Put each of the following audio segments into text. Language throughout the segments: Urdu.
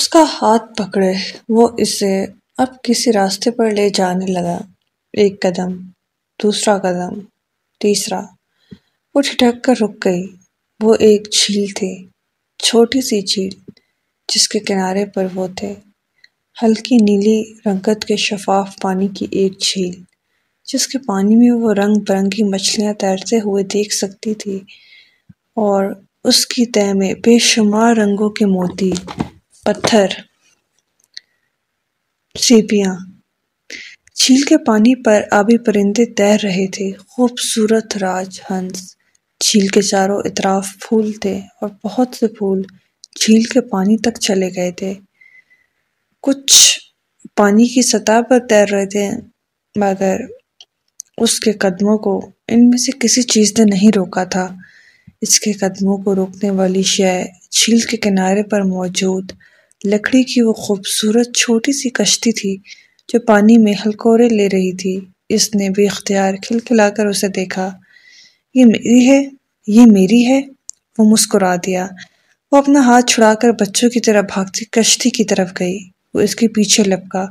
اس کا ہاتھ پکڑے، وہ اسے اب کسی راستے پر لے جانے لگا۔ ایک قدم، دوسرا قدم، تیسرا۔ وہ ٹھٹک کر رک گئی۔ وہ ایک جھیل تھی، چھوٹی سی جھیل جس کے کنارے پر وہ تھے۔ ہلکی نیلی رنگت کے شفاف پانی کی ایک جھیل، جس کے پانی میں وہ رنگ برنگی مچھلیاں تیرتے ہوئے دیکھ سکتی تھی اور اس کی تہ میں بے شمار رنگوں کے موتی پتھر، سیپیاں۔ جھیل کے پانی پر آبی پرندے تیر رہے تھے۔ خوبصورت راج، ہنس۔ جھیل کے چاروں اطراف پھول تھے اور بہت سے پھول جھیل کے پانی تک چلے گئے تھے۔ کچھ پانی کی سطح پر تیر رہے تھے، مگر اس کے قدموں کو ان میں سے کسی چیز نے نہیں روکا تھا۔ اس کے قدموں کو روکنے والی شے جھیل کے کنارے پر موجود لکڑی کی وہ خوبصورت چھوٹی سی کشتی تھی جو پانی میں ہلکورے لے رہی تھی۔ اس نے بھی اختیار کھلکھلا کر اسے دیکھا۔ یہ میری ہے، یہ میری ہے، وہ مسکرا دیا۔ وہ اپنا ہاتھ چھڑا کر بچوں کی طرح بھاگتی کشتی کی طرف گئی۔ وہ اس کے پیچھے لپکا۔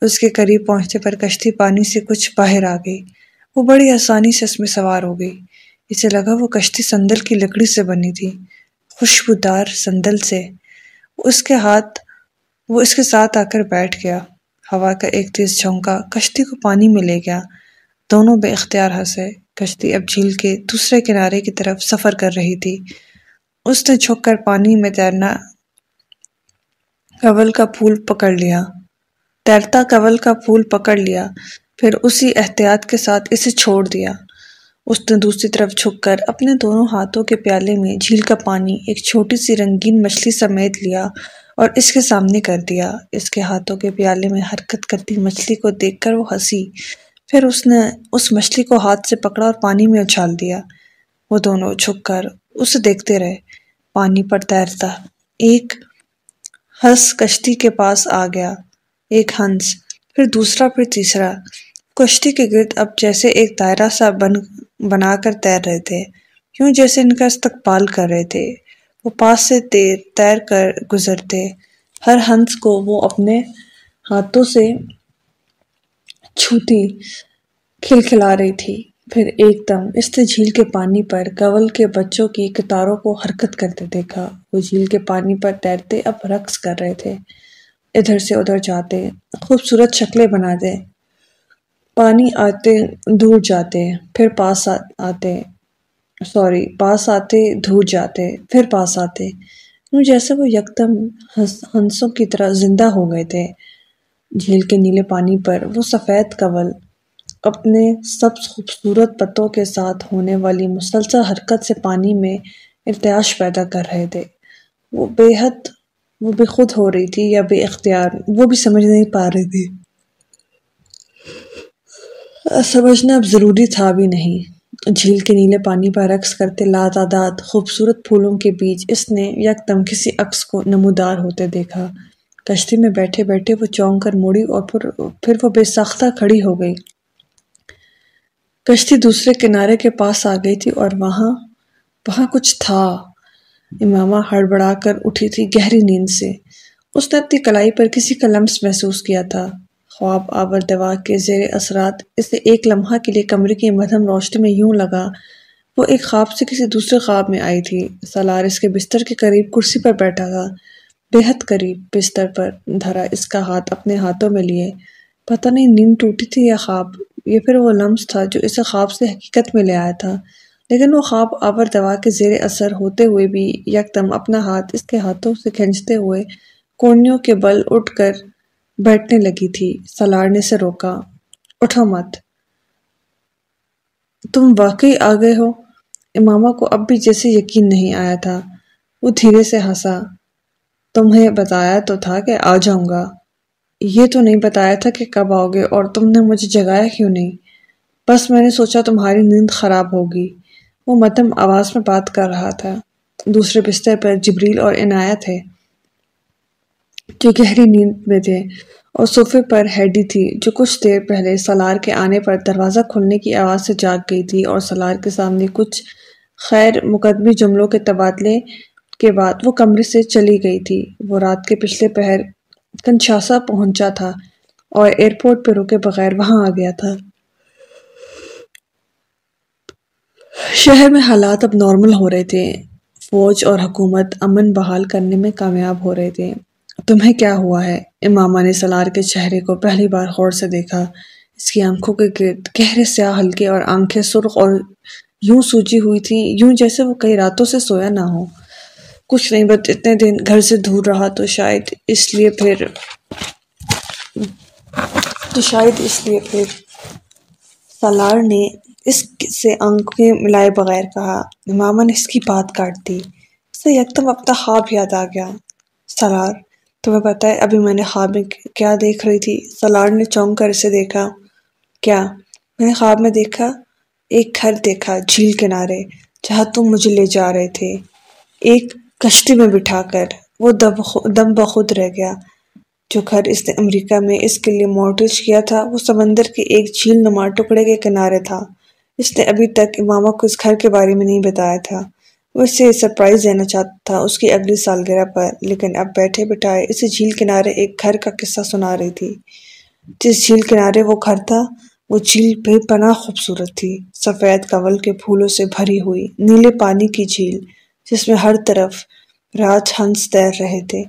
اس کے قریب پہنچنے پر کشتی پانی سے کچھ باہر آ گئی۔ وہ بڑی آسانی سے اس میں سوار ہو گئی۔ اسے لگا وہ کشتی سندل کی لکڑی سے بنی تھی، خوشبودار سندل سے۔ اس کے ہاتھ، وہ اس کے ساتھ آ کر بیٹھ گیا۔ ہوا کا ایک تیز جھونکا کشتی کو پانی میں لے گیا۔ دونوں بے اختیار ہنسے۔ کشتی اب جھیل کے دوسرے کنارے کی طرف سفر کر رہی تھی۔ اس نے جھک کر پانی میں تیرنا، کول کا پھول پکڑ لیا۔ تیرتا کول کا پھول پکڑ لیا۔ پھر اسی احتیاط کے ساتھ اسے چھوڑ دیا۔ اس نے دوسری طرف جھک کر اپنے دونوں ہاتھوں کے پیالے میں جھیل کا پانی ایک چھوٹی سی رنگین مچھلی سمیت لیا اور اس کے سامنے کر دیا۔ اس کے ہاتھوں کے پیالے میں حرکت کرتی مچھلی کو دیکھ کر وہ ہنسی۔ پھر اس نے اس مچھلی کو ہاتھ سے پکڑا اور پانی میں اچھال دیا۔ وہ دونوں چھک کر اسے دیکھتے رہے۔ پانی پر تیرتا ایک ہنس کشتی کے پاس آ گیا، ایک ہنس، پھر دوسرا، پھر تیسرا۔ کشتی کے گرد اب جیسے ایک دائرہ سا بن، بنا کر تیر رہے تھے۔ کیوں جیسے ان کا استقبال کر رہے تھے۔ وہ پاس سے تیر تیر کر گزرتے۔ ہر ہنس کو وہ اپنے ہاتھوں سے چھوتی کھلکھلا رہی تھی۔ پھر ایک دم اس نے جھیل کے پانی پر کول کے بچوں کی کتاروں کو حرکت کرتے دیکھا۔ وہ جھیل کے پانی پر تیرتے اب رقص کر رہے تھے۔ ادھر سے ادھر جاتے، خوبصورت شکلیں بناتے پانی آتے دور جاتے، پھر پاس آتے، سوری، پاس آتے دھور جاتے، پھر پاس آتے۔ جیسے وہ یکدم ہنسوں کی طرح زندہ ہو گئے تھے۔ جھیل کے نیلے پانی پر وہ سفید کول اپنے سب خوبصورت پتوں کے ساتھ ہونے والی مسلسل حرکت سے پانی میں ارتیاش پیدا کر رہے تھے۔ وہ بے حد وہ بے خود ہو رہی تھی یا بے اختیار، وہ بھی سمجھ نہیں پا رہی تھی سمجھنا اب ضروری تھا بھی نہیں۔ جھیل کے نیلے پانی پر رقص کرتے لاتعداد خوبصورت پھولوں کے بیچ اس نے یکدم کسی عکس کو نمودار ہوتے دیکھا۔ کشتی میں بیٹھے بیٹھے وہ چونک کر مڑی اور پھر پھر وہ بے ساختہ کھڑی ہو گئی۔ کشتی دوسرے کنارے کے پاس آ گئی تھی اور وہاں وہاں کچھ تھا۔ امامہ ہڑبڑا کر اٹھی تھی گہری نیند سے۔ اس نے اپنی کلائی پر کسی کا لمس محسوس کیا تھا۔ خواب آور دوا کے زیر اثرات اسے ایک لمحہ کے لیے کمرے کی مدھم روشنی میں یوں لگا، وہ ایک خواب سے کسی دوسرے خواب میں آئی تھی۔ سالار اس کے بستر کے قریب کرسی پر بیٹھا تھا۔ بے حد قریب بستر پر دھرا اس کا ہاتھ اپنے ہاتھوں میں لیے۔ پتہ نہیں نیند ٹوٹی تھی یا خواب یہ پھر وہ لمس تھا جو اسے خواب سے حقیقت میں لے آیا تھا۔ لیکن وہ خواب آور دوا کے زیر اثر ہوتے ہوئے بھی یکدم اپنا ہاتھ اس کے ہاتھوں سے کھینچتے ہوئے کونیوں کے بل اٹھ کر بیٹھنے لگی تھی سلار نے سے روکا، اٹھو مت۔ تم واقعی آ گئے ہو؟ امامہ کو اب بھی جیسے یقین نہیں آیا تھا۔ وہ دھیرے سے ہنسا۔ تمہیں بتایا تو تھا کہ آ جاؤں گا۔ یہ تو نہیں بتایا تھا کہ کب آؤ گے اور تم نے مجھے جگایا کیوں نہیں؟ بس میں نے سوچا تمہاری نیند خراب ہوگی۔ وہ مدم آواز میں بات کر رہا تھا۔ دوسرے بستر پر جبریل اور عنایت ہے۔ جو گہری نیند میں تھے اور صوفے پر ہیڈی تھی جو کچھ دیر پہلے سلار کے آنے پر دروازہ کھلنے کی آواز سے جاگ گئی تھی اور سلار کے سامنے کچھ خیر مقدمی جملوں کے تبادلے کے بعد وہ کمرے سے چلی گئی تھی۔ وہ رات کے پچھلے پہر کنشاسا پہنچا تھا اور ایئرپورٹ پہ رکے بغیر وہاں آ گیا تھا۔ شہر میں حالات اب نارمل ہو رہے تھے۔ فوج اور حکومت امن بحال کرنے میں کامیاب ہو رہے تھے۔ تمہیں کیا ہوا ہے؟ امامہ نے سلار کے چہرے کو پہلی بار غور سے دیکھا۔ اس کی آنکھوں کے گرد گہرے سیاہ ہلکے اور آنکھیں سرخ اور یوں سوجی ہوئی تھی یوں جیسے وہ کئی راتوں سے سویا نہ ہو۔ کچھ نہیں، بس اتنے دن گھر سے دور رہا تو شاید اس لیے پھر۔ تو شاید اس لیے پھر۔ سالار نے اس سے آنکھیں ملائے بغیر کہا، امامہ نے اس کی بات کاٹ دی۔ اسے یکدم اپنا خواب یاد آ گیا۔ سالار تمہیں پتہ ہے، ابھی میں نے خواب میں کیا دیکھ رہی تھی۔ سالار نے چونک کر اسے دیکھا۔ کیا؟ میں نے خواب میں دیکھا، ایک گھر دیکھا جھیل کنارے، جہاں تم مجھے لے جا رہے تھے۔ ایک کشتی میں بٹھا کر، وہ دم بخود رہ گیا۔ جو گھر اس نے امریکہ میں اس کے لیے مورٹج کیا تھا، وہ سمندر کے ایک جھیل نما ٹکڑے کے کنارے تھا۔ اس نے ابھی تک امامہ کو اس گھر کے بارے میں نہیں بتایا تھا۔ وہ اسے سرپرائز دینا چاہتا تھا۔ اس کی اگلی سالگرہ پر، لیکن اب بیٹھے بٹھائے اسے جھیل کنارے ایک گھر کا قصہ سنا رہی تھی۔ جس جھیل کنارے وہ گھر تھا، وہ جھیل بے پناہ خوبصورت تھی۔ سفید کول کے پھولوں سے بھری ہوئی نیلے پانی کی جھیل، جس میں ہر طرف راج ہنس تیر رہے تھے،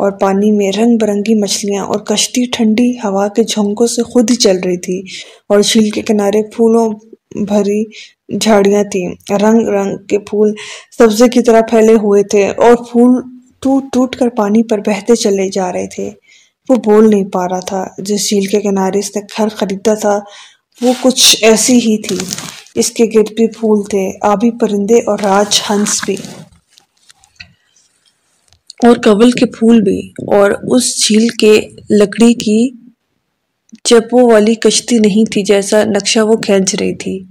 اور پانی میں رنگ برنگی مچھلیاں اور کشتی ٹھنڈی ہوا کے جھونکوں سے خود ہی چل رہی تھی۔ اور جھیل کے کنارے پھولوں بھری جھاڑیاں تھیں رنگ رنگ کے پھول سبزے کی طرح پھیلے ہوئے تھے اور پھول ٹوٹ ٹوٹ کر پانی پر بہتے چلے جا رہے تھے وہ بول نہیں پا رہا تھا جس جھیل کے کنارے اس نے گھر خریدا تھا وہ کچھ ایسی ہی تھی اس کے گرد بھی پھول تھے آبی پرندے اور راج ہنس بھی اور کول کے پھول بھی اور اس جھیل کے لکڑی کی چپو والی کشتی نہیں تھی جیسا نقشہ وہ کھینچ رہی تھی۔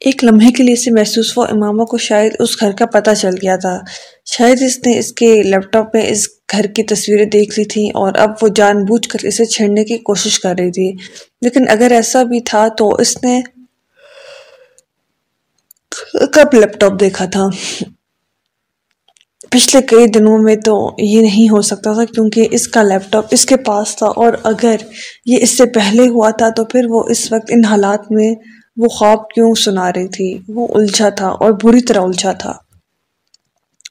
ایک لمحے کے لیے اسے محسوس ہوا، امامہ کو شاید اس گھر کا پتہ چل گیا تھا۔ شاید اس نے اس کے لیپ ٹاپ میں اس گھر کی تصویریں دیکھ لی تھیں اور اب وہ جان بوجھ کر اسے چھیڑنے کی کوشش کر رہی تھی۔ لیکن اگر ایسا بھی تھا تو اس نے کب لیپ ٹاپ دیکھا تھا؟ پچھلے کئی دنوں میں تو یہ نہیں ہو سکتا تھا کیونکہ اس کا لیپ ٹاپ اس کے پاس تھا اور اگر یہ اس سے پہلے ہوا تھا تو پھر وہ اس وقت ان حالات میں وہ خواب کیوں سنا رہی تھی؟ وہ الجھا تھا اور بری طرح الجھا تھا۔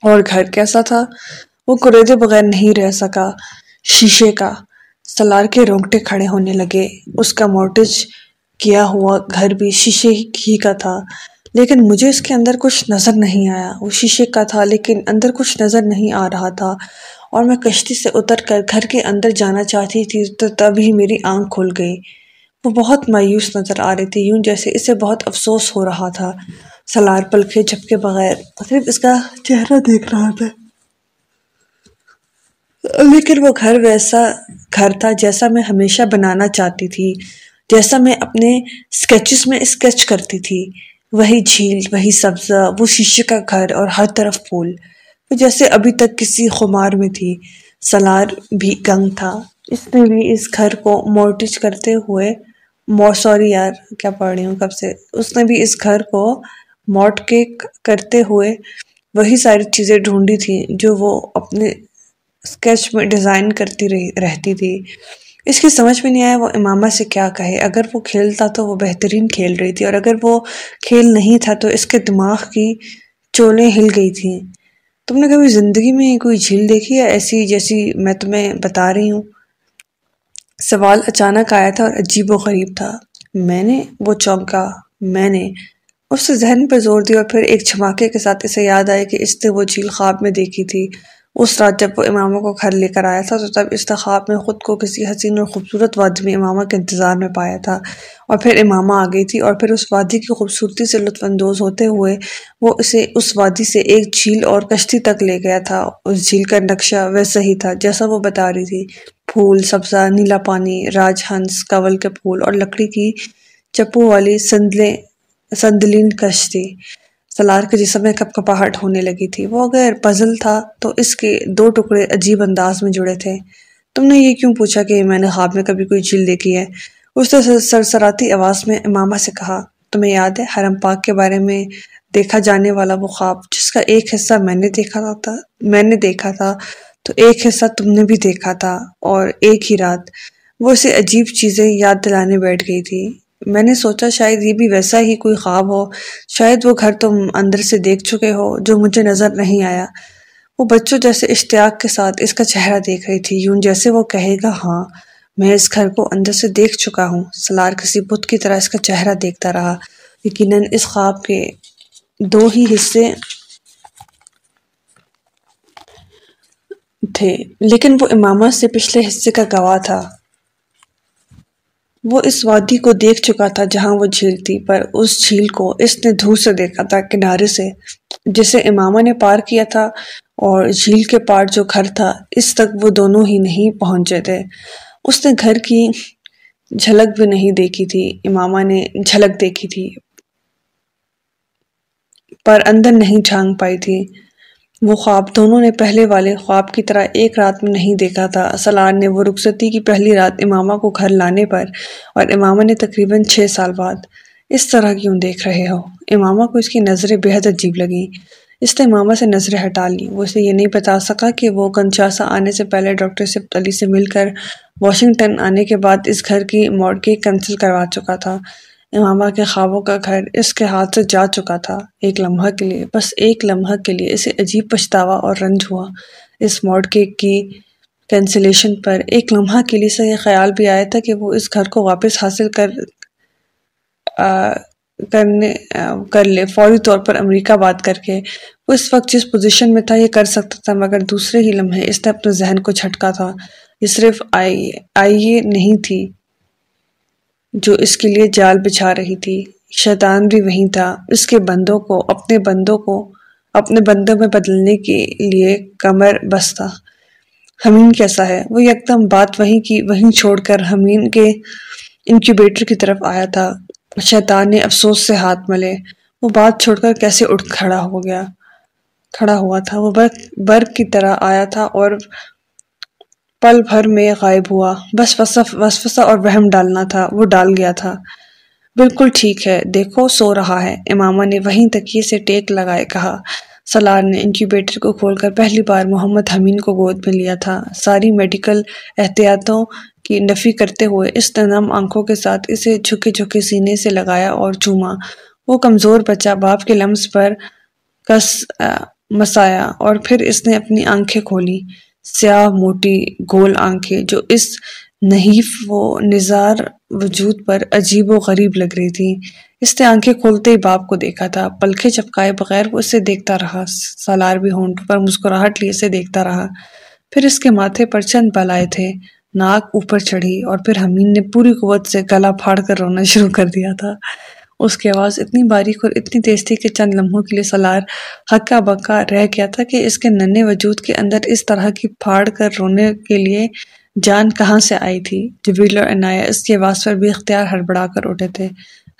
اور گھر کیسا تھا؟ وہ قریدے بغیر نہیں رہ سکا۔ شیشے کا سلار کے رونگٹے کھڑے ہونے لگے۔ اس کا مورٹج کیا ہوا گھر بھی شیشے ہی کا تھا۔ لیکن مجھے اس کے اندر کچھ نظر نہیں آیا۔ وہ شیشے کا تھا، لیکن اندر کچھ نظر نہیں آ رہا تھا۔ اور میں کشتی سے اتر کر گھر کے اندر جانا چاہتی تھی تو تب ہی میری آنکھ کھل گئی۔ وہ بہت مایوس نظر آ رہی تھی، یوں جیسے اسے بہت افسوس ہو رہا تھا۔ سلار پلکھے جھپکے بغیر۔ صرف اس کا چہرہ دیکھ رہا تھا۔ لیکن وہ گھر ویسا گھر تھا جیسا میں ہمیشہ بنانا چاہتی تھی، جیسا میں اپنے سکیچز میں اسکیچ کرتی تھی۔ وہی جھیل، وہی سبزہ، وہ شیشے کا گھر اور ہر طرف پھول۔ وہ جیسے ابھی تک کسی خمار میں تھی۔ سلار بھی گنگ تھا۔ اس نے بھی اس گھر کو مورٹج کرتے ہوئے سوری یار، کیا پڑھ رہی ہوں کب سے؟ اس نے بھی اس گھر کو موٹ کے کرتے ہوئے وہی ساری چیزیں ڈھونڈی تھیں جو وہ اپنے اسکیچ میں ڈیزائن کرتی رہتی تھی۔ اس کی سمجھ میں نہیں آیا وہ امامہ سے کیا کہے۔ اگر وہ کھیلتا تو وہ بہترین کھیل رہی تھی اور اگر وہ کھیل نہیں تھا تو اس کے دماغ کی چولیں ہل گئی تھیں۔ تم نے کبھی زندگی میں کوئی جھیل دیکھی ہے ایسی جیسی میں تمہیں بتا رہی ہوں؟ سوال اچانک آیا تھا اور عجیب و غریب تھا۔ میں نے وہ چونکا، میں نے۔ اس سے ذہن پر زور دیا اور پھر ایک چھماکے کے ساتھ اسے یاد آئے کہ اس نے وہ جھیل خواب میں دیکھی تھی۔ اس رات جب وہ امامہ کو گھر لے کر آیا تھا تو تب استخاب میں خود کو کسی حسین اور خوبصورت وادی میں امامہ کے انتظار میں پایا تھا اور پھر امامہ آ گئی تھی اور پھر اس وادی کی خوبصورتی سے لطف اندوز ہوتے ہوئے وہ اسے اس وادی سے ایک جھیل اور کشتی تک لے گیا تھا۔ اس جھیل کا نقشہ ویسا ہی تھا جیسا وہ بتا رہی تھی۔ پھول، سبزہ، نیلا پانی، راج ہنس، کول کے پھول اور لکڑی کی چپو والی سندلیں، سندلین کشتی۔ سلار کے جسم میں کپ کپاہٹ ہونے لگی تھی۔ وہ اگر پزل تھا تو اس کے دو ٹکڑے عجیب انداز میں جڑے تھے۔ تم نے یہ کیوں پوچھا کہ میں نے خواب میں کبھی کوئی جھیل دیکھی ہے؟ اس نے سرسراتی آواز میں امامہ سے کہا، تمہیں یاد ہے حرم پاک کے بارے میں دیکھا جانے والا وہ خواب جس کا ایک حصہ میں نے دیکھا تھا؟ میں نے دیکھا تھا تو ایک حصہ تم نے بھی دیکھا تھا اور ایک ہی رات وہ اسے عجیب چیزیں یاد دلانے بیٹھ گئی تھی۔ میں نے سوچا شاید یہ بھی ویسا ہی کوئی خواب ہو۔ شاید وہ گھر تم اندر سے دیکھ چکے ہو، جو مجھے نظر نہیں آیا۔ وہ بچوں جیسے اشتیاق کے ساتھ اس کا چہرہ دیکھ رہی تھی، یوں جیسے وہ کہے گا ہاں میں اس گھر کو اندر سے دیکھ چکا ہوں۔ سلار کسی بت کی طرح اس کا چہرہ دیکھتا رہا۔ یقیناً اس خواب کے دو ہی حصے تھے۔ لیکن وہ امامہ سے پچھلے حصے کا گواہ تھا۔ وہ اس وادی کو دیکھ چکا تھا جہاں وہ جھیل تھی پر اس جھیل کو اس نے دھور سے دیکھا تھا کنارے سے، جسے امامہ نے پار کیا تھا اور جھیل کے پار جو گھر تھا، اس تک وہ دونوں ہی نہیں پہنچے تھے۔ اس نے گھر کی جھلک بھی نہیں دیکھی تھی، امامہ نے جھلک دیکھی تھی، پر اندر نہیں جھانک پائی تھی۔ وہ خواب دونوں نے پہلے والے خواب کی طرح ایک رات میں نہیں دیکھا تھا۔ سلار نے وہ رخصتی کی پہلی رات امامہ کو گھر لانے پر اور امامہ نے تقریباً چھ سال بعد اس طرح کیوں دیکھ رہے ہو؟ امامہ کو اس کی نظریں بہت عجیب لگی اس نے امامہ سے نظریں ہٹا لی وہ اسے یہ نہیں بتا سکا کہ وہ کنچاسا آنے سے پہلے ڈاکٹر سبت علی سے مل کر واشنگٹن آنے کے بعد اس گھر کی مورگی کنسل کروا چکا تھا۔ امامہ کے خوابوں کا گھر اس کے ہاتھ سے جا چکا تھا، ایک لمحہ کے لیے۔ بس ایک لمحہ کے لیے اسے عجیب پچھتاوا اور رنج ہوا۔ اس موڈ کیک کی کینسلیشن پر ایک لمحہ کے لیے سے یہ خیال بھی آیا تھا کہ وہ اس گھر کو واپس حاصل کر کرنے کر لے، فوری طور پر امریکہ بات کر کے۔ وہ اس وقت جس پوزیشن میں تھا یہ کر سکتا تھا، مگر دوسرے ہی لمحے اس نے اپنے ذہن کو جھٹکا تھا۔ یہ صرف آئیے آئیے نہیں تھی۔ جو اس کے لیے جال بچھا رہی تھی۔ شیطان بھی وہیں تھا۔ اس کے بندوں کو، اپنے بندوں کو، اپنے بندوں میں بدلنے کے لیے کمر بستا ہمین کیسا ہے؟ وہ یکدم بات وہیں کی، وہیں چھوڑ کر ہمین کے انکیوبیٹر کی طرف آیا تھا۔ شیطان نے افسوس سے ہاتھ ملے۔ وہ بات چھوڑ کر کیسے اٹھ کھڑا ہو گیا؟ کھڑا ہوا تھا۔ وہ برق کی طرح آیا تھا اور پل بھر میں غائب ہوا۔ بس وسوسہ اور وہم ڈالنا تھا، وہ ڈال گیا تھا۔ بالکل ٹھیک ہے، دیکھو، سو رہا ہے۔ امامہ نے وہیں تکیے سے ٹیک لگائے کہا۔ سلار نے انکیوبیٹر کو کھول کر پہلی بار محمد حمین کو گود میں لیا تھا۔ ساری میڈیکل احتیاطوں کی نفی کرتے ہوئے اس نم آنکھوں کے ساتھ اسے جھکے جھکے سینے سے لگایا اور چوما۔ وہ کمزور بچہ باپ کے لمس پر کس مسایا اور پھر اس نے اپنی آنکھیں کھولی۔ سیاہ موٹی گول آنکھیں جو اس نحیف و نظار وجود پر عجیب و غریب لگ رہی تھی اس نے آنکھیں کھولتے ہی باپ کو دیکھا تھا۔ پلکھے چپکائے بغیر وہ اسے دیکھتا رہا۔ سالار بھی ہونٹ پر مسکراہٹ لیے اسے دیکھتا رہا۔ پھر اس کے ماتھے پر چند بلائے تھے۔ ناک اوپر چڑھی اور پھر ہمین نے پوری قوت سے گلا پھاڑ کر رونا شروع کر دیا تھا۔ اس کی آواز اتنی باریک اور اتنی تیز تھی کہ چند لمحوں کے لیے سلار ہکا بکا رہ گیا تھا کہ اس کے ننے وجود کے اندر اس طرح کی پھاڑ کر رونے کے لیے جان کہاں سے آئی تھی؟ جبیل اور عنایا اس کی آواز پر بھی اختیار ہڑبڑا کر اٹھے تھے۔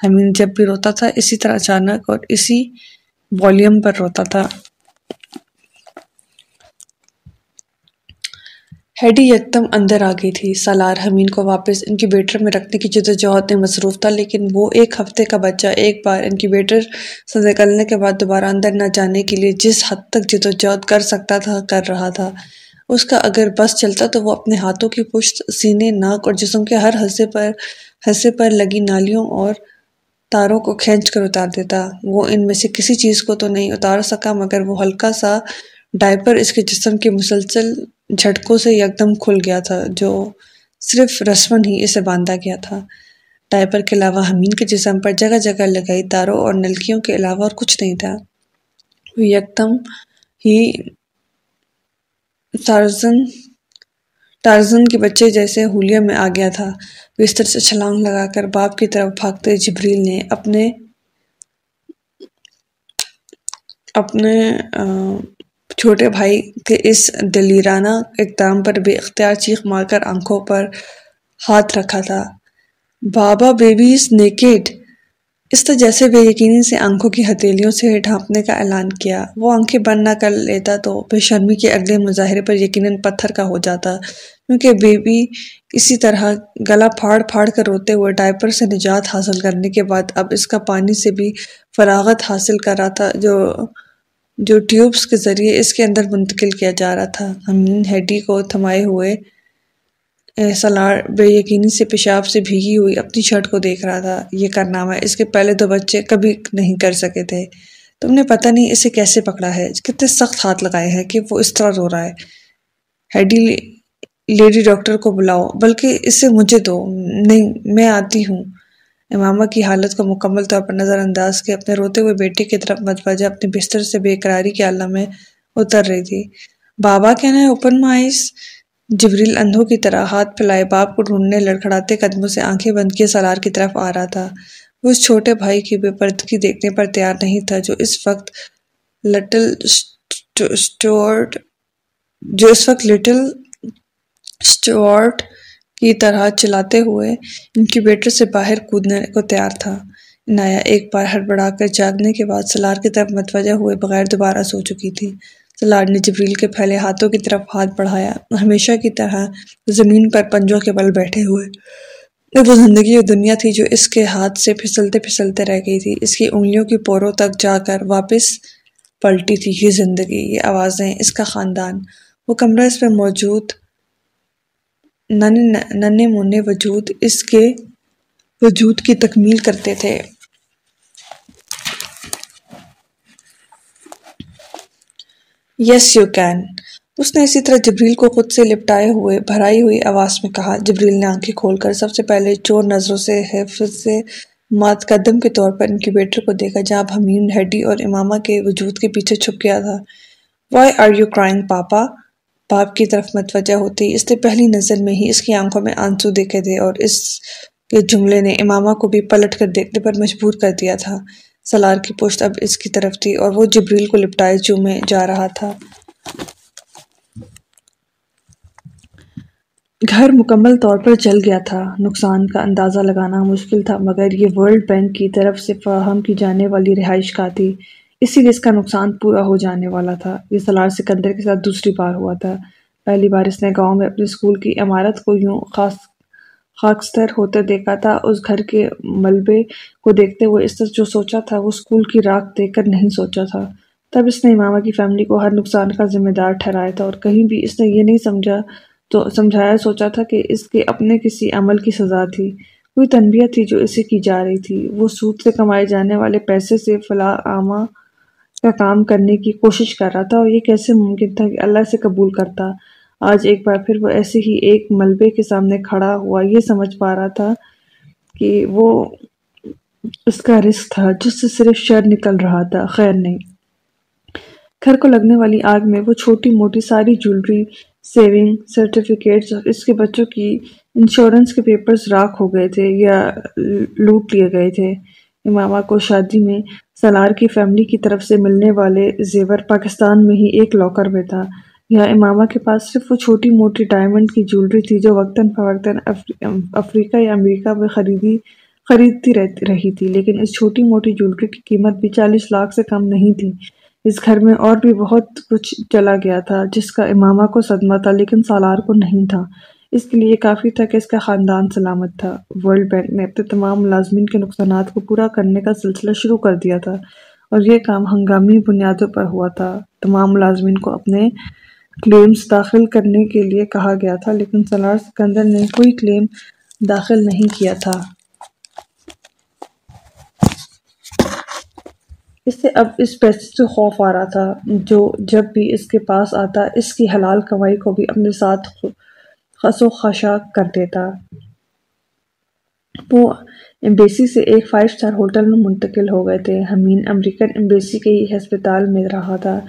ہمین جب بھی روتا تھا، اسی طرح اچانک اور اسی والیوم پر روتا تھا۔ ہیڈی یکدم اندر آ گئی تھی۔ سالار حمین کو واپس انکیوبیٹر میں رکھنے کی جدوجہد میں مصروف تھا، لیکن وہ ایک ہفتے کا بچہ، ایک بار انکیوبیٹر سے نکلنے کے بعد دوبارہ اندر نہ جانے کے لیے جس حد تک جدوجہد کر سکتا تھا، کر رہا تھا۔ اس کا اگر بس چلتا تو وہ اپنے ہاتھوں کی پشت، سینے، ناک اور جسم کے ہر حصے پر حصے پر لگی نالیوں اور تاروں کو کھینچ کر اتار دیتا۔ وہ ان میں سے کسی چیز کو تو نہیں اتار سکا، مگر وہ ہلکا سا ڈائپر اس کے جسم کے مسلسل جھٹکوں سے یکدم کھل گیا تھا، جو صرف رسمن ہی اسے باندھا گیا تھا۔ ڈائپر کے علاوہ ہمین کے جسم پر جگہ جگہ لگائی تاروں اور نلکیوں کے علاوہ اور کچھ نہیں تھا۔ وہ یکدم ہی ٹارزن ٹارزن کے بچے جیسے ہولیا میں آ گیا تھا۔ بستر سے چھلانگ لگا کر باپ کی طرف بھاگتے جبریل نے اپنے اپنے چھوٹے بھائی کے اس دلیرانہ اقدام پر بے اختیار چیخ مار کر آنکھوں پر ہاتھ رکھا تھا۔ بابا بیبی از نیکیڈ اس طرح جیسے بے یقینی سے آنکھوں کی ہتھیلیوں سے ڈھانپنے کا اعلان کیا۔ وہ آنکھیں بند نہ کر لیتا تو بے شرمی کے اگلے مظاہرے پر یقیناً پتھر کا ہو جاتا۔ کیونکہ بیبی اسی طرح گلا پھاڑ پھاڑ کر روتے ہوئے ڈائپر سے نجات حاصل کرنے کے بعد اب اس کا پانی سے بھی فراغت حاصل کر رہا تھا جو جو ٹیوبز کے ذریعے اس کے اندر منتقل کیا جا رہا تھا۔ ہمین ہیڈی کو تھمائے ہوئے سلار بے یقینی سے پیشاب سے بھیگی ہوئی اپنی شرٹ کو دیکھ رہا تھا۔ یہ کارنامہ اس کے پہلے دو بچے کبھی نہیں کر سکے تھے۔ تم نے پتہ نہیں اسے کیسے پکڑا ہے۔ کتنے سخت ہاتھ لگائے ہیں کہ وہ اس طرح رو رہا ہے۔ ہیڈی لیڈی ڈاکٹر کو بلاؤ، بلکہ اس سے مجھے دو۔ نہیں، میں آتی ہوں۔ امامہ کی حالت کو مکمل طور پر نظر انداز کے اپنے روتے ہوئے بیٹے کی طرف متوجہ اپنے بستر سے بے قراری کے عالم میں اتر رہی تھی۔ بابا کہنا ہے اوپن مائز جبریل اندھوں کی طرح ہاتھ پھیلائے باپ کو ڈھونڈنے لڑکھڑاتے قدموں سے آنکھیں بند کیے سالار کی طرف آ رہا تھا۔ وہ اس چھوٹے بھائی کی بے پردگی دیکھنے پر تیار نہیں تھا جو اس وقت لٹل سٹورٹ جو اس وقت لٹل سٹورٹ کی طرح چلاتے ہوئے انکیوبیٹر سے باہر کودنے کو تیار تھا۔ نایا ایک بار ہڑبڑا کر جاگنے کے بعد سلار کی طرف متوجہ ہوئے بغیر دوبارہ سو چکی تھی۔ سلار نے جبریل کے پھیلے ہاتھوں کی طرف ہاتھ بڑھایا۔ ہمیشہ کی طرح زمین پر پنجوں کے بل بیٹھے ہوئے۔ وہ زندگی اور دنیا تھی جو اس کے ہاتھ سے پھسلتے پھسلتے رہ گئی تھی۔ اس کی انگلیوں کی پوروں تک جا کر واپس پلٹی تھی۔ یہ زندگی، یہ آوازیں، اس کا خاندان۔ وہ کمرہ اس پہ موجود ننے مونے وجود اس کے وجود کی تکمیل کرتے تھے۔ یس یو کین اس نے اسی طرح جبریل کو خود سے لپٹائے ہوئے، بھرائی ہوئی آواز میں کہا، جبریل نے آنکھیں کھول کر سب سے پہلے چور نظروں سے، حفظ سے مات قدم کے طور پر انکیوبیٹر کو دیکھا، جہاں حمیم ہیڈی اور امامہ کے وجود کے پیچھے چھپ گیا تھا۔ Why are you crying papa باپ کی طرف متوجہ ہوتی، اس نے پہلی نظر میں ہی اس کی آنکھوں میں آنسو دیکھے تھے اور اس کے جملے نے امامہ کو بھی پلٹ کر دیکھنے پر مجبور کر دیا تھا۔ سلار کی پشت اب اس کی طرف تھی اور وہ جبریل کو لپٹائے چومے جا رہا تھا۔ گھر مکمل طور پر جل گیا تھا۔ نقصان کا اندازہ لگانا مشکل تھا، مگر یہ ورلڈ بینک کی طرف سے فراہم کی جانے والی رہائش کا تھی۔ اسی لیے اس کا نقصان پورا ہو جانے والا تھا۔ یہ سلار سکندر کے ساتھ دوسری بار ہوا تھا۔ پہلی بار اس نے گاؤں میں اپنے اسکول کی عمارت کو یوں خاص خاکستر ہوتے دیکھا تھا۔ اس گھر کے ملبے کو دیکھتے ہوئے اس طرح جو سوچا تھا، وہ اسکول کی راک دیکھ کر نہیں سوچا تھا۔ تب اس نے امامہ کی فیملی کو ہر نقصان کا ذمہ دار ٹھہرایا تھا اور کہیں بھی اس نے یہ نہیں سمجھا تو سمجھایا، سوچا تھا کہ اس کے اپنے کسی عمل کی سزا تھی۔ کوئی تنبیہ تھی جو اسے کی جا رہی تھی۔ وہ سود سے کمائے جانے والے پیسے سے فلاں عامہ کا کام کرنے کی کوشش کر رہا تھا اور یہ کیسے ممکن تھا کہ اللہ سے قبول کرتا۔ آج ایک بار پھر وہ ایسے ہی ایک ملبے کے سامنے کھڑا ہوا، یہ سمجھ پا رہا تھا کہ وہ اس کا رزق تھا، جس سے صرف شر نکل رہا تھا۔ خیر نہیں۔ گھر کو لگنے والی آگ میں وہ چھوٹی موٹی ساری جولری، سیونگ، سرٹیفکیٹس اور اس کے بچوں کی انشورنس کے پیپرز راکھ ہو گئے تھے یا لوٹ لیے گئے تھے۔ امامہ کو شادی میں سلار کی فیملی کی طرف سے ملنے والے زیور پاکستان میں ہی ایک لاکر میں تھا۔ یہاں امامہ کے پاس صرف وہ چھوٹی موٹی ڈائمنڈ کی جولری تھی جو وقتاً فوقتاً افریقہ یا امریکہ میں خریدی، خریدتی رہی تھی، لیکن اس چھوٹی موٹی جولری کی قیمت بھی چالیس لاکھ سے کم نہیں تھی۔ اس گھر میں اور بھی بہت کچھ چلا گیا تھا، جس کا امامہ کو صدمہ تھا، لیکن سالار کو نہیں تھا۔ اس کے لیے کافی تھا کہ اس کا خاندان سلامت تھا۔ ورلڈ بینک نے اپنے تمام ملازمین کے نقصانات کو پورا کرنے کا سلسلہ شروع کر دیا تھا اور یہ کام ہنگامی بنیادوں پر ہوا تھا۔ تمام ملازمین کو اپنے کلیمز داخل کرنے کے لیے کہا گیا تھا، لیکن سلار سکندر نے کوئی کلیم داخل نہیں کیا تھا۔ اس سے اب اس پیسے سے خوف آ رہا تھا، جو جب بھی اس کے پاس آتا، اس کی حلال کمائی کو بھی اپنے ساتھ خس و خشا کر دیتا۔ وہ امبیسی سے ایک فائیو سٹار ہوٹل میں منتقل ہو گئے تھے۔ ہمین امریکن امبیسی کے ہی ہسپتال میں رہا تھا۔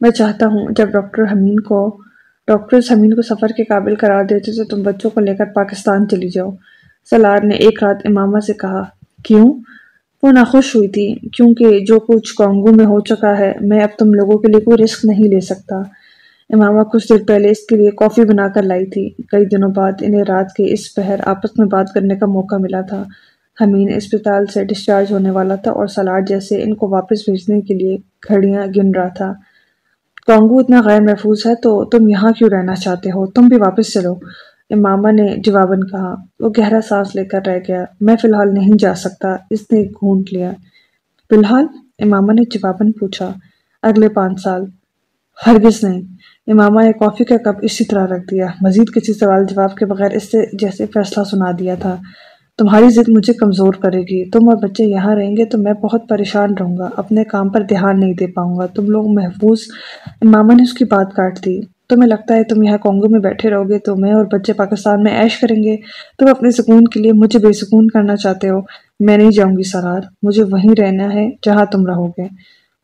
میں چاہتا ہوں جب ڈاکٹر حمین کو ڈاکٹرز حمین کو سفر کے قابل قرار دیتے تو تم بچوں کو لے کر پاکستان چلی جاؤ۔ سلار نے ایک رات امامہ سے کہا، کیوں؟ وہ ناخوش ہوئی تھی، کیونکہ جو کچھ کانگو میں ہو چکا ہے، میں اب تم لوگوں کے لیے کوئی رسک نہیں لے سکتا۔ امامہ کچھ دیر پہلے اس کے لیے کافی بنا کر لائی تھی۔ کئی دنوں بعد انہیں رات کے اس پہر آپس میں بات کرنے کا موقع ملا تھا۔ حمین اسپتال سے ڈسچارج ہونے والا تھا اور سلاڈ جیسے ان کو واپس بھیجنے کے لیے گھڑیاں گن رہا تھا۔ کانگو اتنا غیر محفوظ ہے تو تم یہاں کیوں رہنا چاہتے ہو؟ تم بھی واپس چلو۔ امامہ نے جواباً کہا، وہ گہرا سانس لے کر رہ گیا۔ میں فی الحال نہیں جا سکتا، اس نے گھونٹ لیا۔ فی الحال امامہ نے جواباً پوچھا، اگلے پانچ سال، ہرگز نہیں۔ امامہ نے کافی کا کپ اسی طرح رکھ دیا۔ مزید کسی سوال جواب کے بغیر اس سے جیسے فیصلہ سنا دیا تھا۔ تمہاری ضد مجھے کمزور کرے گی۔ تم اور بچے یہاں رہیں گے تو میں بہت پریشان رہوں گا۔ اپنے کام پر دھیان نہیں دے پاؤں گا۔ تم لوگ محفوظ۔ امامہ نے اس کی بات کاٹ دی۔ تمہیں لگتا ہے تم یہاں کانگو میں بیٹھے رہو گے تو میں اور بچے پاکستان میں عیش کریں گے۔ تم اپنے سکون کے لیے مجھے بے سکون کرنا چاہتے ہو۔ میں نہیں جاؤں گی سرار مجھے وہیں رہنا ہے جہاں تم رہو گے۔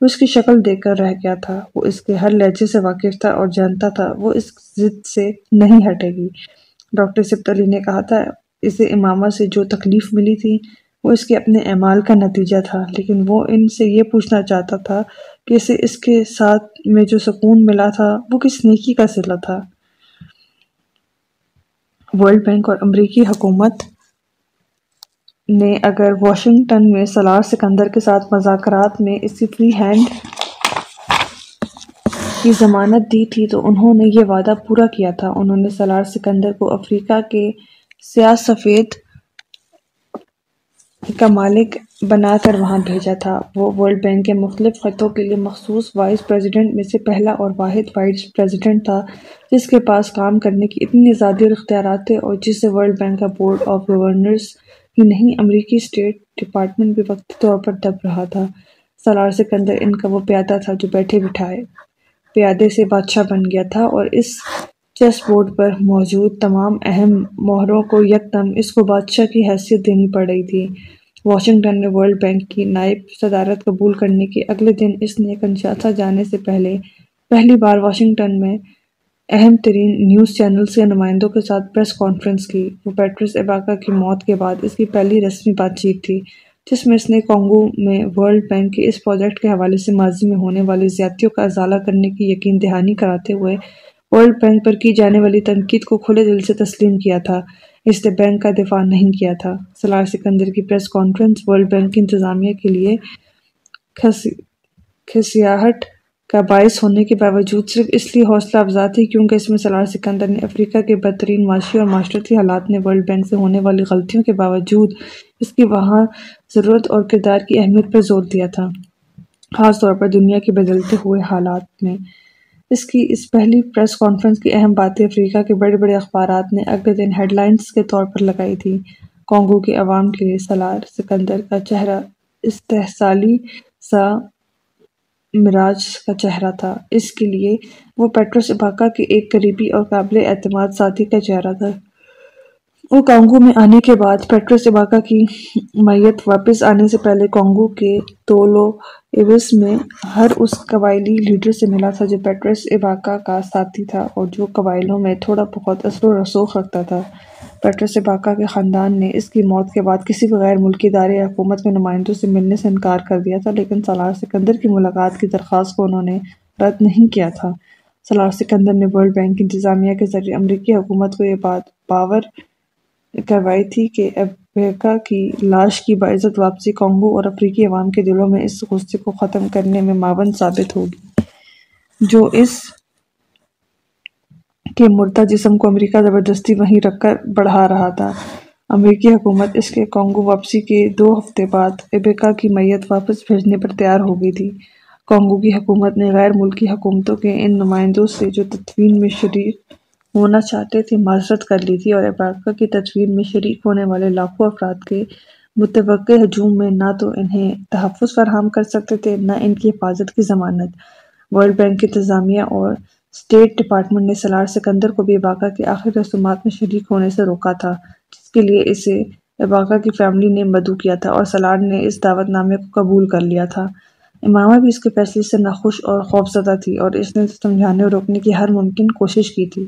وہ اس کی شکل دیکھ کر رہ گیا تھا۔ وہ اس کے ہر لہجے سے واقف تھا اور جانتا تھا۔ وہ اس ضد سے نہیں ہٹے گی۔ ڈاکٹر سبت علی نے کہا تھا، اسے امامہ سے جو تکلیف ملی تھی، وہ اس کے اپنے اعمال کا نتیجہ تھا۔ لیکن وہ ان سے یہ پوچھنا چاہتا تھا کہ اسے اس کے ساتھ میں جو سکون ملا تھا، وہ کس نیکی کا صلہ تھا؟ ورلڈ بینک اور امریکی حکومت نے اگر واشنگٹن میں سلار سکندر کے ساتھ مذاکرات میں اسی فری ہینڈ کی ضمانت دی تھی تو انہوں نے یہ وعدہ پورا کیا تھا۔ انہوں نے سلار سکندر کو افریقہ کے سیاہ سفید کا مالک بنا کر وہاں بھیجا تھا۔ وہ ورلڈ بینک کے مختلف خطوں کے لیے مخصوص وائس پریزیڈنٹ میں سے پہلا اور واحد وائس پریزیڈنٹ تھا، جس کے پاس کام کرنے کی اتنی زیادہ اختیارات تھے اور جسے ورلڈ بینک کا بورڈ آف گورنرز ہی نہیں، امریکی اسٹیٹ ڈپارٹمنٹ بھی وقتی طور پر دب رہا تھا۔ سلار سکندر ان کا وہ پیادہ تھا جو بیٹھے بٹھائے۔ پیادے سے بادشاہ بن گیا تھا اور اس چیس بورڈ پر موجود تمام اہم مہروں کو یکدم اس کو بادشاہ کی حیثیت دینی پڑ رہی تھی۔ واشنگٹن میں ورلڈ بینک کی نائب صدارت قبول کرنے کے اگلے دن اس نے کنشاسا جانے سے پہلے پہلی بار واشنگٹن میں اہم ترین نیوز چینلز کے نمائندوں کے ساتھ پریس کانفرنس کی۔ وہ پیٹرس اباکا کی موت کے بعد اس کی پہلی رسمی بات چیت تھی، جس میں اس نے کانگو میں ورلڈ بینک کے اس پروجیکٹ کے حوالے سے ماضی میں ہونے والی زیادتیوں کا ازالہ کرنے کی یقین دہانی کراتے ہوئے ورلڈ بینک پر کی جانے والی تنقید کو کھلے دل سے تسلیم کیا تھا۔ اس نے بینک کا دفاع نہیں کیا تھا۔ سلار سکندر کی پریس کانفرنس ورلڈ بینک کی انتظامیہ کے لیے کھسیاہٹ کا باعث ہونے کے باوجود صرف اس لیے حوصلہ افزا تھی کیونکہ اس میں سلار سکندر نے افریقہ کے بدترین معاشی اور معاشرتی حالات میں ورلڈ بینک سے ہونے والی غلطیوں کے باوجود اس کی وہاں ضرورت اور کردار کی اہمیت پر زور دیا تھا۔ خاص طور پر دنیا کے بدلتے ہوئے حالات میں۔ اس کی اس پہلی پریس کانفرنس کی اہم باتیں افریقہ کے بڑے بڑے اخبارات نے اگلے دن ہیڈ لائنز کے طور پر لگائی تھی۔ کانگو کے عوام کے لیے سلار سکندر کا چہرہ استحصالی سا مراج کا چہرہ تھا۔ اس کے لیے وہ پیٹرس اباکا کے ایک قریبی اور قابل اعتماد ساتھی کا چہرہ تھا۔ وہ کانگو میں آنے کے بعد پیٹرس اباکا کی میت واپس آنے سے پہلے کانگو کے تولو ایوس میں ہر اس قبائلی لیڈر سے ملا تھا جو پیٹرس اباکا کا ساتھی تھا اور جو قبائلوں میں تھوڑا بہت اثر و رسوخ رکھتا تھا۔ پیٹرس اباکا کے خاندان نے اس کی موت کے بعد کسی بھی غیر ملکی ادارے یا حکومت کے نمائندوں سے ملنے سے انکار کر دیا تھا، لیکن سالار سکندر کی ملاقات کی درخواست کو انہوں نے رد نہیں کیا تھا۔ سالار سکندر نے ورلڈ بینک انتظامیہ کے ذریعے امریکی حکومت کو یہ بات باور کروائی تھی کہ ابیکا کی لاش کی باعزت واپسی کانگو اور افریقی عوام کے دلوں میں اس غصے کو ختم کرنے میں معاون ثابت ہوگی۔ جو اس کے مردہ جسم کو امریکہ زبردستی وہیں رکھ کر بڑھا رہا تھا۔ امریکی حکومت اس کے کانگو واپسی کے دو ہفتے بعد ابیکا کی میت واپس بھیجنے پر تیار ہو گئی تھی۔ کانگو کی حکومت نے غیر ملکی حکومتوں کے ان نمائندوں سے جو تدفین میں شریک ہونا چاہتے تھے معذرت کر لی تھی اور ابیکا کی تدفین میں شریک ہونے والے لاکھوں افراد کے متوقع ہجوم میں نہ تو انہیں تحفظ فراہم کر سکتے تھے، نہ ان کی حفاظت کی ضمانت۔ ورلڈ بینک کی انتظامیہ اور اسٹیٹ ڈپارٹمنٹ نے سلار سکندر کو بھی اباکا کے آخری رسومات میں شریک ہونے سے روکا تھا، جس کے لیے اسے اباکا کی فیملی نے مدعو کیا تھا اور سلار نے اس دعوت نامے کو قبول کر لیا تھا۔ امامہ بھی اس کے فیصلے سے ناخوش اور خوفزدہ تھی اور اس نے سمجھانے اور روکنے کی ہر ممکن کوشش کی تھی۔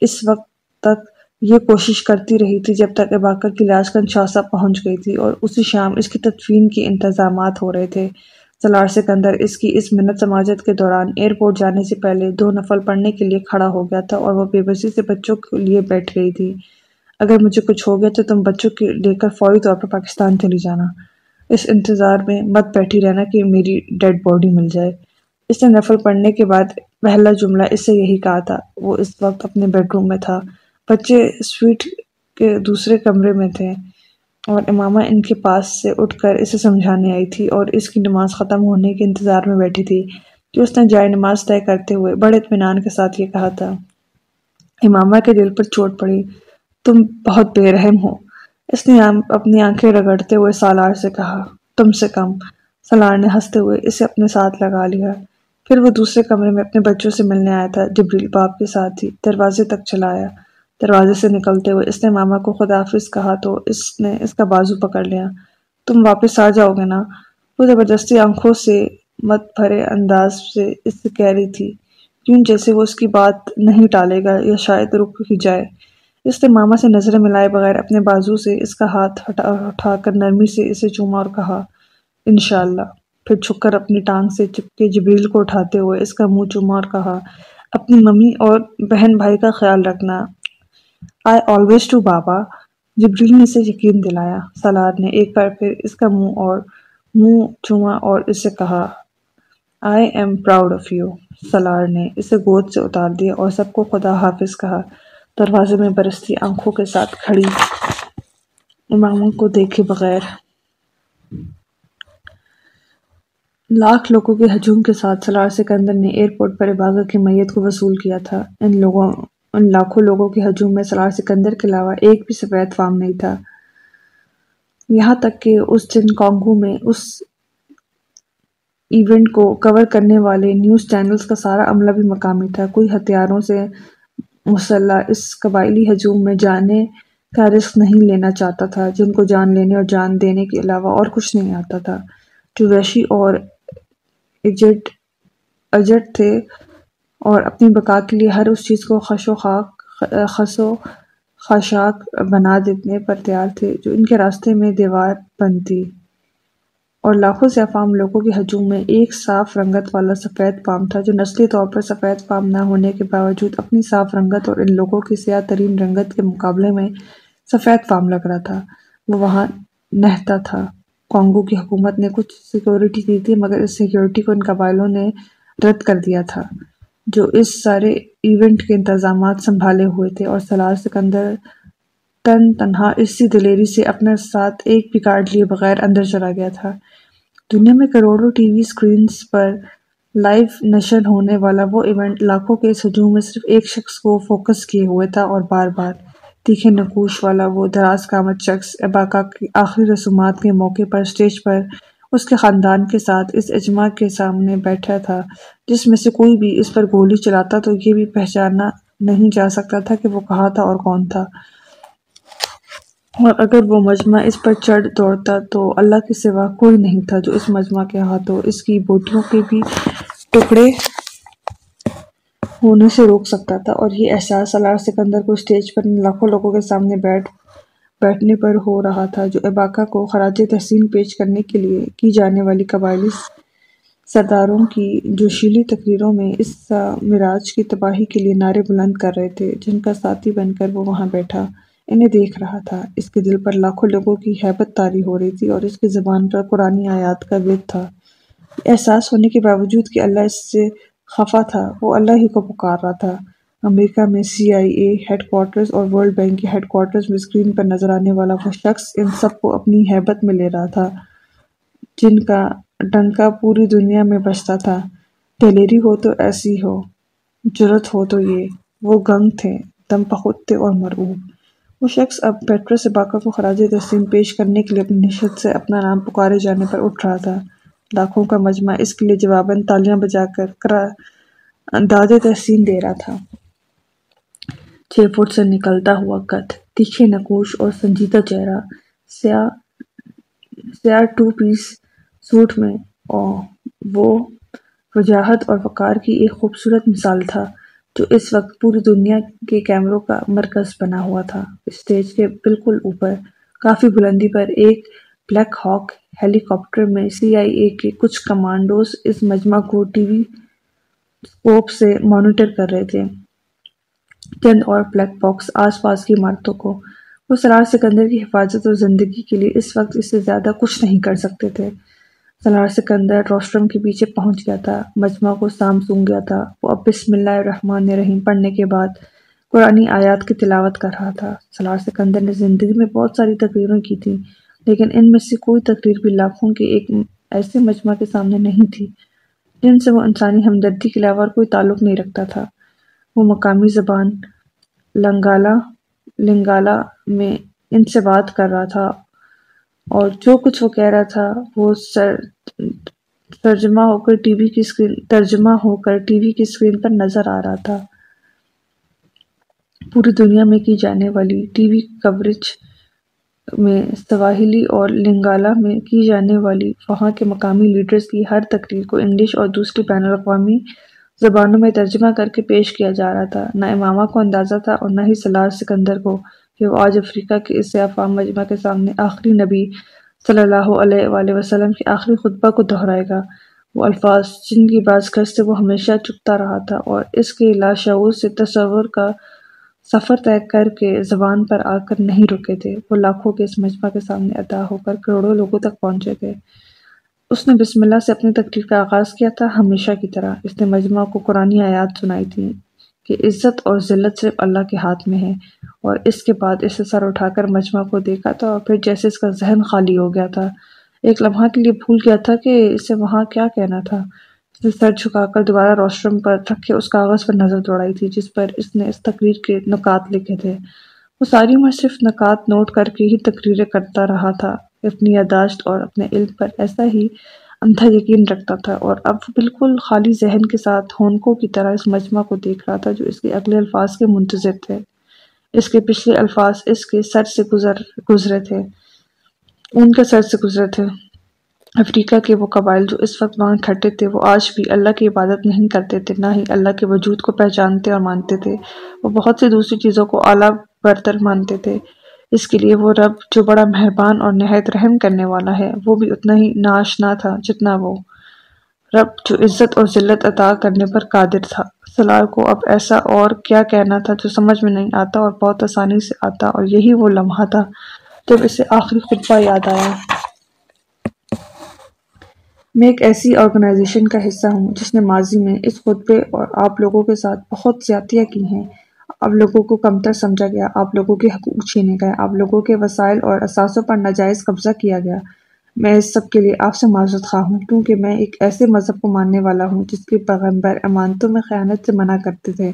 اس وقت تک یہ کوشش کرتی رہی تھی جب تک اباکا کی لاش کنشاسا پہنچ گئی تھی اور اسی شام اس کی تدفین کے انتظامات ہو رہے تھے۔ سلار سکندر اس کی اس منت سماجت کے دوران ایئرپورٹ جانے سے پہلے دو نفل پڑھنے کے لیے کھڑا ہو گیا تھا اور وہ بے بسی سے بچوں کے لیے بیٹھ گئی تھی۔ اگر مجھے کچھ ہو گیا تو تم بچوں کے لے کر فوری طور پر پاکستان چلی جانا۔ اس انتظار میں مت بیٹھی رہنا کہ میری ڈیڈ باڈی مل جائے۔ اس نے نفل پڑھنے کے بعد پہلا جملہ اس سے یہی کہا تھا، وہ اس وقت اپنے بیڈ روم میں تھا۔ بچے سویٹ کے دوسرے کمرے میں تھے اور امامہ ان کے پاس سے اٹھ کر اسے سمجھانے آئی تھی اور اس کی نماز ختم ہونے کے انتظار میں بیٹھی تھی۔ کہ اس نے جائے نماز طے کرتے ہوئے بڑے اطمینان کے ساتھ یہ کہا تھا، امامہ کے دل پر چوٹ پڑی، تم بہت بے رحم ہو اس نے اپنی آنکھیں رگڑتے ہوئے سالار سے کہا، تم سے کم سالار نے ہنستے ہوئے اسے اپنے ساتھ لگا لیا۔ پھر وہ دوسرے کمرے میں اپنے بچوں سے ملنے آیا تھا، جبریل باپ کے ساتھ ہی، دروازے تک چلایا۔ دروازے سے نکلتے ہوئے اس نے ماما کو خدافظ کہا تو اس نے اس کا بازو پکڑ لیا۔ تم واپس آ جاؤ گے نا؟ وہ زبردستی آنکھوں سے مت بھرے انداز سے اس سے کہہ رہی تھی۔ کیوں جیسے وہ اس کی بات نہیں ٹالے گا یا شاید رک ہی جائے۔ اس نے ماما سے نظریں ملائے بغیر اپنے بازو سے اس کا ہاتھ ہٹا اٹھا کر نرمی سے اسے چوما اور کہا، انشاءاللہ۔ پھر چھک کر اپنی ٹانگ سے چپکے جبریل کو اٹھاتے ہوئے اس کا منہ چوما اور کہا، اپنی ممی اور بہن بھائی کا خیال رکھنا۔ آئی آلویز ٹو بابا۔ جبریل نے اسے یقین دلایا۔ سلار نے ایک بار پھر اس کا منہ اور منہ چوما اور اسے کہا I am proud of you Salar نے اسے گود سے اتار دیا اور سب کو خدا حافظ کہا۔ دروازے میں برستی آنکھوں کے ساتھ کھڑی اماموں کو دیکھے بغیر۔ لاکھ لوگوں کے ہجوم کے ساتھ سلار سکندر نے ایئرپورٹ پر عباغہ کی میت کو وصول کیا تھا۔ ان لوگوں ان لاکھوں لوگوں کے ہجوم میں سلار سکندر کے علاوہ ایک بھی سفید فام نہیں تھا۔ یہاں تک کہ اس دن کانگو میں اس ایونٹ کو کور کرنے والے نیوز چینلز کا سارا عملہ بھی مقامی تھا۔ کوئی ہتھیاروں سے مسلح اس قبائلی ہجوم میں جانے کا رسک نہیں لینا چاہتا تھا۔ جن کو جان لینے اور جان دینے کے علاوہ اور کچھ نہیں آتا تھا۔ جو ویشی اور ایجٹ اجٹ تھے اور اپنی بقا کے لیے ہر اس چیز کو خش و خاک، خس و خاشاک بنا دینے پر تیار تھے جو ان کے راستے میں دیوار بنتی۔ اور لاکھوں سے افام لوگوں کے ہجوم میں ایک صاف رنگت والا سفید پام تھا جو نسلی طور پر سفید پام نہ ہونے کے باوجود اپنی صاف رنگت اور ان لوگوں کی سیاہ ترین رنگت کے مقابلے میں سفید پام لگ رہا تھا۔ وہ وہاں نہتا تھا۔ کانگو کی حکومت نے کچھ سیکورٹی دی تھی، مگر اس سیکورٹی کو ان قبائلوں نے رد کر دیا تھا، جو اس سارے ایونٹ کے انتظامات سنبھالے ہوئے تھے۔ اور سلار سکندر تن تنہا اسی دلیری سے اپنے ساتھ ایک بھی کارڈ لیے بغیر اندر چلا گیا تھا۔ دنیا میں کروڑوں ٹی وی سکرینز پر لائیو نشر ہونے والا وہ ایونٹ لاکھوں کے اس ہجوم میں صرف ایک شخص کو فوکس کیے ہوئے تھا اور بار بار تیکھے نقوش والا وہ دراز کامت شخص اباکا کی آخری رسومات کے موقع پر سٹیج پر اس کے خاندان کے ساتھ اس اجماع کے سامنے بیٹھا تھا، جس میں سے کوئی بھی اس پر گولی چلاتا تو یہ بھی پہچانا نہیں جا سکتا تھا کہ وہ کہاں تھا اور کون تھا۔ اور اگر وہ مجمع اس پر چڑھ دوڑتا تو اللہ کے سوا کوئی نہیں تھا جو اس مجمع کے ہاتھوں، اس کی بوٹیوں کے بھی ٹکڑے ہونے سے روک سکتا تھا اور یہ احساس سلار سکندر کو اسٹیج پر لاکھوں لوگوں کے سامنے بیٹھ، بیٹھنے پر ہو رہا تھا، جو اباکا کو خراج تحسین پیش کرنے کے لیے کی جانے والی قبائلی سرداروں کی جوشیلی تقریروں میں اس مراج کی تباہی کے لیے نعرے بلند کر رہے تھے۔ جن کا ساتھی بن کر وہ وہاں بیٹھا، انہیں دیکھ رہا تھا۔ اس کے دل پر لاکھوں لوگوں کی حیبت تاری ہو رہی تھی اور اس کی زبان پر قرآن آیات کا وید تھا۔ احساس ہونے کے باوجود کہ اللہ اس سے خفا تھا۔ وہ اللہ ہی کو پکار رہا تھا۔ امریکہ میں C I A headquarters اور ورلڈ بینک کے ہیڈ کوارٹرز میں اسکرین پر نظر آنے والا وہ شخص ان سب کو اپنی حیبت میں لے رہا تھا، جن کا ڈنکا پوری دنیا میں بچتا تھا۔ دلیری ہو تو ایسی ہو جرت ہو تو یہ۔ وہ گنگ تھے، دم پختے اور مرعوب۔ وہ شخص اب پیٹرو سے باقا کو خراج تحسین پیش کرنے کے لیے اپنی نشت سے اپنا نام پکارے جانے پر اٹھ رہا تھا۔ لاکھوں کا مجمع اس کے لیے جواباً تالیاں بجا کر کرا داد تحسین دے رہا تھا۔ چھ فٹ سے نکلتا ہوا قد، تیکھے نقوش اور سنجیدہ چہرہ۔ سیاہ سیاہ ٹو پیس سوٹ میں وہ وجاہت اور وقار کی ایک خوبصورت مثال تھا، جو اس وقت پوری دنیا کے کیمروں کا مرکز بنا ہوا تھا۔ اسٹیج کے بالکل اوپر، کافی بلندی پر ایک بلیک ہاک ہیلی کاپٹر میں سی آئی اے کے کچھ کمانڈوز اس مجمع کو ٹی وی اسکوپ سے مانیٹر کر رہے تھے۔ چند اور بلیک باکس آس پاس کی عمارتوں کو وہ سلار سکندر کی حفاظت اور زندگی کے لیے اس وقت اس سے زیادہ کچھ نہیں کر سکتے تھے۔ سلار سکندر روسٹرم کے پیچھے پہنچ گیا تھا، مجمع کو سام سونگ گیا تھا۔ وہ اب بسم اللہ الرحمن الرحیم پڑھنے کے بعد قرآنی آیات کی تلاوت کر رہا تھا۔ سلار سکندر نے زندگی میں بہت ساری تقریروں کی تھی لیکن ان میں سے کوئی تقریر بھی لاکھوں کے ایک ایسے مجمع کے سامنے نہیں تھی، جن سے وہ انسانی ہمدردی کے علاوہ کوئی تعلق نہیں رکھتا تھا۔ وہ مقامی زبان لنگالا لنگالا میں ان سے بات کر رہا تھا اور جو کچھ وہ کہہ رہا تھا وہ سر، ترجمہ ہو کر ٹی وی کی اسکرین ترجمہ ہو کر ٹی وی کی اسکرین پر نظر آ رہا تھا۔ پوری دنیا میں کی جانے والی ٹی وی کوریج میں سواحلی اور لنگالا میں کی جانے والی وہاں کے مقامی لیڈرز کی ہر تقریر کو انگلش اور دوسری بین الاقوامی زبانوں میں ترجمہ کر کے پیش کیا جا رہا تھا۔ نہ امامہ کو اندازہ تھا اور نہ ہی سلار سکندر کو کہ وہ آج افریقہ کے اس افام مجمع کے سامنے آخری نبی صلی اللہ علیہ وآلہ وسلم کے آخری خطبہ کو دہرائے گا۔ وہ الفاظ جن کی باز کر سے وہ ہمیشہ چکتا رہا تھا اور اس کے لاشعور سے تصور کا سفر طے کر کے زبان پر آ کر نہیں رکے تھے۔ وہ لاکھوں کے اس مجمع کے سامنے ادا ہو کر کروڑوں لوگوں تک پہنچے تھے۔ اس نے بسم اللہ سے اپنی تقریر کا آغاز کیا تھا ہمیشہ کی طرح۔ اس نے مجمع کو قرآن آیات سنائی تھی کہ عزت اور ذلت صرف اللہ کے ہاتھ میں ہے۔ اور اس کے بعد اسے سر اٹھا کر مجمع کو دیکھا تھا اور پھر جیسے اس کا ذہن خالی ہو گیا تھا۔ ایک لمحہ کے لیے بھول گیا تھا کہ اسے وہاں کیا کہنا تھا۔ اس سر جھکا کر دوبارہ روشرم پر رکھے اس کاغذ پر نظر دوڑائی تھی، جس پر اس نے اس تقریر کے نکات لکھے تھے۔ وہ ساری عمر صرف نکات نوٹ کر کے ہی تقریریں کرتا رہا تھا۔ اپنی یاداشت اور اپنے علم پر ایسا ہی اندھا یقین رکھتا تھا اور اب وہ بالکل خالی ذہن کے ساتھ ہونکوں کی طرح اس مجمع کو دیکھ رہا تھا جو اس کے اگلے الفاظ کے منتظر تھے۔ اس کے پچھلے الفاظ اس کے سر سے گزر گزرے تھے۔ ان کے سر سے گزرے تھے۔ افریقہ کے وہ قبائل جو اس وقت وہاں کھٹے تھے، وہ آج بھی اللہ کی عبادت نہیں کرتے تھے، نہ ہی اللہ کے وجود کو پہچانتے اور مانتے تھے۔ وہ بہت سی دوسری چیزوں کو اعلیٰ برتر مانتے تھے۔ اس کے لیے وہ رب جو بڑا مہربان اور نہایت رحم کرنے والا ہے، وہ بھی اتنا ہی ناشنا تھا جتنا وہ۔ رب جو عزت اور ذلت عطا کرنے پر قادر تھا۔ سلار کو اب ایسا اور کیا کہنا تھا جو سمجھ میں نہیں آتا اور بہت آسانی سے آتا اور یہی وہ لمحہ تھا جب اسے آخری خطبہ یاد آیا۔ میں ایک ایسی آرگنائزیشن کا حصہ ہوں جس نے ماضی میں اس خطبے اور آپ لوگوں کے ساتھ بہت زیادتیاں کی ہیں۔ آپ لوگوں کو کمتر سمجھا گیا، آپ لوگوں کے حقوق چھینے گئے، آپ لوگوں کے وسائل اور اثاثوں پر ناجائز قبضہ کیا گیا۔ میں اس سب کے لیے آپ سے معذرت خواہ ہوں، کیونکہ میں ایک ایسے مذہب کو ماننے والا ہوں جس کے پیغمبر امانتوں میں خیانت سے منع کرتے تھے۔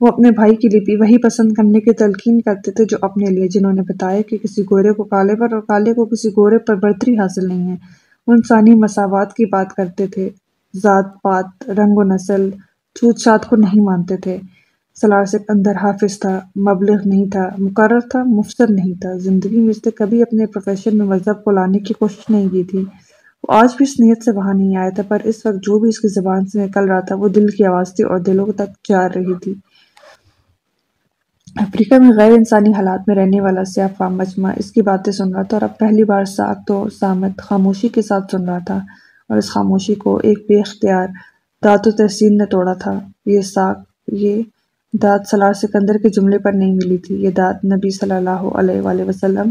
وہ اپنے بھائی کے لیے بھی وہی پسند کرنے کی تلقین کرتے تھے جو اپنے لیے، جنہوں نے بتایا کہ کسی گورے کو کالے پر اور کالے کو کسی گورے پر برتری حاصل نہیں ہے۔ وہ انسانی مساوات کی بات کرتے تھے۔ ذات پات رنگ و نسل چھوت چھات کو نہیں مانتے تھے۔ سلار سے اندر حافظ تھا، مبلغ نہیں تھا، مقرر تھا، مفسر نہیں تھا۔ زندگی میں اس نے کبھی اپنے پروفیشن میں مذہب کو لانے کی کوشش نہیں کی تھی۔ وہ آج بھی اس نیت سے وہاں نہیں آیا تھا پر اس وقت جو بھی اس کی زبان سے نکل رہا تھا، وہ دل کی آواز تھی اور دلوں تک جا رہی تھی۔ افریقہ میں غیر انسانی حالات میں رہنے والا سیاہ فام مجمع اس کی باتیں سن رہا تھا اور اب پہلی بار ساکت و سامت خاموشی کے ساتھ سن رہا تھا اور اس خاموشی کو ایک بے اختیار دات و تحسین نے توڑا تھا۔ یہ ساک یہ داد سلار سکندر کے جملے پر نہیں ملی تھی۔ یہ داد نبی صلی اللہ علیہ وآلہ وسلم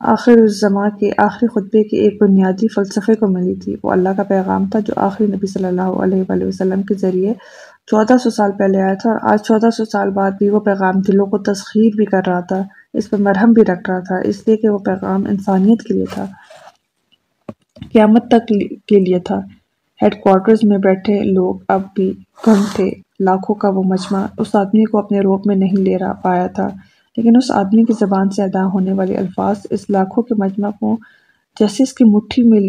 آخر الزما کے آخری خطبے کے ایک بنیادی فلسفے کو ملی تھی۔ وہ اللہ کا پیغام تھا جو آخری نبی صلی اللہ علیہ وآلہ وسلم کے ذریعے چودہ سو سال پہلے آیا تھا اور آج چودہ سو سال بعد بھی وہ پیغام دلوں کو تسخیر بھی کر رہا تھا، اس پہ مرہم بھی رکھ رہا تھا، اس لیے کہ وہ پیغام انسانیت کے لیے تھا۔ قیامت تک کے لیے تھا۔ ہیڈ کوارٹرز میں بیٹھے لوگ اب بھی کم تھے۔ لاکھوں کا وہ مجمع اس آدمی کو اپنے روپ میں نہیں لے رہا پایا تھا۔ لیکن اس آدمی کی زبان سے ادا ہونے والے الفاظ اس لاکھوں کے مجمع کو جیسے اس کی مٹھی میں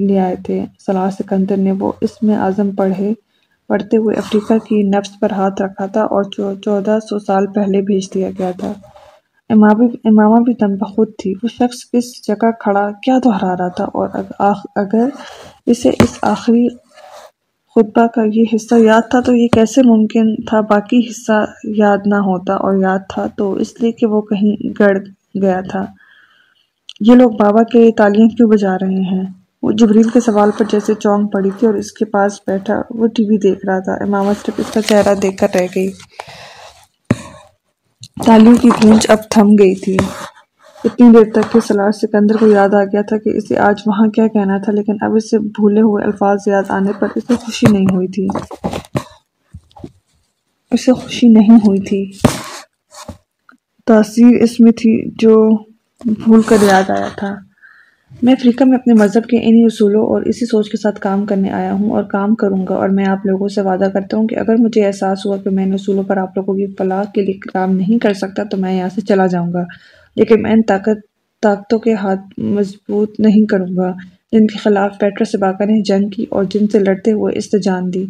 لے آئے تھے۔ صلاح سکندر نے وہ اس میں اعظم پڑھے پڑھتے ہوئے افریقہ کی نفس پر ہاتھ رکھا تھا اور چودہ سو سال پہلے بھیج دیا گیا تھا۔ امامہ بھی دم بخود تھی۔ وہ شخص کس جگہ کھڑا کیا دہرا رہا تھا اور اگر اسے اس آخری خطبہ کا یہ حصہ یاد تھا تو یہ کیسے ممکن تھا؟ باقی حصہ یاد نہ ہوتا اور یاد تھا تو اس لیے کہ وہ کہیں گڑ گیا تھا۔ یہ لوگ بابا کے تالیاں کیوں بجا رہے ہیں؟ وہ جبریل کے سوال پر جیسے چونک پڑی تھی اور اس کے پاس بیٹھا، وہ ٹی وی دیکھ رہا تھا۔ امامت صرف اس کا چہرہ دیکھ کر رہ گئی۔ تالیوں کی گونج اب تھم گئی تھی۔ اتنی دیر تک کہ سلار سکندر کو یاد آ گیا تھا کہ اسے آج وہاں کیا کہنا تھا، لیکن اب اسے بھولے ہوئے الفاظ یاد آنے پر اسے خوشی نہیں ہوئی تھی۔ اسے خوشی نہیں ہوئی تھی۔ تاثیر اس میں تھی جو بھول کر یاد آیا تھا۔ میں افریقہ میں اپنے مذہب کے انہی اصولوں اور اسی سوچ کے ساتھ کام کرنے آیا ہوں اور کام کروں گا اور میں آپ لوگوں سے وعدہ کرتا ہوں کہ اگر مجھے احساس ہوا کہ میں ان اصولوں پر آپ لوگوں کی فلاح کے لیے کام نہیں کر سکتا تو میں یہاں سے چلا جاؤں گا۔ لیکن میں ان طاقت، طاقتوں کے ہاتھ مضبوط نہیں کروں گا۔ جن کے خلاف پیٹرس اباکا نے جنگ کی اور جن سے لڑتے ہوئے استجان دی۔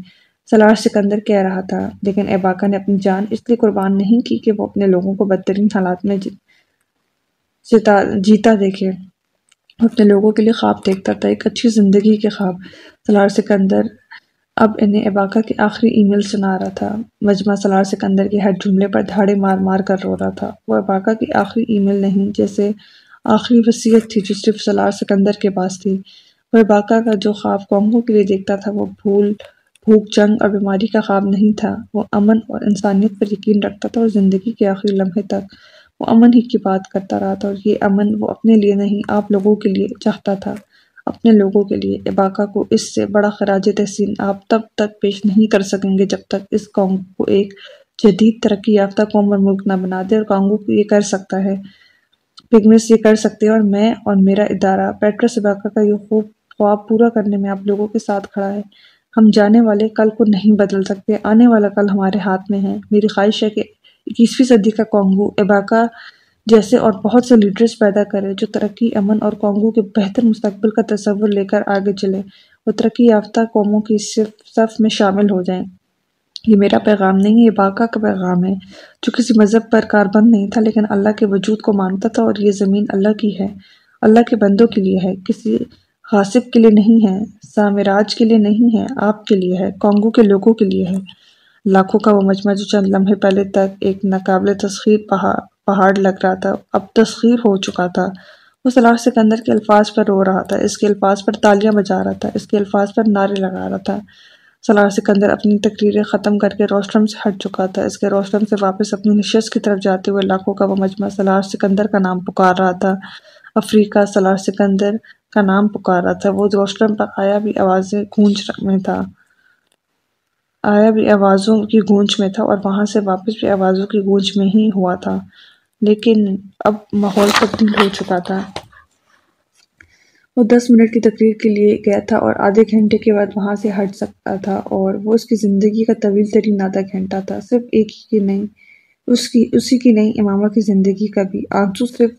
سلار سکندر کہہ رہا تھا، لیکن اباکا نے اپنی جان اس لیے قربان نہیں کی کہ وہ اپنے لوگوں کو بدترین حالات میں جیتا دیکھے۔ اپنے لوگوں کے لیے خواب دیکھتا تھا، ایک اچھی زندگی کے خواب۔ سلار سکندر اب انہیں اباکا کی آخری ای میل سنا رہا تھا۔ مجمع سلار سکندر کے ہر جملے پر دھاڑے مار مار کر رو رہا تھا۔ وہ اباکا کی آخری ای میل نہیں، جیسے آخری وصیت تھی جو صرف سلار سکندر کے پاس تھی۔ وہ اباکا کا جو خواب کانگو کے لیے دیکھتا تھا، وہ بھول، بھوک، جنگ اور بیماری کا خواب نہیں تھا۔ وہ امن اور انسانیت پر یقین رکھتا تھا اور زندگی کے آخری لمحے تک وہ امن ہی کی بات کرتا رہا تھا اور یہ امن وہ اپنے لیے نہیں، آپ لوگوں کے لیے چاہتا تھا۔ اپنے لوگوں کے لیے۔ اباکا کو اس سے بڑا خراج تحسین آپ تب تک پیش نہیں کر سکیں گے جب تک اس قوم کو ایک جدید ترقی یافتہ قوم اور ملک نہ بنا دے اور کانگو کو یہ کر سکتا ہے۔ پگمس یہ کر سکتے ہیں اور میں اور میرا ادارہ پیٹرس اباکا کا یہ خوب خواب پورا کرنے میں آپ لوگوں کے ساتھ کھڑا ہے۔ ہم جانے والے کل کو نہیں بدل سکتے، آنے والا کل ہمارے ہاتھ میں ہے۔ میری خواہش ہے کہ اکیسویں صدی کا کانگو اباکا جیسے اور بہت سے لیڈرز پیدا کرے جو ترقی، امن اور کانگو کے بہتر مستقبل کا تصور لے کر آگے چلے وہ ترقی یافتہ قوموں کی صف صف میں شامل ہو جائیں۔ یہ میرا پیغام نہیں، یہ باقا کا پیغام ہے جو کسی مذہب پر کاربند نہیں تھا لیکن اللہ کے وجود کو مانتا تھا اور یہ زمین اللہ کی ہے، اللہ کے بندوں کے لیے ہے، کسی غاصب کے لیے نہیں ہے، سامراج کے لیے نہیں ہے، آپ کے لیے ہے، کانگو کے لوگوں کے لیے ہے۔ لاکھوں کا وہ مجمع جو چند لمحے پہلے تک ایک ناقابل تسخیر پہاڑ لگ رہا تھا، اب تسخیر ہو چکا تھا۔ وہ سلاح سکندر کے الفاظ پر رو رہا تھا، اس کے الفاظ پر تالیاں بجا رہا تھا، اس کے الفاظ پر نعرے لگا رہا تھا۔ سلار سکندر اپنی تقریریں ختم کر کے روسٹرم سے ہٹ چکا تھا، اس کے روسٹرم سے واپس اپنی نشست کی طرف جاتے ہوئے لاکھوں کا وہ مجمع سلار سکندر کا نام پکار رہا تھا۔ افریقہ سلار سکندر کا نام پکار رہا تھا، وہ روسٹرم پر آیا بھی آوازیں گونج میں تھا۔ آیا بھی آوازوں کی گونج میں تھا اور وہاں سے واپس بھی آوازوں کی گونج میں ہی ہوا تھا، لیکن اب ماحول تبدیل ہو چکا تھا۔ وہ دس منٹ کی تقریر کے لیے گیا تھا اور آدھے گھنٹے کے بعد وہاں سے ہٹ سکتا تھا اور وہ اس کی زندگی کا طویل ترین آدھا گھنٹہ تھا، صرف ایک ہی کی نہیں، اس کی، اسی کی نہیں، امامہ کی زندگی کا بھی۔ آنسو صرف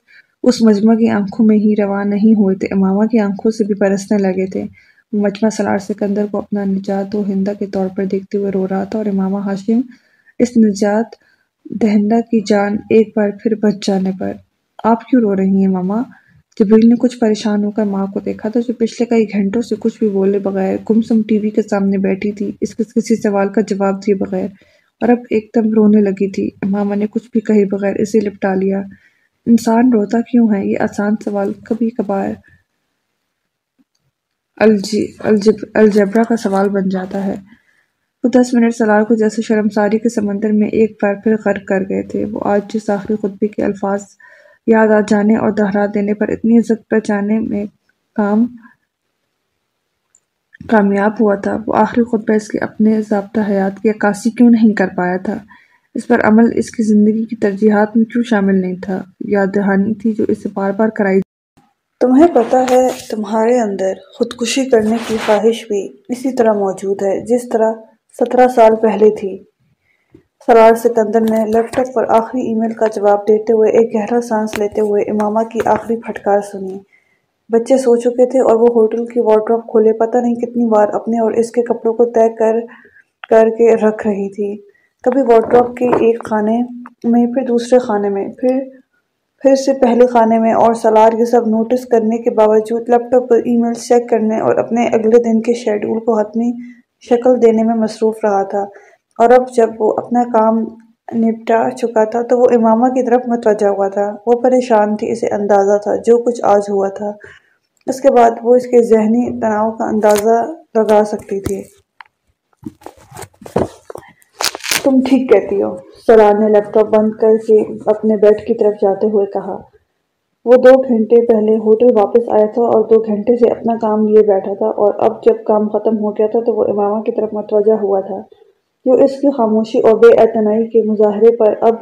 اس مجمع کی آنکھوں میں ہی روا نہیں ہوئے تھے، امامہ کی آنکھوں سے بھی برسنے لگے تھے۔ مجمع سلار سکندر کو اپنا نجات و ہندہ کے طور پر دیکھتے ہوئے رو رہا تھا اور امامہ ہاشم اس نجات دہندہ کی جان ایک بار پھر بچ جانے پر آپ کیوں رو رہی ہیں ماما؟ جبریل نے کچھ پریشان ہو کر ماں کو دیکھا تھا جو پچھلے کئی گھنٹوں سے کچھ بھی بولے بغیر گمسم ٹی وی کے سامنے بیٹھی تھی، اس کے کسی سوال کا جواب دیے بغیر، اور اب ایک دم رونے لگی تھی۔ ماما نے کچھ بھی کہے بغیر اسے لپٹا لیا۔ انسان روتا کیوں ہے؟ یہ آسان سوال کبھی کبھار الجبرا کا سوال بن جاتا ہے۔ وہ دس منٹ سلار کو جیسے شرمساری کے سمندر میں ایک بار پھر غرق کر گئے تھے۔ وہ آج جس آخری خطبے کے الفاظ یاد آ جانے اور دہرا دینے پر اتنی عزت بچانے میں کام کامیاب ہوا تھا۔ وہ آخری خطبہ اس کے اپنے ضابطہ حیات کی عکاسی کیوں نہیں کر پایا تھا؟ اس پر عمل اس کی زندگی کی ترجیحات میں کیوں شامل نہیں تھا؟ یاد دہانی تھی جو اسے بار بار کرائی تمہیں پتا ہے، تمہارے اندر خودکشی کرنے کی خواہش بھی اسی طرح موجود ہے جس طرح سترہ سال پہلے تھی۔ سرار سکندر نے لیپ ٹاپ پر آخری ای میل کا جواب دیتے ہوئے ایک گہرا سانس لیتے ہوئے امامہ کی آخری پھٹکار سنی۔ بچے سو چکے تھے اور وہ ہوٹل کی وارڈروب کھولے، پتہ نہیں کتنی بار اپنے اور اس کے کپڑوں کو طے کر کر کے رکھ رہی تھی۔ کبھی وارڈروب کے ایک خانے میں، پھر دوسرے خانے میں، پھر پھر سے پہلے خانے میں اور سلار یہ سب نوٹس کرنے کے باوجود لیپ ٹاپ پر ای میل چیک کرنے اور اپنے اگلے دن کے شیڈول کو حتمی شکل دینے میں مصروف رہا تھا۔ اور اب جب وہ اپنا کام نپٹا چکا تھا تو وہ امامہ کی طرف متوجہ ہوا تھا۔ وہ پریشان تھی، اسے اندازہ تھا جو کچھ آج ہوا تھا۔ اس کے بعد وہ اس کے ذہنی تناؤ کا اندازہ لگا سکتی تھی۔ تم ٹھیک کہتی ہو۔ سلار نے لیپ ٹاپ بند کر کے اپنے بیڈ کی طرف جاتے ہوئے کہا۔ وہ دو گھنٹے پہلے ہوٹل واپس آیا تھا اور دو گھنٹے سے اپنا کام لیے بیٹھا تھا اور اب جب کام ختم ہو گیا تھا تو وہ امامہ کی طرف متوجہ ہوا تھا۔ جو اس کی خاموشی اور بے اعتنائی کے مظاہرے پر اب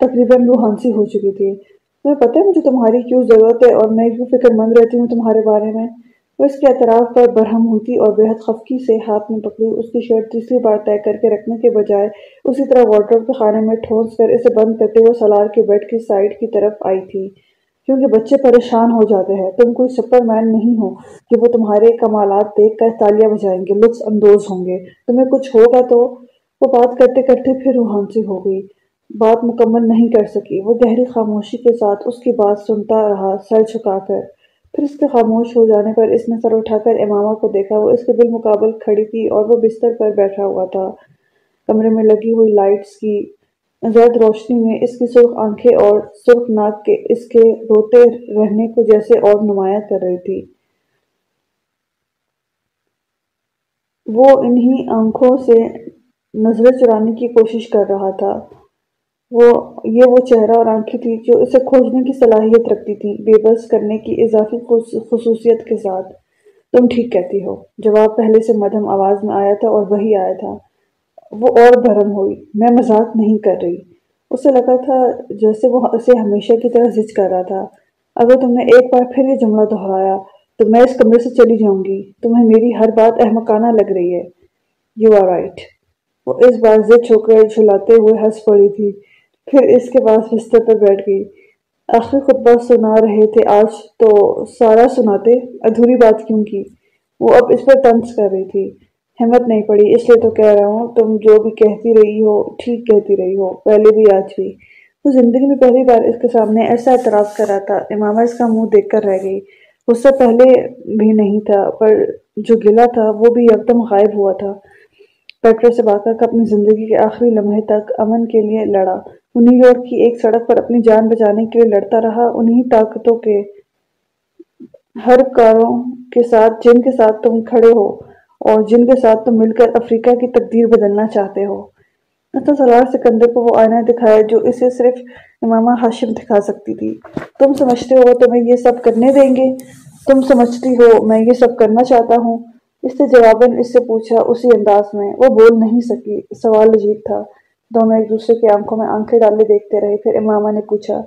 تقریباً روحانسی ہو چکی تھی۔ تمہیں پتہ ہے مجھے تمہاری کیوں ضرورت ہے اور میں کیوں فکر مند رہتی ہوں تمہارے بارے میں؟ وہ اس کے اعتراف پر برہم ہوتی اور بےحد خفکی سے ہاتھ میں پکڑی اس کی شرٹ تیسری بار طے کر کے رکھنے کے بجائے اسی طرح وارڈروب کے خانے میں ٹھونس کر اسے بند کرتے ہوئے سلار کے بیڈ کی سائڈ کی طرف آئی تھی۔ کیونکہ بچے پریشان ہو جاتے ہیں، تم کوئی سپر مین نہیں ہو کہ وہ تمہارے کمالات دیکھ کر تالیاں بجائیں گے، لطف اندوز ہوں گے۔ تمہیں کچھ ہوگا تو؟ وہ بات کرتے کرتے پھر روحانسی ہو گئی۔ بات مکمل نہیں کر سکی۔ وہ گہری خاموشی کے ساتھ اس کی بات سنتا رہا، سر چھکا کر۔ پھر اس کے خاموش ہو جانے پر اس نے سر اٹھا کر امامہ کو دیکھا، وہ اس کے بالمقابل کھڑی تھی اور وہ بستر پر بیٹھا ہوا تھا۔ کمرے میں لگی ہوئی لائٹس کی زرد روشنی میں اس کی سرخ آنکھیں اور سرخ ناک کے، اس کے روتے رہنے کو جیسے اور نمایاں کر رہی تھی۔ وہ انہی آنکھوں سے نظریں چرانے کی کوشش کر رہا تھا۔ وہ، یہ وہ چہرہ اور آنکھیں تھی جو اسے کھوجنے کی صلاحیت رکھتی تھی بے بس کرنے کی اضافی خصوصیت کے ساتھ۔ تم ٹھیک کہتی ہو۔ جواب پہلے سے مدھم آواز میں آیا تھا اور وہی آیا تھا۔ وہ اور بھرم ہوئی۔ میں مذاق نہیں کر رہی۔ اسے لگا تھا جیسے وہ اسے ہمیشہ کی طرح زج کر رہا تھا۔ اگر تم نے ایک بار پھر یہ جملہ دہرایا تو میں اس کمرے سے چلی جاؤں گی۔ تمہیں میری ہر بات احمقانہ لگ رہی ہے۔ یو آر رائٹ وہ اس بار زد ہو کر جھلاتے ہوئے ہنس پڑی تھی۔ پھر اس کے بعد بستر پر بیٹھ گئی۔ آخری خطبہ سنا رہے تھے، آج تو سارا سناتے، ادھوری بات کیوں کی؟ وہ اب اس پر تنس کر رہی تھی۔ ہمت نہیں پڑی، اس لیے تو کہہ رہا ہوں، تم جو بھی کہتی رہی ہو، ٹھیک کہتی رہی ہو، پہلے بھی آج بھی۔ وہ زندگی میں پہلی بار اس کے سامنے ایسا اعتراض کر رہا تھا۔ امامہ اس کا منہ دیکھ کر رہ گئی۔ اس سے پہلے بھی نہیں تھا، پر جو گلا تھا وہ بھی یکدم غائب ہوا تھا۔ پیٹرو سے باقا کا اپنی زندگی کے آخری لمحے تک امن کے لیے لڑا۔ وہ نیو یارک کی ایک سڑک پر اپنی جان بچانے کے لیے لڑتا رہا، انہی طاقتوں کے ہر کاروں کے ساتھ، جن کے ساتھ تم کھڑے ہو اور جن کے ساتھ تم مل کر افریقہ کی تقدیر بدلنا چاہتے ہو۔ اتنا سلار سکندر کو وہ آئینہ دکھایا جو اسے صرف امامہ ہاشم دکھا سکتی تھی۔ تم سمجھتے ہو تمہیں یہ سب کرنے دیں گے۔ تم سمجھتی ہو میں یہ سب کرنا چاہتا ہوں۔ اس نے جواباً اس سے پوچھا، اسی انداز میں وہ بول نہیں سکی۔ سوال عجیب تھا۔ دونوں ایک دوسرے کی آنکھوں میں آنکھیں ڈالے دیکھتے رہے، پھر امامہ نے پوچھا،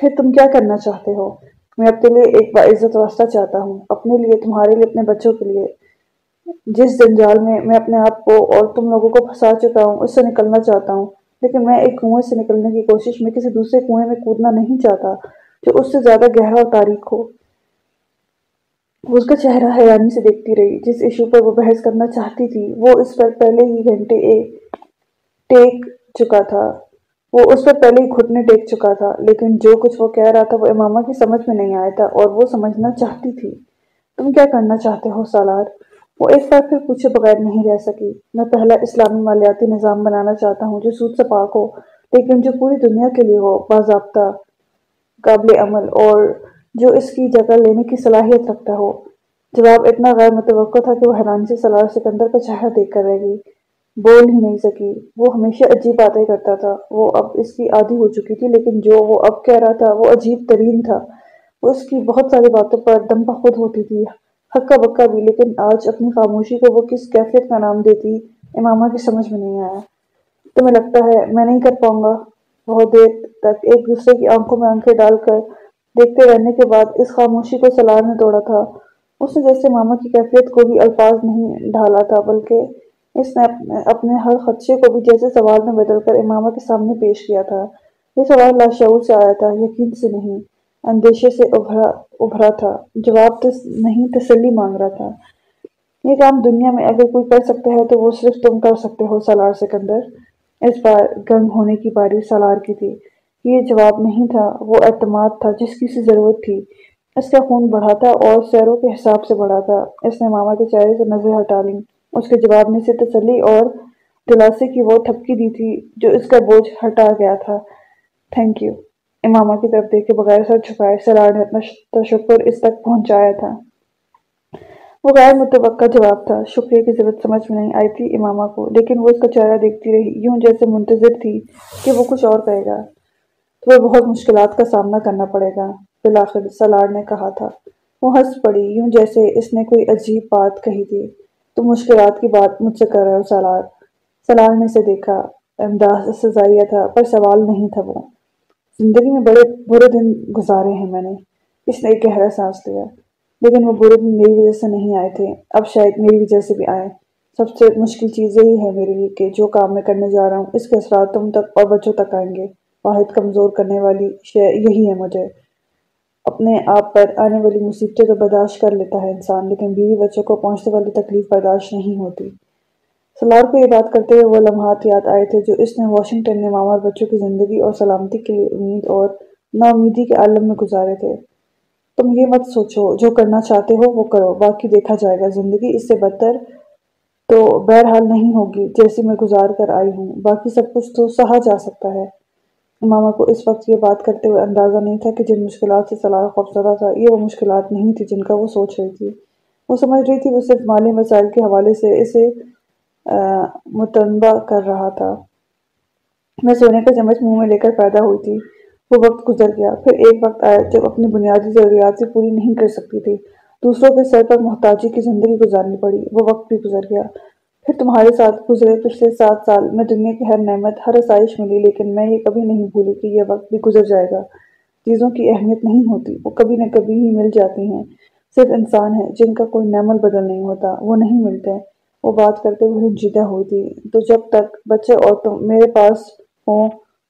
پھر تم کیا کرنا چاہتے ہو؟ میں اپنے لیے ایک باعزت واسطہ چاہتا ہوں، اپنے لیے، تمہارے لیے، اپنے بچوں کے لیے۔ جس جنجال میں میں اپنے آپ کو اور تم لوگوں کو پھنسا چکا ہوں، اس سے نکلنا چاہتا ہوں۔ لیکن میں ایک کنویں سے نکلنے کی کوشش، میں کسی دوسرے کنویں میں کودنا نہیں چاہتا جو اس سے زیادہ گہرا اور تاریخ ہو۔ اس کا چہرہ حیرانی سے دیکھتی رہی، جس ایشو پر وہ بحث کرنا چاہتی تھی۔ وہ اس پر پہلے ہی گھنٹے ایک ٹیک چکا تھا۔ وہ اس پر پہلے ہی گھٹنے ٹیک چکا تھا، لیکن جو کچھ وہ کہہ رہا تھا وہ امامہ کی سمجھ میں نہیں آیا تھا اور وہ سمجھنا چاہتی تھی۔ تم کیا کرنا چاہتے ہو سالار؟ وہ ایک بار پھر پوچھے بغیر نہیں رہ سکی۔ میں پہلا اسلامی مالیاتی نظام بنانا چاہتا ہوں جو سود سے پاک ہو، لیکن جو پوری دنیا کے لیے ہو، باضابطہ قابل عمل اور جو اس کی جگہ لینے کی صلاحیت رکھتا ہو۔ جواب اتنا غیر متوقع تھا کہ وہ حیرانی سے سلار سکندر کا چہرہ دیکھ کر رہ گئی۔ بول ہی نہیں سکی۔ وہ ہمیشہ عجیب باتیں کرتا تھا۔ وہ اب اس کی عادی ہو چکی تھی، لیکن جو وہ اب کہہ رہا تھا، وہ عجیب ترین تھا۔ وہ اس کی بہت ساری باتوں پر دم خود ہوتی تھی۔ ہکا بکا بھی، لیکن آج اپنی خاموشی کو وہ کس کیفیت کا نام دیتی، امامہ کی سمجھ میں نہیں آیا۔ تمہیں لگتا ہے میں نہیں کر پاؤں گا؟ بہت دیر تک ایک دوسرے کی آنکھوں میں آنکھیں ڈال کر دیکھتے رہنے کے بعد اس خاموشی کو سلار نے توڑا تھا۔ اس نے جیسے ماما کی کیفیت کو بھی الفاظ نہیں ڈھالا تھا، بلکہ اس نے اپنے ہر خدشے کو بھی جیسے سوال میں بدل کر امامہ کے سامنے پیش کیا تھا۔ یہ سوال لاشعور سے آیا تھا، یقین سے نہیں، اندیشے سے ابھرا ابھرا تھا، جواب تس، نہیں، تسلی مانگ رہا تھا۔ یہ کام دنیا میں اگر کوئی کر سکتا ہے تو وہ صرف تم کر سکتے ہو سالار سکندر۔ اس بار گنگ ہونے کی باری سالار کی تھی۔ یہ جواب نہیں تھا، وہ اعتماد تھا، جس کی سی ضرورت تھی۔ اس کا خون بڑھا تھا اور سیروں کے حساب سے بڑھا تھا اس نے ماما کے چہرے سے نظر ہٹا لی اس کے جواب میں سے تسلی اور دلاسے کی وہ تھپکی دی تھی جو اس کا بوجھ ہٹا گیا تھا۔ تھینک یو امامہ کی طرف دیکھے بغیر سر چھپائے سلار نے اپنا تشکر اس تک پہنچایا تھا۔ وہ غیر متوقع جواب تھا۔ شکریہ کی ضرورت سمجھ میں نہیں آئی تھی امامہ کو، لیکن وہ اس کا چہرہ دیکھتی رہی۔ یوں جیسے منتظر تھی کہ وہ کچھ اور کہے گا۔ تو وہ بہت مشکلات کا سامنا کرنا پڑے گا۔ بالآخر سلار نے کہا تھا۔ وہ ہنس پڑی۔ یوں جیسے اس نے کوئی عجیب بات کہی تھی۔ تو مشکلات کی بات مجھ سے کر رہے ہو سلار سلار نے اسے دیکھا انداز سزائیہ تھا، پر سوال نہیں تھا وہ۔ زندگی میں بڑے برے دن گزارے ہیں میں نے۔ اس نے ایک گہرا سانس لیا، لیکن وہ برے دن میری وجہ سے نہیں آئے تھے۔ اب شاید میری وجہ سے بھی آئے۔ سب سے مشکل چیز یہی ہے میرے لیے کہ جو کام میں کرنے جا رہا ہوں، اس کے اثرات تم تک اور بچوں تک آئیں گے۔ واحد کمزور کرنے والی شے یہی ہے مجھے۔ اپنے آپ پر آنے والی مصیبتیں تو برداشت کر لیتا ہے انسان، لیکن بیوی بچوں کو پہنچنے والی تکلیف برداشت نہیں ہوتی۔ سلار کو یہ بات کرتے ہوئے وہ لمحات یاد آئے تھے جو اس نے واشنگٹن میں ماما اور بچوں کی زندگی اور سلامتی کے لیے امید اور نا امیدی کے عالم میں گزارے تھے۔ تم یہ مت سوچو، جو کرنا چاہتے ہو وہ کرو، باقی دیکھا جائے گا۔ زندگی اس سے بدتر تو بہرحال نہیں ہوگی جیسی میں گزار کر آئی ہوں۔ باقی سب کچھ تو سہا جا سکتا ہے۔ ماما کو اس وقت یہ بات کرتے ہوئے اندازہ نہیں تھا کہ جن مشکلات سے صلاح خوفزدہ تھا، یہ وہ مشکلات نہیں تھی جن کا وہ سوچ رہی تھی۔ وہ سمجھ رہی تھی وہ صرف مالی مسائل کے حوالے سے اسے متنبع کر رہا تھا۔ میں سونے کا چمچ منہ میں لے کر پیدا ہوئی تھی۔ وہ وقت گزر گیا۔ پھر ایک وقت آیا جب اپنی بنیادی ضروریات سے پوری نہیں کر سکتی تھی۔ دوسروں کے سر پر محتاجی کی زندگی گزارنی پڑی۔ وہ وقت بھی گزر گیا۔ پھر تمہارے ساتھ گزرے پچھلے سات سال میں دنیا کی ہر نعمت، ہر آسائش ملی، لیکن میں یہ کبھی نہیں بھولی کہ یہ وقت بھی گزر جائے گا۔ چیزوں کی اہمیت نہیں ہوتی، وہ کبھی نہ کبھی ہی مل جاتی ہیں۔ صرف انسان ہے جن کا کوئی نعمل بدل نہیں ہوتا، وہ نہیں ملتے۔ وہ بات کرتے ہوئے جدہ ہوئی تھی۔ تو جب تک بچے اور تم میرے پاس ہوں،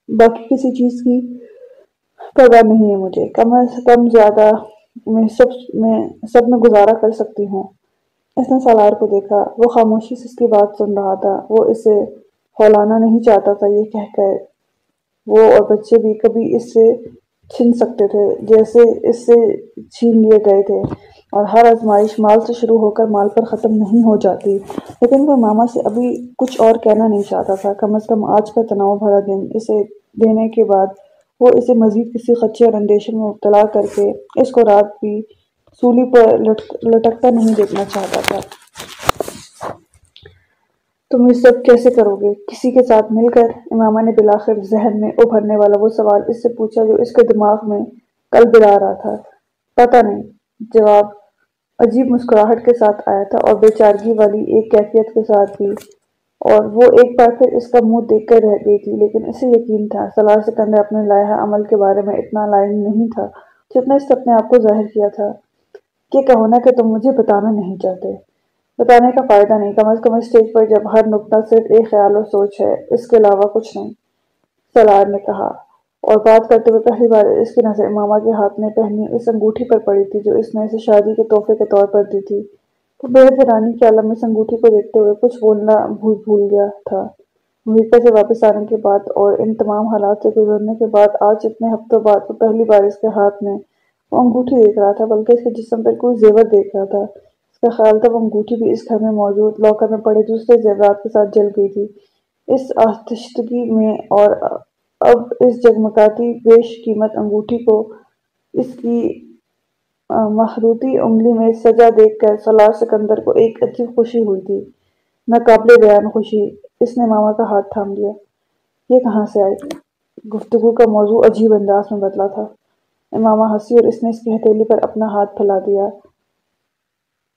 باقی کسی چیز کی پرواہ نہیں ہے مجھے۔ کم از کم زیادہ میں سب میں سب میں گزارا کر سکتی ہوں۔ اس نے سالار کو دیکھا، وہ خاموشی سے اس کی بات سن رہا تھا۔ وہ اسے ہولانا نہیں چاہتا تھا، یہ کہہ کر۔ وہ اور بچے بھی کبھی اس سے چھن سکتے تھے، جیسے اس سے چھین لیے گئے تھے۔ اور ہر آزمائش مال سے شروع ہو کر مال پر ختم نہیں ہو جاتی۔ لیکن وہ ماما سے ابھی کچھ اور کہنا نہیں چاہتا تھا۔ کم از کم آج کا تناؤ بھرا دن۔ اسے دینے کے بعد وہ اسے مزید کسی خدشے اور اندیشے میں مبتلا کر کے اس کو رات بھی سولی پر لٹکتا نہیں دیکھنا چاہتا تھا۔ تم یہ سب کیسے کرو گے؟ کسی کے ساتھ مل کر امامہ نے بلاخر ذہن میں ابھرنے والا وہ سوال اس سے پوچھا جو اس کے دماغ میں کل بلا رہا تھا۔ پتہ نہیں۔ جواب عجیب مسکراہٹ کے ساتھ آیا تھا اور بے چارگی والی ایک کیفیت کے ساتھ بھی۔ اور وہ ایک بار پھر اس کا منہ دیکھ کر رہ گئی تھی، لیکن اسے یقین تھا۔ سلار سکندر اپنے لائحہ عمل کے بارے میں اتنا لائن نہیں تھا جتنا اس نے اپنے آپ کو ظاہر کیا تھا۔ کہ کہو نا کہ تم مجھے بتانا نہیں چاہتے۔ بتانے کا فائدہ نہیں، کم از کم اسٹیج پر جب ہر نقطہ صرف ایک خیال اور سوچ ہے، اس کے علاوہ کچھ نہیں۔ سلار نے کہا۔ اور بات کرتے ہوئے پہلی بار اس کی نظر ماما کے ہاتھ میں پہنی اس انگوٹھی پر پڑی تھی جو اس نے اسے شادی کے تحفے کے طور پر دی تھی۔ وہ بے حیرانی کے عالم اس انگوٹھی کو دیکھتے ہوئے کچھ بولنا بھول بھول گیا تھا۔ امریکہ سے واپس آنے کے بعد اور ان تمام حالات سے گزرنے کے بعد، آج اتنے ہفتوں بعد وہ پہلی بار اس کے ہاتھ میں وہ انگوٹھی دیکھ رہا تھا، بلکہ اس کے جسم پر کوئی زیور دیکھ رہا تھا۔ اس کا خیال تھا وہ انگوٹھی بھی اس گھر میں موجود، لوکر میں پڑے دوسرے زیورات کے ساتھ جل گئی تھی۔ اس آتشتگی میں اور اب اس جگمگاتی بیش قیمت انگوٹھی کو اس کی مخروطی انگلی میں سجا دیکھ کر سلار سکندر کو ایک عجیب خوشی ہوئی تھی۔ ناقابل بیان خوشی، اس نے ماما کا ہاتھ تھام لیا۔ یہ کہاں سے آئی؟ گفتگو کا موضوع عجیب انداز میں بدلا تھا۔ ماما ہنسی اور اس نے اس کی ہتھیلی پر اپنا ہاتھ پھیلا دیا۔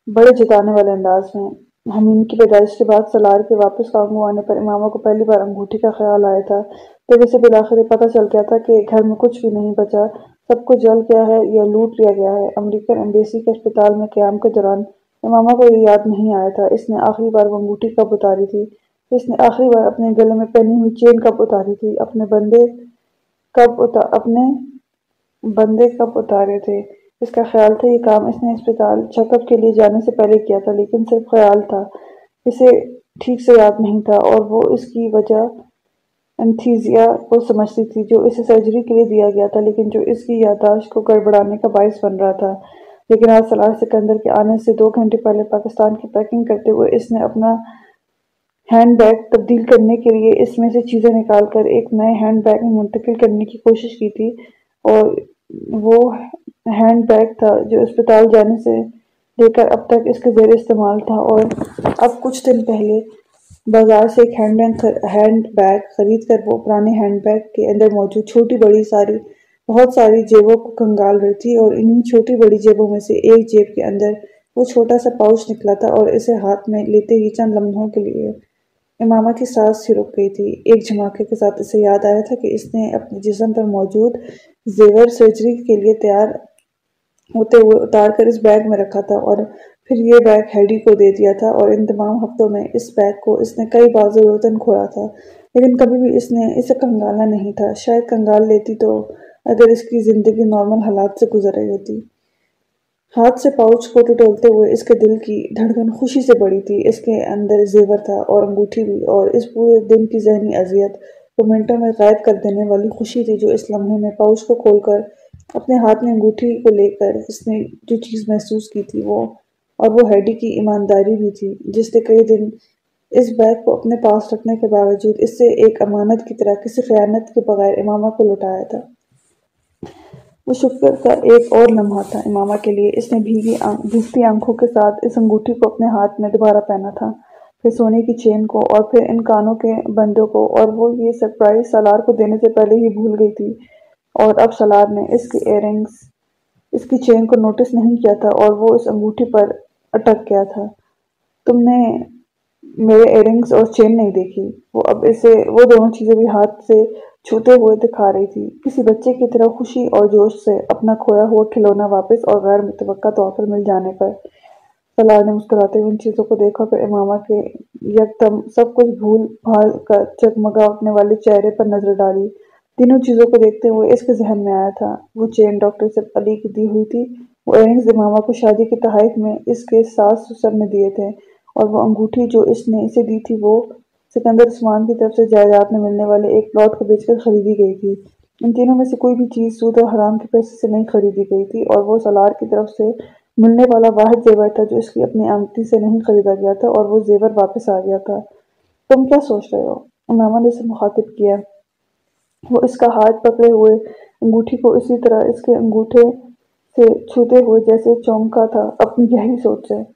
بڑے جتانے والے انداز میں۔ حمیم کی پیدائش کے بعد سلار کے واپس کانگو آنے پر امامہ کو پہلی بار انگوٹھی کا خیال آیا تھا۔ جب اسے بلاخر پتہ چل گیا تھا کہ گھر میں کچھ بھی نہیں بچا، سب کچھ جل گیا ہے یا لوٹ لیا گیا ہے۔ امریکن ایمبیسی کے اسپتال میں قیام کے دوران امامہ کو یہ یاد نہیں آیا تھا۔ اس نے آخری بار وہ انگوٹھی کب اتاری تھی؟ اس نے آخری بار اپنے گلے میں پہنی ہوئی چین کب اتاری تھی؟ اپنے بندے کب اپنے بندے کب اتارے تھے؟ اس کا خیال تھا یہ کام اس نے اسپتال چیک اپ کے لیے جانے سے پہلے کیا تھا، لیکن صرف خیال تھا۔ اسے ٹھیک سے یاد نہیں تھا اور وہ اس کی وجہ انتھیزیا کو سمجھتی تھی، جو اسے سرجری کے لیے دیا گیا تھا، لیکن جو اس کی یادداشت کو گڑبڑانے کا باعث بن رہا تھا۔ لیکن آج صلاح سکندر کے آنے سے دو گھنٹے پہلے پاکستان کی پیکنگ کرتے ہوئے اس نے اپنا ہینڈ بیگ تبدیل کرنے کے لیے اس میں سے چیزیں نکال کر ایک نئے ہینڈ بیگ میں منتقل کرنے کی کوشش کی تھی اور وہ ہینڈ بیگ تھا جو اسپتال جانے سے لے کر اب تک اس کے زیر استعمال تھا اور اب کچھ دن پہلے بازار سے ایک ہینڈ بیگ خرید کر وہ پرانے ہینڈ بیگ کے اندر موجود چھوٹی بڑی ساری، بہت ساری جیبوں کو کنگال رہی تھی اور انہی چھوٹی بڑی جیبوں میں سے ایک جیب کے اندر وہ چھوٹا سا پاؤچ نکلا تھا اور اسے ہاتھ میں لیتے ہی چند لمحوں کے لیے امامہ کی سانس ہی رک گئی تھی۔ ایک جھماکے کے ساتھ اسے یاد آیا تھا کہ اس نے اپنے جسم پر موجود زیور سرجری کے لیے تیار ہوتے ہوئے اتار کر اس بیگ میں رکھا تھا اور پھر یہ بیگ ہیڈی کو دے دیا تھا اور ان تمام ہفتوں میں اس بیگ کو اس نے کئی بار ضرورتاً کھولا تھا، لیکن کبھی بھی اس نے اسے کنگالا نہیں تھا۔ شاید کنگال لیتی تو اگر اس کی زندگی نارمل حالات سے گزر رہی ہوتی۔ ہاتھ سے پاؤچ کو ٹٹولتے ہوئے اس کے دل کی دھڑکن خوشی سے بڑی تھی۔ اس کے اندر زیور تھا اور انگوٹھی بھی اور اس پورے دن کی ذہنی اذیت کو منٹوں میں غائب کر دینے والی خوشی تھی جو اس لمحے میں پاؤچ کو کھول کر اپنے ہاتھ میں انگوٹھی کو لے کر اس نے جو چیز محسوس کی تھی وہ اور وہ ہیڈی کی ایمانداری بھی تھی، جس نے کئی دن اس بیگ کو اپنے پاس رکھنے کے باوجود اس سے ایک امانت کی طرح کسی خیانت کے بغیر امامہ کو لٹایا تھا۔ وہ شکر کا ایک اور لمحہ تھا امامہ کے لیے۔ اس نے بھیگی بھیگتی آنکھوں کے ساتھ اس انگوٹھی کو اپنے ہاتھ میں دوبارہ پہنا تھا، پھر سونے کی چین کو اور پھر ان کانوں کے بندوں کو اور وہ یہ سرپرائز سالار کو دینے سے پہلے ہی بھول گئی تھی۔ اور اب سالار نے اس کی ایئرنگز اس کی چین کو نوٹس نہیں کیا تھا اور وہ اس انگوٹھی پر اٹک گیا تھا۔ تم نے میرے ایئرنگز اور چین نہیں دیکھی۔ وہ اب اسے، وہ دونوں چیزیں بھی ہاتھ سے چھوتے ہوئے دکھا رہی تھی۔ کسی بچے کی طرح خوشی اور جوش سے اپنا کھویا ہوا کھلونا واپس اور غیر متوقع طور پر مل جانے پر۔ سلار نے مسکراتے ہوئے ان چیزوں کو دیکھا پھر امامہ کے یکدم سب کچھ بھول بھال کر چکمگا اٹھنے والے چہرے پر نظر ڈالی۔ تینوں چیزوں کو دیکھتے ہوئے اس کے ذہن میں آیا تھا۔ وہ چین ڈاکٹر سے علی کی دی ہوئی تھی۔ وہ ایئرنگز امامہ کو شادی کے تحائف میں اس کے ساس سسر نے دیے تھے اور وہ انگوٹھی جو اس نے اسے دی تھی وہ سکندر عثمان کی طرف سے جائیداد میں ملنے والے ایک پلاٹ کو بیچ کر خریدی گئی تھی۔ ان تینوں میں سے کوئی بھی چیز سود اور حرام کے پیسے سے نہیں خریدی گئی تھی اور وہ سالار کی طرف سے ملنے والا واحد زیور تھا جو اس کی اپنی آمدنی سے نہیں خریدا گیا تھا اور وہ زیور واپس آ گیا تھا۔ تم کیا سوچ رہے ہو؟ امامہ نے اسے مخاطب کیا۔ وہ اس کا ہاتھ پکڑے ہوئے انگوٹھی کو اسی طرح اس کے انگوٹھے سے چھوتے ہوئے جیسے چونکا تھا۔ اپنی یہی سوچ ہے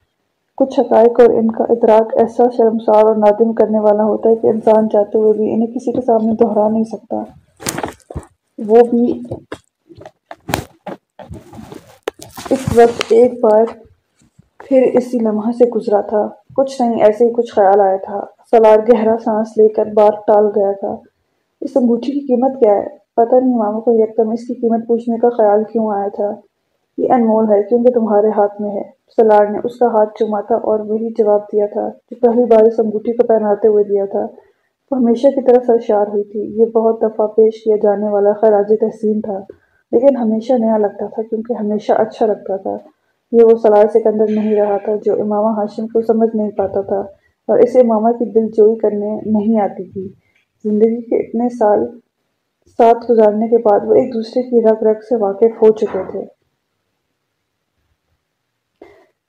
کچھ حقائق اور ان کا ادراک ایسا شرمسار اور نادم کرنے والا ہوتا ہے کہ انسان چاہتے ہوئے بھی انہیں کسی کے سامنے دہرا نہیں سکتا۔ وہ بھی اس وقت ایک بار پھر اسی لمحہ سے گزرا تھا۔ کچھ نہیں، ایسے ہی کچھ خیال آیا تھا۔ سلار گہرا سانس لے کر بات ٹال گیا تھا۔ اس انگوٹھی کی قیمت کیا ہے؟ پتہ نہیں ماما کو یکدم اس کی قیمت پوچھنے کا خیال کیوں آیا تھا؟ یہ انمول ہے، کیونکہ تمہارے ہاتھ میں ہے۔ سلار نے اس کا ہاتھ چوما تھا اور وہی جواب دیا تھا جو پہلی بار اس انگوٹھی کو پہناتے ہوئے دیا تھا۔ وہ ہمیشہ کی طرف سرشار ہوئی تھی۔ یہ بہت دفعہ پیش کیا جانے والا خراج تحسین تھا۔ لیکن ہمیشہ نیا لگتا تھا کیونکہ ہمیشہ اچھا لگتا تھا۔ یہ وہ سلار سکندر نہیں رہا تھا جو امامہ ہاشم کو سمجھ نہیں پاتا تھا اور اسے امامہ کی دل جوئی کرنے نہیں آتی تھی۔ زندگی کے اتنے سال ساتھ گزارنے کے بعد وہ ایک دوسرے کی رگ رگ سے واقف ہو چکے تھے۔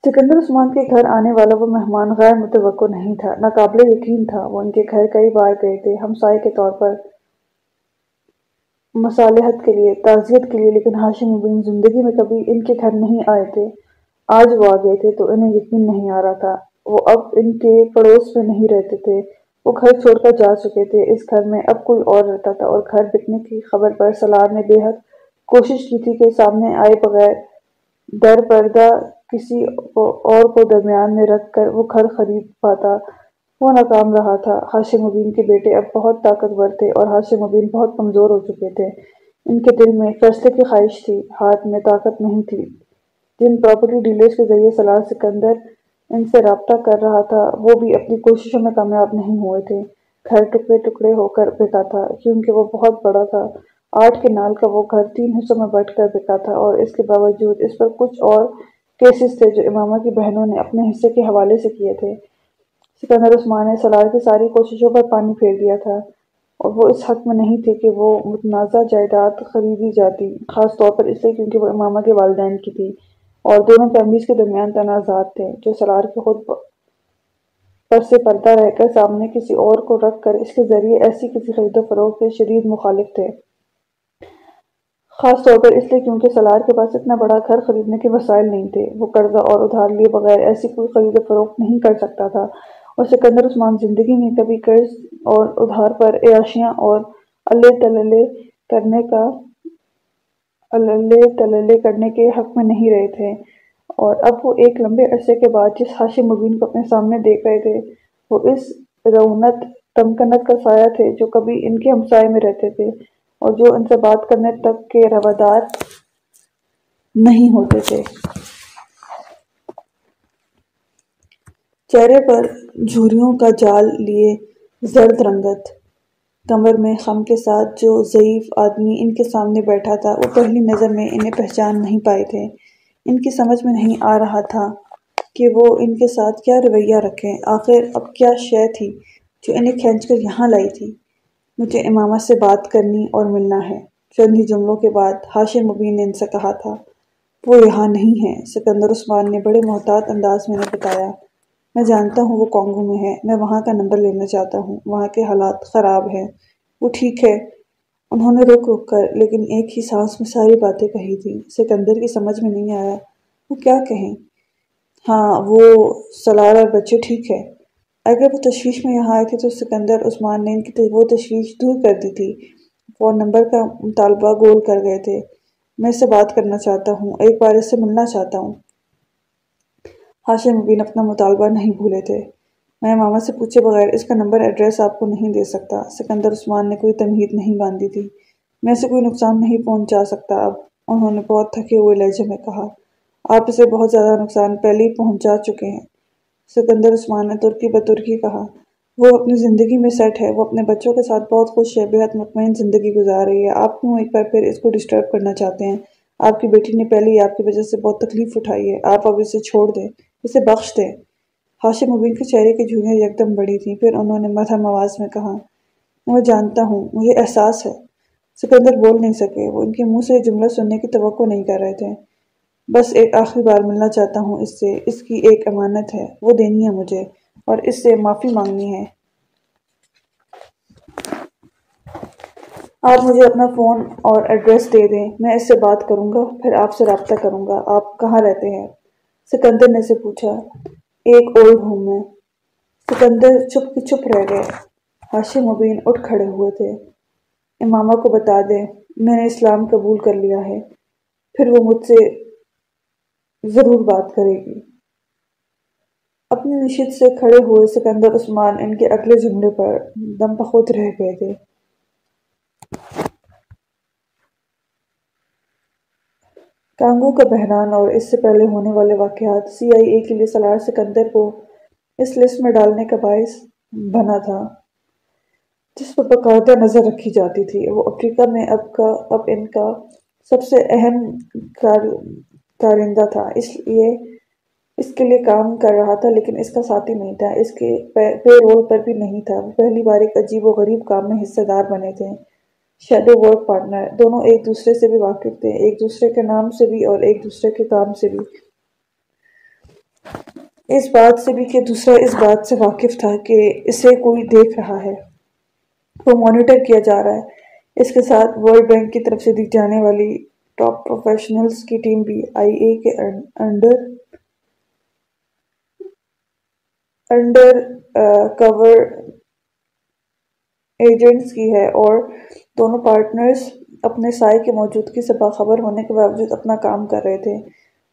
سکندر عثمان کے گھر آنے والا وہ مہمان غیر متوقع نہیں تھا، ناقابل یقین تھا۔ وہ ان کے گھر کئی بار گئے تھے، ہمسائے کے طور پر مصالحت کے لیے، تعزیت کے لیے، لیکن ہاشم بن زندگی میں کبھی ان کے گھر نہیں آئے تھے۔ آج وہ آ گئے تھے تو انہیں یقین نہیں آ رہا تھا۔ وہ اب ان کے پڑوس میں نہیں رہتے تھے۔ وہ گھر چھوڑ کر جا چکے تھے۔ اس گھر میں اب کوئی اور رہتا تھا اور گھر بکنے کی خبر پر سلار نے بے حد کوشش کی تھی کہ سامنے آئے بغیر در پردہ کسی اور کو درمیان میں رکھ کر وہ گھر خرید پاتا، وہ ناکام رہا تھا۔ ہاشم مبین کے بیٹے اب بہت طاقتور تھے اور ہاشم مبین بہت کمزور ہو چکے تھے۔ ان کے دل میں فیصلے کی خواہش تھی، ہاتھ میں طاقت نہیں تھی۔ جن پراپرٹی ڈیلرز کے ذریعے سلار سکندر ان سے رابطہ کر رہا تھا، وہ بھی اپنی کوششوں میں کامیاب نہیں ہوئے تھے۔ گھر ٹکڑے ٹکڑے ہو کر بکا تھا، کیونکہ وہ بہت بڑا تھا۔ آٹھ کے نال کا وہ گھر تین حصوں میں بٹ کر بکا تھا اور اس کے باوجود اس پر کچھ اور کیسز تھے جو امامہ کی بہنوں نے اپنے حصے کے حوالے سے کیے تھے۔ سکندر عثمان نے سلار کی ساری کوششوں پر پانی پھیر دیا تھا اور وہ اس حق میں نہیں تھے کہ وہ متنازع جائیداد خریدی جاتی، خاص طور پر اس لیے کیونکہ وہ امامہ کے والدین کی تھی اور دونوں فیملیز کے درمیان تنازعات تھے جو سلار کے خود پر سے پردہ رہ کر سامنے کسی اور کو رکھ کر اس کے ذریعے ایسی کسی خرید و فروغ کے شدید مخالف تھے۔ خاص طور پر اس لیے کیونکہ سالار کے پاس اتنا بڑا گھر خریدنے کے وسائل نہیں تھے۔ وہ قرضہ اور ادھار لیے بغیر ایسی کوئی خرید و فروخت نہیں کر سکتا تھا۔ اور سکندر عثمان زندگی میں کبھی قرض اور ادھار پر عیاشیاں اور اللہ تللے کرنے کا اللہ تللے کرنے کے حق میں نہیں رہے تھے۔ اور اب وہ ایک لمبے عرصے کے بعد جس حاشم مبین کو اپنے سامنے دیکھ رہے تھے، وہ اس رونت تمکنت کا سایہ تھے جو کبھی ان کے ہمسائے میں رہتے تھے۔ اور جو ان سے بات کرنے تک کے روادار نہیں ہوتے تھے۔ چہرے پر جھوریوں کا جال لیے زرد رنگت۔ کمر میں خم کے ساتھ جو ضعیف آدمی ان کے سامنے بیٹھا تھا، وہ پہلی نظر میں انہیں پہچان نہیں پائے تھے۔ ان کی سمجھ میں نہیں آ رہا تھا کہ وہ ان کے ساتھ کیا رویہ رکھیں۔ آخر اب کیا شے تھی جو انہیں کھینچ کر یہاں لائی تھی؟ مجھے امامہ سے بات کرنی اور ملنا ہے۔ چند ہی جملوں کے بعد ہاشم مبین نے ان سے کہا تھا، وہ یہاں نہیں ہے سکندر عثمان نے بڑے محتاط انداز میں نے بتایا، میں جانتا ہوں وہ کانگو میں ہے میں وہاں کا نمبر لینا چاہتا ہوں، وہاں کے حالات خراب ہیں۔ وہ ٹھیک ہے، انہوں نے رک رک کر، لیکن ایک ہی سانس میں ساری باتیں کہی تھی سکندر کی سمجھ میں نہیں آیا، وہ کیا کہیں؟ ہاں وہ سلار اور بچے ٹھیک ہے۔ اگر وہ تشویش میں یہاں آئے تھے تو سکندر عثمان نے ان کی وہ تشویش دور کر دی تھی۔ فون نمبر کا مطالبہ گول کر گئے تھے۔ میں اس سے بات کرنا چاہتا ہوں۔ ایک بار اس سے ملنا چاہتا ہوں۔ ہاشم مبین اپنا مطالبہ نہیں بھولے تھے۔ میں ماما سے پوچھے بغیر اس کا نمبر ایڈریس آپ کو نہیں دے سکتا۔ سکندر عثمان نے کوئی تمہید نہیں باندھی تھی۔ میں اسے کوئی نقصان نہیں پہنچا سکتا۔ اب انہوں نے بہت تھکے ہوئے لہجے میں کہا، آپ اسے بہت زیادہ نقصان پہلے ہی پہنچا چکے ہیں۔ سکندر عثمان نے ترکی بترکی کہا۔ وہ اپنی زندگی میں سیٹ ہے، وہ اپنے بچوں کے ساتھ بہت خوش ہے بہت مطمئن زندگی گزار رہی ہے۔ آپ کیوں ایک بار پھر اس کو ڈسٹرب کرنا چاہتے ہیں؟ آپ کی بیٹی نے پہلے ہی آپ کی وجہ سے بہت تکلیف اٹھائی ہے۔ آپ اب اسے چھوڑ دیں، اسے بخش دیں۔ ہاشم مبین کے چہرے کی جھولیاں یکدم بڑی تھیں۔ پھر انہوں نے مدھم آواز میں کہا، میں جانتا ہوں، مجھے احساس ہے۔ سکندر بول نہیں سکے۔ وہ ان کے منہ سے جملہ سننے کی توقع نہیں کر رہے تھے۔ بس ایک آخری بار ملنا چاہتا ہوں، اس سے، اس کی ایک امانت ہے، وہ دینی ہے مجھے، اور اس سے معافی مانگنی ہے۔ آپ مجھے اپنا فون اور ایڈریس دے دیں، میں اس سے بات کروں گا، پھر آپ سے رابطہ کروں گا۔ آپ کہاں رہتے ہیں؟ سکندر نے سے پوچھا۔ ایک اولڈ ہوم میں۔ سکندر چپ کی چپ رہ گئے۔ ہاشم مبین اٹھ کھڑے ہوئے تھے۔ امامہ کو بتا دے میں نے اسلام قبول کر لیا ہے۔ پھر وہ مجھ سے ضرور بات کرے گی۔ اپنی نشت سے کھڑے ہوئے سکندر عثمان ان کے اگلے جملے پر دم بخود رہ گئے تھے۔ کانگو کا بحران اور اس سے پہلے ہونے والے واقعات سی آئی اے کے لیے سلار سکندر کو اس لسٹ میں ڈالنے کا باعث بنا تھا، جس پر باقاعدہ نظر رکھی جاتی تھی۔ وہ افریقہ میں اب کا، اب ان کا سب سے اہم کارندہ تھا۔ اس لیے اس کے لیے کام کر رہا تھا، لیکن اس کا ساتھی نہیں تھا۔ اس کے پے رول پر بھی نہیں تھا۔ وہ پہلی بار ایک عجیب و غریب کام میں حصہ دار بنے تھے۔ شیڈو ورک پارٹنر دونوں ایک دوسرے سے بھی واقف تھے۔ ایک دوسرے کے نام سے بھی اور ایک دوسرے کے کام سے بھی۔ اس بات سے بھی کہ دوسرا اس بات سے واقف تھا کہ اسے کوئی دیکھ رہا ہے۔ وہ مانیٹر کیا جا رہا ہے۔ اس کے ساتھ ورلڈ بینک کی طرف سے دی جانے والی ٹاپ پروفیشنلز کی ٹیم بھی آئی اے کے انڈر انڈر کور ایجنٹس کی ہے اور دونوں پارٹنرز اپنے سائے کی موجودگی سے باخبر ہونے کے باوجود اپنا کام کر رہے تھے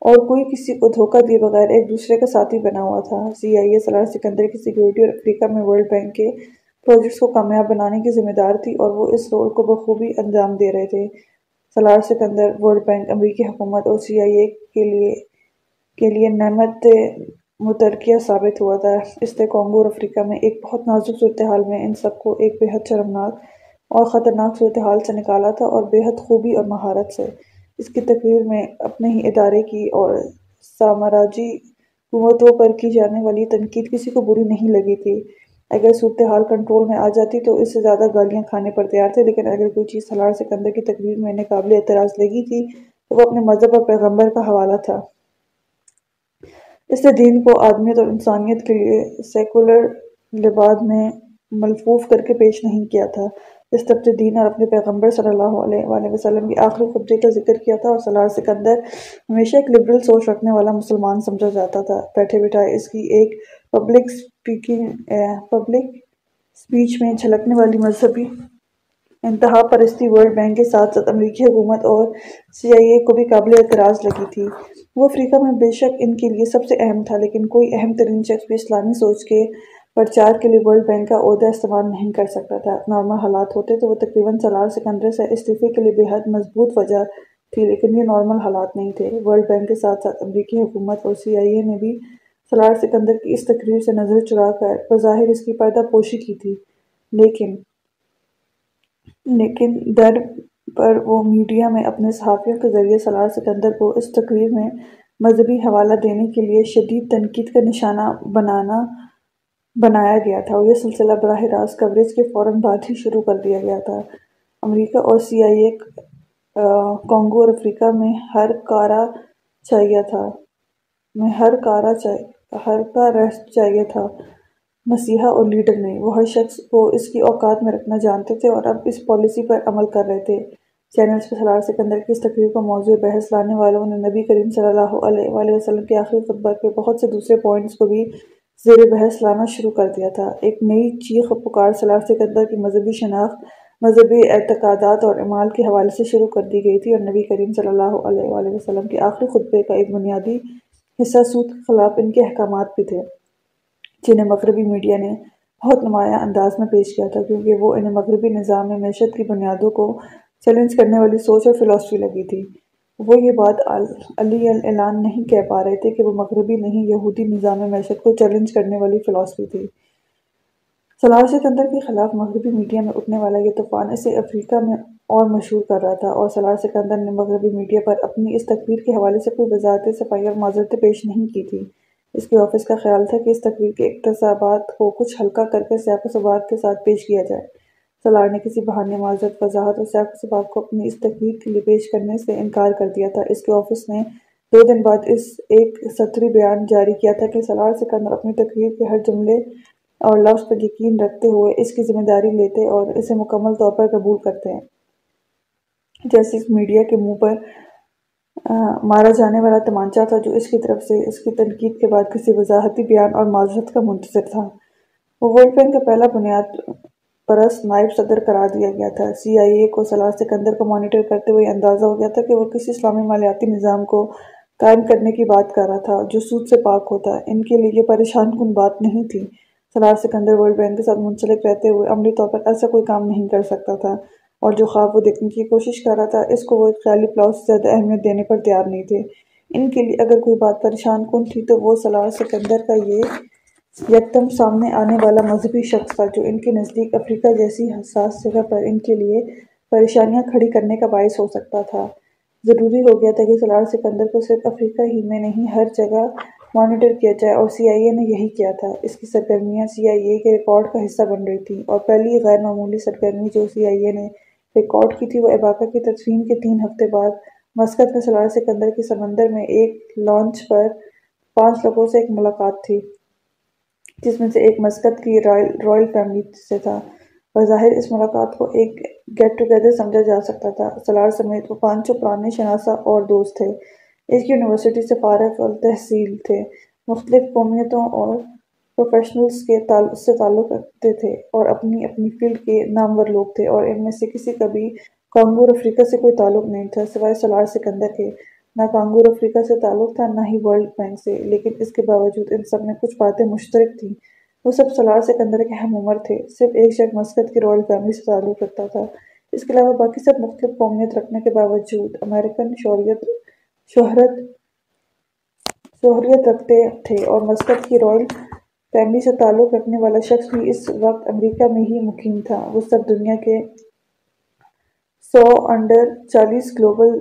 اور کوئی کسی کو دھوکہ دیے بغیر ایک دوسرے کا ساتھی بنا ہوا تھا۔ سی آئی اے سلار سکندر کی سیکیورٹی اور افریقہ میں ورلڈ بینک کے پروجیکٹس کو کامیاب بنانے کی ذمہ دار تھی اور وہ اس رول کو بخوبی انجام دے رہے تھے۔ سلار سکندر ورلڈ بینک امریکی حکومت اور سی آئی اے کے لیے کے لیے نعمت مترکیہ ثابت ہوا تھا۔ اس نے کانگو اور افریقہ میں ایک بہت نازک صورتحال میں ان سب کو ایک بہت شرمناک اور خطرناک صورتحال سے نکالا تھا اور بہت خوبی اور مہارت سے۔ اس کی تقریر میں اپنے ہی ادارے کی اور سامراجی قوتوں پر کی جانے والی تنقید کسی کو بری نہیں لگی تھی۔ اگر صورتحال کنٹرول میں آ جاتی تو اس سے زیادہ گالیاں کھانے پر تیار تھے، لیکن اگر کوئی چیز سلار سکندر کی تقریر میں انہیں قابل اعتراض لگی تھی تو وہ اپنے مذہب اور پیغمبر کا حوالہ تھا۔ اس نے دین کو، آدمیت اور انسانیت کے لیے سیکولر لباد میں ملفوف کر کے پیش نہیں کیا تھا۔ اس طبط دین اور اپنے پیغمبر صلی اللہ علیہ وآلہ وسلم کی آخری خطبے کا ذکر کیا تھا اور سالار سکندر ہمیشہ ایک لبرل سوچ رکھنے والا مسلمان سمجھا جاتا تھا۔ بیٹھے بٹھائے اس کی ایک پبلک پبلک سپیچ میں جھلکنے والی مذہبی انتہا پرستی ورلڈ بینک کے ساتھ ساتھ امریکی حکومت اور سی آئی اے کو بھی قابل اعتراض لگی تھی۔ وہ افریقہ میں بے شک ان کے لیے سب سے اہم تھا، لیکن کوئی اہم ترین شخص بھی اسلامی سوچ کے پرچار کے لیے ورلڈ بینک کا عہدہ استعمال نہیں کر سکتا تھا۔ نارمل حالات ہوتے تو وہ تقریباً سالار سکندر سے استعفے کے لیے بے حد مضبوط وجہ تھی، لیکن یہ نارمل حالات نہیں تھے۔ ورلڈ بینک کے ساتھ ساتھ امریکی حکومت اور سی آئی اے نے بھی سالار سکندر کی اس تقریر سے نظر چرا کر بظاہر اس کی پردہ پوشی کی تھی۔ لیکن لیکن در پر وہ میڈیا میں اپنے صحافیوں کے ذریعے سالار سکندر کو اس تقریر میں مذہبی حوالہ دینے کے لیے شدید تنقید کا نشانہ بنانا، بنایا گیا تھا اور یہ سلسلہ براہ راست کوریج کے فوراً بعد ہی شروع کر دیا گیا تھا۔ امریکہ اور سی آئی اے کانگو اور افریقہ میں ہر کارا چاہیے تھا، میں ہر کارا ہر کا رہ چاہیے تھا۔ مسیحا اور لیڈر نے۔ وہ ہر شخص کو اس کی اوقات میں رکھنا جانتے تھے اور اب اس پالیسی پر عمل کر رہے تھے۔ چینلز پر سلار سکندر کی اس تقریر کو موضوع بحث لانے والوں نے نبی کریم صلی اللہ علیہ وآلہ وسلم کے آخری خطبہ کے بہت سے دوسرے پوائنٹس کو بھی زیر بحث لانا شروع کر دیا تھا۔ ایک نئی چیخ پکار سلار سکندر کی مذہبی شناخت، مذہبی اعتقادات اور اعمال کے حوالے سے شروع کر دی گئی تھی اور نبی کریم صلی اللہ علیہ وآلہ وسلم کے آخری خطبے کا ایک بنیادی حصہ سود کے خلاف ان کے احکامات بھی تھے، جنہیں مغربی میڈیا نے بہت نمایاں انداز میں پیش کیا تھا، کیونکہ وہ انہیں مغربی نظام میں معیشت کی بنیادوں کو چیلنج کرنے والی سوچ اور فلاسفی لگی تھی۔ وہ یہ بات علی اعلان نہیں کہہ پا رہے تھے کہ وہ مغربی نہیں، یہودی نظام معیشت کو چیلنج کرنے والی فلاسفی تھی۔ سلار سکندر کے خلاف مغربی میڈیا میں اٹھنے والا یہ طوفان اسے افریقہ میں اور مشہور کر رہا تھا اور سلار سکندر نے مغربی میڈیا پر اپنی اس تقریر کے حوالے سے کوئی وضاحت، صفائی اور معذرتیں پیش نہیں کی تھی اس کے آفس کا خیال تھا کہ اس تقریر کے اقتصابات کو کچھ ہلکا کر کے سیاق و سبات کے ساتھ پیش کیا جائے۔ سلار نے کسی بہانے، معذرت، وضاحت اور سیاق و سبات کو اپنی اس تقریر کے لیے پیش کرنے سے انکار کر دیا تھا۔ اس کے آفس نے دو دن بعد اس ایک سطری بیان جاری کیا تھا کہ سلار سکندر اپنی تقریر کے ہر جملے اور لفظ پر یقین رکھتے ہوئے اس کی ذمہ داری لیتے اور اسے مکمل طور پر قبول کرتے ہیں۔ جیسے اس میڈیا کے منہ پر مارا جانے والا تمانچہ تھا جو اس کی طرف سے اس کی تنقید کے بعد کسی وضاحتی بیان اور معذرت کا منتظر تھا۔ وہ ورلڈ بینک کا پہلا بنیاد پرست نائب صدر قرار دیا گیا تھا۔ سی آئی اے کو سلار سکندر کو مانیٹر کرتے ہوئے اندازہ ہو گیا تھا کہ وہ کسی اسلامی مالیاتی نظام کو قائم کرنے کی بات کر رہا تھا جو سود سے پاک ہوتا۔ ان کے لیے یہ پریشان کن بات نہیں تھی۔ سلار سکندر ورلڈ بینک کے ساتھ منسلک رہتے ہوئے عملی طور پر ایسا کوئی کام نہیں کر سکتا تھا اور جو خواب وہ دیکھنے کی کوشش کر رہا تھا، اس کو وہ خیالی پلاؤ سے زیادہ اہمیت دینے پر تیار نہیں تھے۔ ان کے لیے اگر کوئی بات پریشان کن تھی تو وہ سلار سکندر کا یہ یکدم سامنے آنے والا مذہبی شخص تھا جو ان کے نزدیک افریقہ جیسی حساس جگہ پر ان کے لیے پریشانیاں کھڑی کرنے کا باعث ہو سکتا تھا۔ ضروری ہو گیا تھا کہ سلار سکندر کو صرف افریقہ ہی میں نہیں، ہر جگہ مانیٹر کیا جائے اور سی آئی اے نے یہی کیا تھا۔ اس کی سرگرمیاں سی آئی اے کے ریکارڈ کا حصہ بن رہی تھیں اور پہلی غیر معمولی سرگرمی جو سی آئی اے نے ریکارڈ کی تھی وہ اباقہ کی تدفین کے تین ہفتے بعد مسکت میں سلار سکندر کی سمندر میں ایک لانچ پر پانچ لوگوں سے ایک ملاقات تھی، جس میں سے ایک مسکت کی رائل فیملی سے تھا۔ بظاہر اس ملاقات کو ایک گیٹ ٹوگیدر سمجھا جا سکتا تھا۔ سلار سمیت وہ پانچوں پرانے شناسہ اور دوست تھے۔ ایک یونیورسٹی سے فارغ التحصیل تھے۔ مختلف قومیتوں اور پروفیشنلز کے سے تعلق رکھتے تھے اور اپنی اپنی فیلڈ کے نامور لوگ تھے اور ان میں سے کسی کا بھی کانگور افریقہ سے کوئی تعلق نہیں تھا، سوائے سلار سکندر کے۔ نہ کانگور افریقہ سے تعلق تھا، نہ ہی ورلڈ بینک سے۔ لیکن اس کے باوجود ان سب میں کچھ باتیں مشترک تھیں۔ وہ سب سلار سکندر کے ہم عمر تھے، صرف ایک شخص مسکت کی رائل فیملی سے تعلق رکھتا تھا۔ اس کے علاوہ باقی سب مختلف قومیت رکھنے کے باوجود امریکن شہریت شہرت، شہریت رکھتے تھے اور مسکت کی رائل فیملی سے تعلق رکھنے والا شخص بھی اس وقت امریکہ میں ہی مقیم تھا۔ وہ سب دنیا کے سو انڈر چالیس گلوبل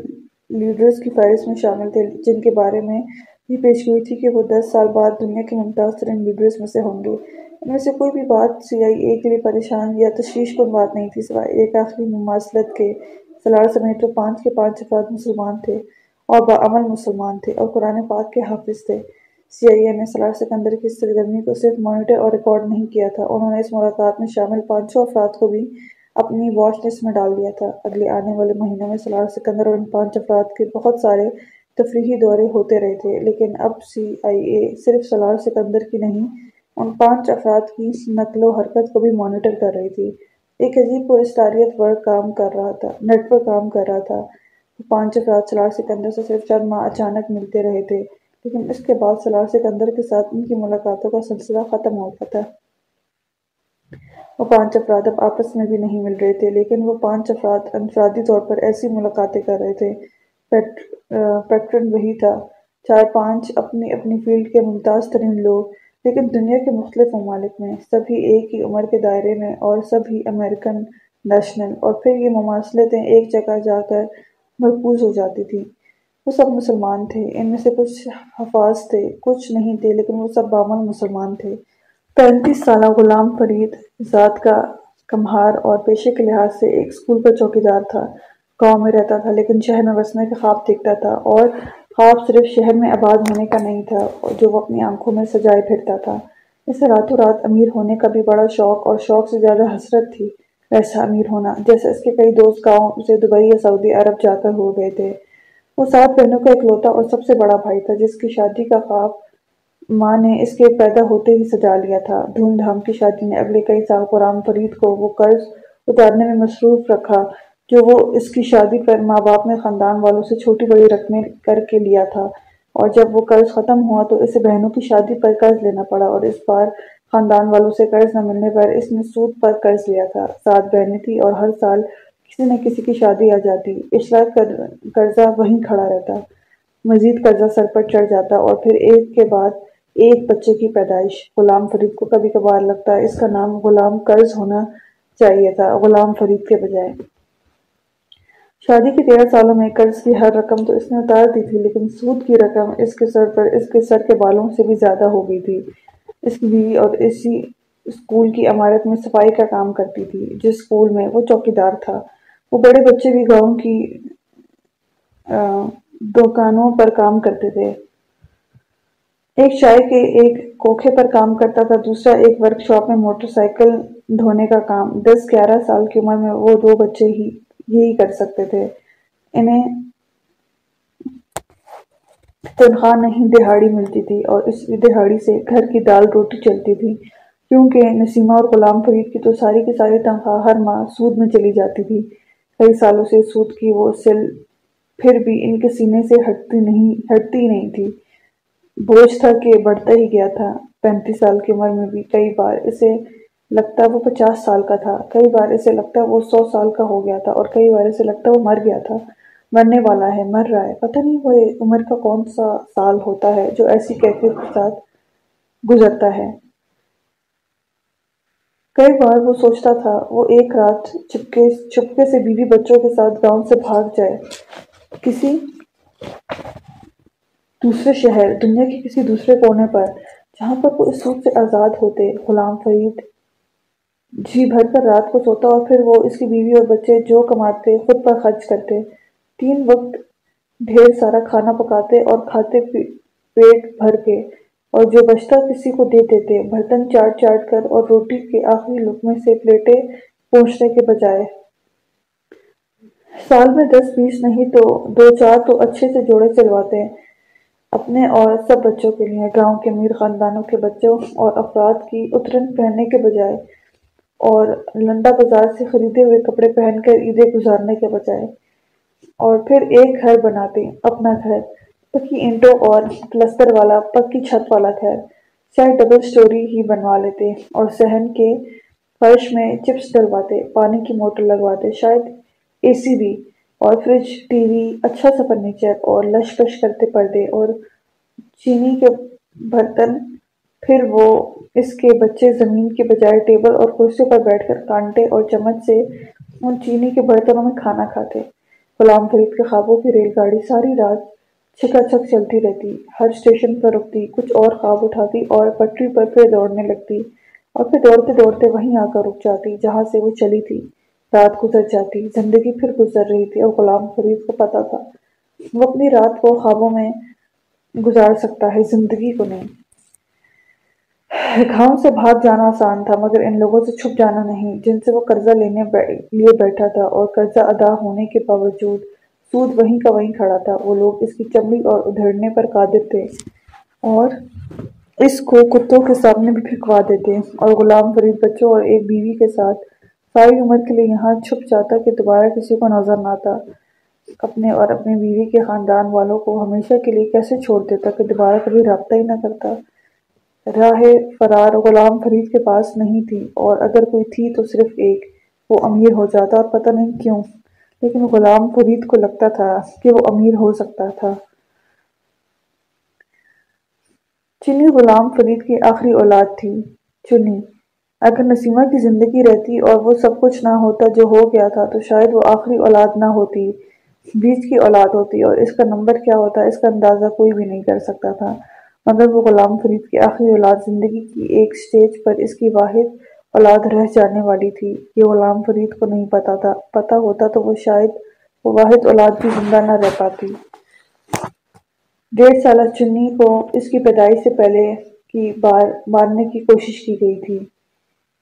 لیڈرز کی فہرست میں شامل تھے، جن کے بارے میں بھی پیش ہوئی تھی کہ وہ دس سال بعد دنیا کے ممتاز ترین لیڈرز میں سے ہوں گے۔ ان میں سے کوئی بھی بات سی آئی اے کے لیے پریشان یا تشویش کن بات نہیں تھی، سوائے ایک آخری مماثلت کے سلار سمیت وہ پانچ کے پانچ افراد مسلمان تھے۔ اور باعمل مسلمان تھے اور قرآن پاک کے حافظ تھے۔ سی آئی اے نے سلار سکندر کی سرگرمی کو صرف مانیٹر اور ریکارڈ نہیں کیا تھا۔ انہوں نے اس ملاقات میں شامل پانچوں افراد کو بھی اپنی واچ لسٹ میں ڈال دیا تھا۔ اگلے آنے والے مہینوں میں سالار سکندر اور ان پانچ افراد کے بہت سارے تفریحی دورے ہوتے رہے تھے، لیکن اب سی آئی اے صرف سالار سکندر کی نہیں، ان پانچ افراد کی نقل و حرکت کو بھی مانیٹر کر رہی تھی۔ ایک عجیب پرستاریت ورک کام کر رہا تھا، نیٹ ورک کام کر رہا تھا۔ پانچ افراد سالار سکندر سے صرف چند ماہ اچانک ملتے رہے تھے، لیکن اس کے بعد سالار سکندر کے ساتھ ان کی ملاقاتوں کا سلسلہ ختم ہو گیا تھا۔ وہ پانچ افراد اب آپس میں بھی نہیں مل رہے تھے، لیکن وہ پانچ افراد انفرادی طور پر ایسی ملاقاتیں کر رہے تھے۔ پیٹرن وہی تھا۔ چار پانچ اپنی اپنی فیلڈ کے ممتاز ترین لوگ، لیکن دنیا کے مختلف ممالک میں سبھی ایک ہی عمر کے دائرے میں اور سبھی امریکن نیشنل اور پھر یہ مماثلتیں ایک جگہ جا کر مرکوز ہو جاتی تھی۔ وہ سب مسلمان تھے۔ ان میں سے کچھ حفاظ تھے، کچھ نہیں تھے، لیکن وہ سب بامل مسلمان تھے۔ پینتیس سالہ غلام فرید ذات کا کمہار اور پیشے کے لحاظ سے ایک اسکول کا چوکیدار تھا۔ گاؤں میں رہتا تھا، لیکن شہر میں بسنے کا خواب دیکھتا تھا اور خواب صرف شہر میں آباد ہونے کا نہیں تھا، جو وہ اپنی آنکھوں میں سجائے پھرتا تھا۔ اسے راتوں رات امیر ہونے کا بھی بڑا شوق اور شوق سے زیادہ حسرت تھی۔ ویسا امیر ہونا۔ جیسے اس کے کئی دوست گاؤں سے دبئی یا سعودی عرب جا کر ہو گئے تھے۔ وہ سات بہنوں کا اکلوتا اور سب سے بڑا بھائی تھا، جس کی شادی کا خواب ماں نے اس کے پیدا ہوتے ہی سجا لیا تھا۔ دھوم دھام کی شادی نے اگلے کئی سال قرآن فرید کو وہ قرض اتارنے میں مصروف رکھا، جو وہ اس کی شادی پر ماں باپ نے خاندان والوں سے چھوٹی بڑی رقمیں کر کے لیا تھا۔ اور جب وہ قرض ختم ہوا تو اسے بہنوں کی شادی پر قرض لینا پڑا اور اس بار خاندان والوں سے قرض نہ ملنے پر اس نے سود پر قرض لیا تھا۔ سات بہنیں تھی اور ہر سال کسی نہ کسی کی شادی آ جاتی۔ پچھلا قرضہ وہیں کھڑا رہتا۔ مزید قرضہ سر پر چڑھ جاتا اور پھر ایک کے بعد ایک بچے کی پیدائش۔ غلام فرید کو کبھی کبھار لگتا ہے اس کا نام غلام قرض ہونا چاہیے تھا، غلام فرید کے بجائے۔ شادی کے تیرہ سالوں میں قرض کی ہر رقم تو اس نے اتار دی تھی، لیکن سود کی رقم اس کے سر پر، اس کے سر کے بالوں سے بھی زیادہ ہو گئی تھی۔ اس کی بیوی اور اسی اسکول کی عمارت میں صفائی کا کام کرتی تھی، جس اسکول میں وہ چوکیدار تھا۔ وہ بڑے بچے بھی گاؤں کی دکانوں پر کام کرتے تھے۔ ایک چائے کے ایک کوکھے پر کام کرتا تھا، دوسرا ایک ورک شاپ میں موٹر سائیکل دھونے کا کام۔ دس گیارہ سال کی عمر میں وہ دو بچے ہی، یہی کر سکتے تھے۔ انہیں تنخواہ نہیں، دہاڑی ملتی تھی اور اس دہاڑی سے گھر کی دال روٹی چلتی تھی۔ کیونکہ نسیمہ اور غلام فرید کی تو ساری کی ساری تنخواہ ہر ماہ سود میں چلی جاتی تھی۔ کئی سالوں سے سود کی وہ سل پھر بھی ان کے سینے سے ہٹتی نہیں ہٹتی نہیں تھی۔ بوجھ تھا کہ بڑھتا ہی گیا تھا۔ پینتیس سال کی عمر میں بھی کئی بار اسے لگتا وہ پچاس سال کا تھا۔ کئی بار اسے لگتا وہ سو سال کا ہو گیا تھا اور کئی بار اسے لگتا وہ مر گیا تھا۔ مرنے والا ہے، مر رہا ہے۔ پتہ نہیں وہ عمر کا کون سا سال ہوتا ہے جو ایسی کیفیت کے ساتھ گزرتا ہے۔ کئی بار وہ سوچتا تھا، وہ ایک رات چپکے چپکے سے بیوی بچوں کے ساتھ گاؤں سے بھاگ جائے۔ کسی دوسرے شہر، دنیا کے کسی دوسرے کونے پر، جہاں پر وہ اس سوچ سے آزاد ہوتے، غلام فرید جی بھر کر رات کو سوتا اور پھر وہ اس کی بیوی اور بچے جو کماتے، خود پر خرچ کرتے۔ تین وقت ڈھیر سارا کھانا پکاتے اور کھاتے پیٹ بھر کے اور جو بچتا کسی کو دے دیتے، برتن چاٹ چاٹ کر اور روٹی کے آخری لقمے سے پلیٹیں پہنچنے کے بجائے۔ سال میں دس بیس نہیں تو دو چار تو اچھے سے جوڑے چلواتے اپنے اور سب بچوں کے لیے، گاؤں کے امیر خاندانوں کے بچوں اور افراد کی اترن پہننے کے بجائے اور لنڈا بازار سے خریدے ہوئے کپڑے پہن کر عیدیں گزارنے کے بجائے۔ اور پھر ایک گھر بناتے اپنا گھر۔ پکی اینٹوں اور پلستر والا، پکی چھت والا گھر۔ چاہے ڈبل سٹوری ہی بنوا لیتے اور سہن کے فرش میں چپس ڈلواتے، پانی کی موٹر لگواتے، شاید اے سی بھی۔ اور فریج ٹی وی اچھا سا فرنیچر اور لش پش کرتے پردے۔ اور چینی کے برتن، پھر وہ اس کے بچے زمین کے بجائے ٹیبل اور کرسیوں پر بیٹھ کر کانٹے اور چمچ سے ان چینی کے برتنوں میں کھانا کھاتے۔ غلام فرید کے خوابوں کی ریل گاڑی ساری رات چھکا چھک چلتی رہتی۔ ہر اسٹیشن پر رکتی، کچھ اور خواب اٹھاتی اور پٹری پر پھر دوڑنے لگتی اور پھر دوڑتے دوڑتے وہیں آ کر رک جاتی جہاں سے وہ چلی تھی۔ رات گزر جاتی، زندگی پھر گزر رہی تھی اور غلام فرید کو پتا تھا وہ اپنی رات کو خوابوں میں گزار سکتا ہے، زندگی کو نہیں۔ گھاؤں سے بھاگ جانا آسان تھا، مگر ان لوگوں سے چھپ جانا نہیں۔ جن سے وہ قرضہ لینے لیے بیٹھا تھا اور قرضہ ادا ہونے کے باوجود سود وہیں کا وہیں کھڑا تھا، وہ لوگ اس کی چمڑی اور ادھڑنے پر قادر تھے اور اس کو کتوں کے سامنے بھی پھینکوا دیتے۔ اور غلام فرید بچوں اور ایک بیوی کے ساتھ ساری عمر کے لیے یہاں چھپ جاتا کہ دوبارہ کسی کو نظر نہ آتا۔ اپنے اور اپنی بیوی کے خاندان والوں کو ہمیشہ کے لیے کیسے چھوڑ دیتا کہ دوبارہ کبھی رابطہ ہی نہ کرتا؟ راہ فرار غلام فرید کے پاس نہیں تھی اور اگر کوئی تھی تو صرف ایک، وہ امیر ہو جاتا اور پتہ نہیں کیوں۔ لیکن غلام فرید کو لگتا تھا کہ وہ امیر ہو سکتا تھا۔ چنی غلام فرید کی آخری اولاد تھی۔ چنی، اگر نسیمہ کی زندگی رہتی اور وہ سب کچھ نہ ہوتا جو ہو گیا تھا تو شاید وہ آخری اولاد نہ ہوتی، بیچ کی اولاد ہوتی اور اس کا نمبر کیا ہوتا، اس کا اندازہ کوئی بھی نہیں کر سکتا تھا۔ مگر وہ غلام فرید کی آخری اولاد زندگی کی ایک سٹیج پر اس کی واحد اولاد رہ جانے والی تھی۔ یہ غلام فرید کو نہیں پتا تھا۔ پتا ہوتا تو وہ شاید وہ واحد اولاد بھی زندہ نہ رہ پاتی۔ ڈیڑھ سالہ چنی کو اس کی پیدائش سے پہلے کی بار مارنے کی کوشش کی گئی تھی۔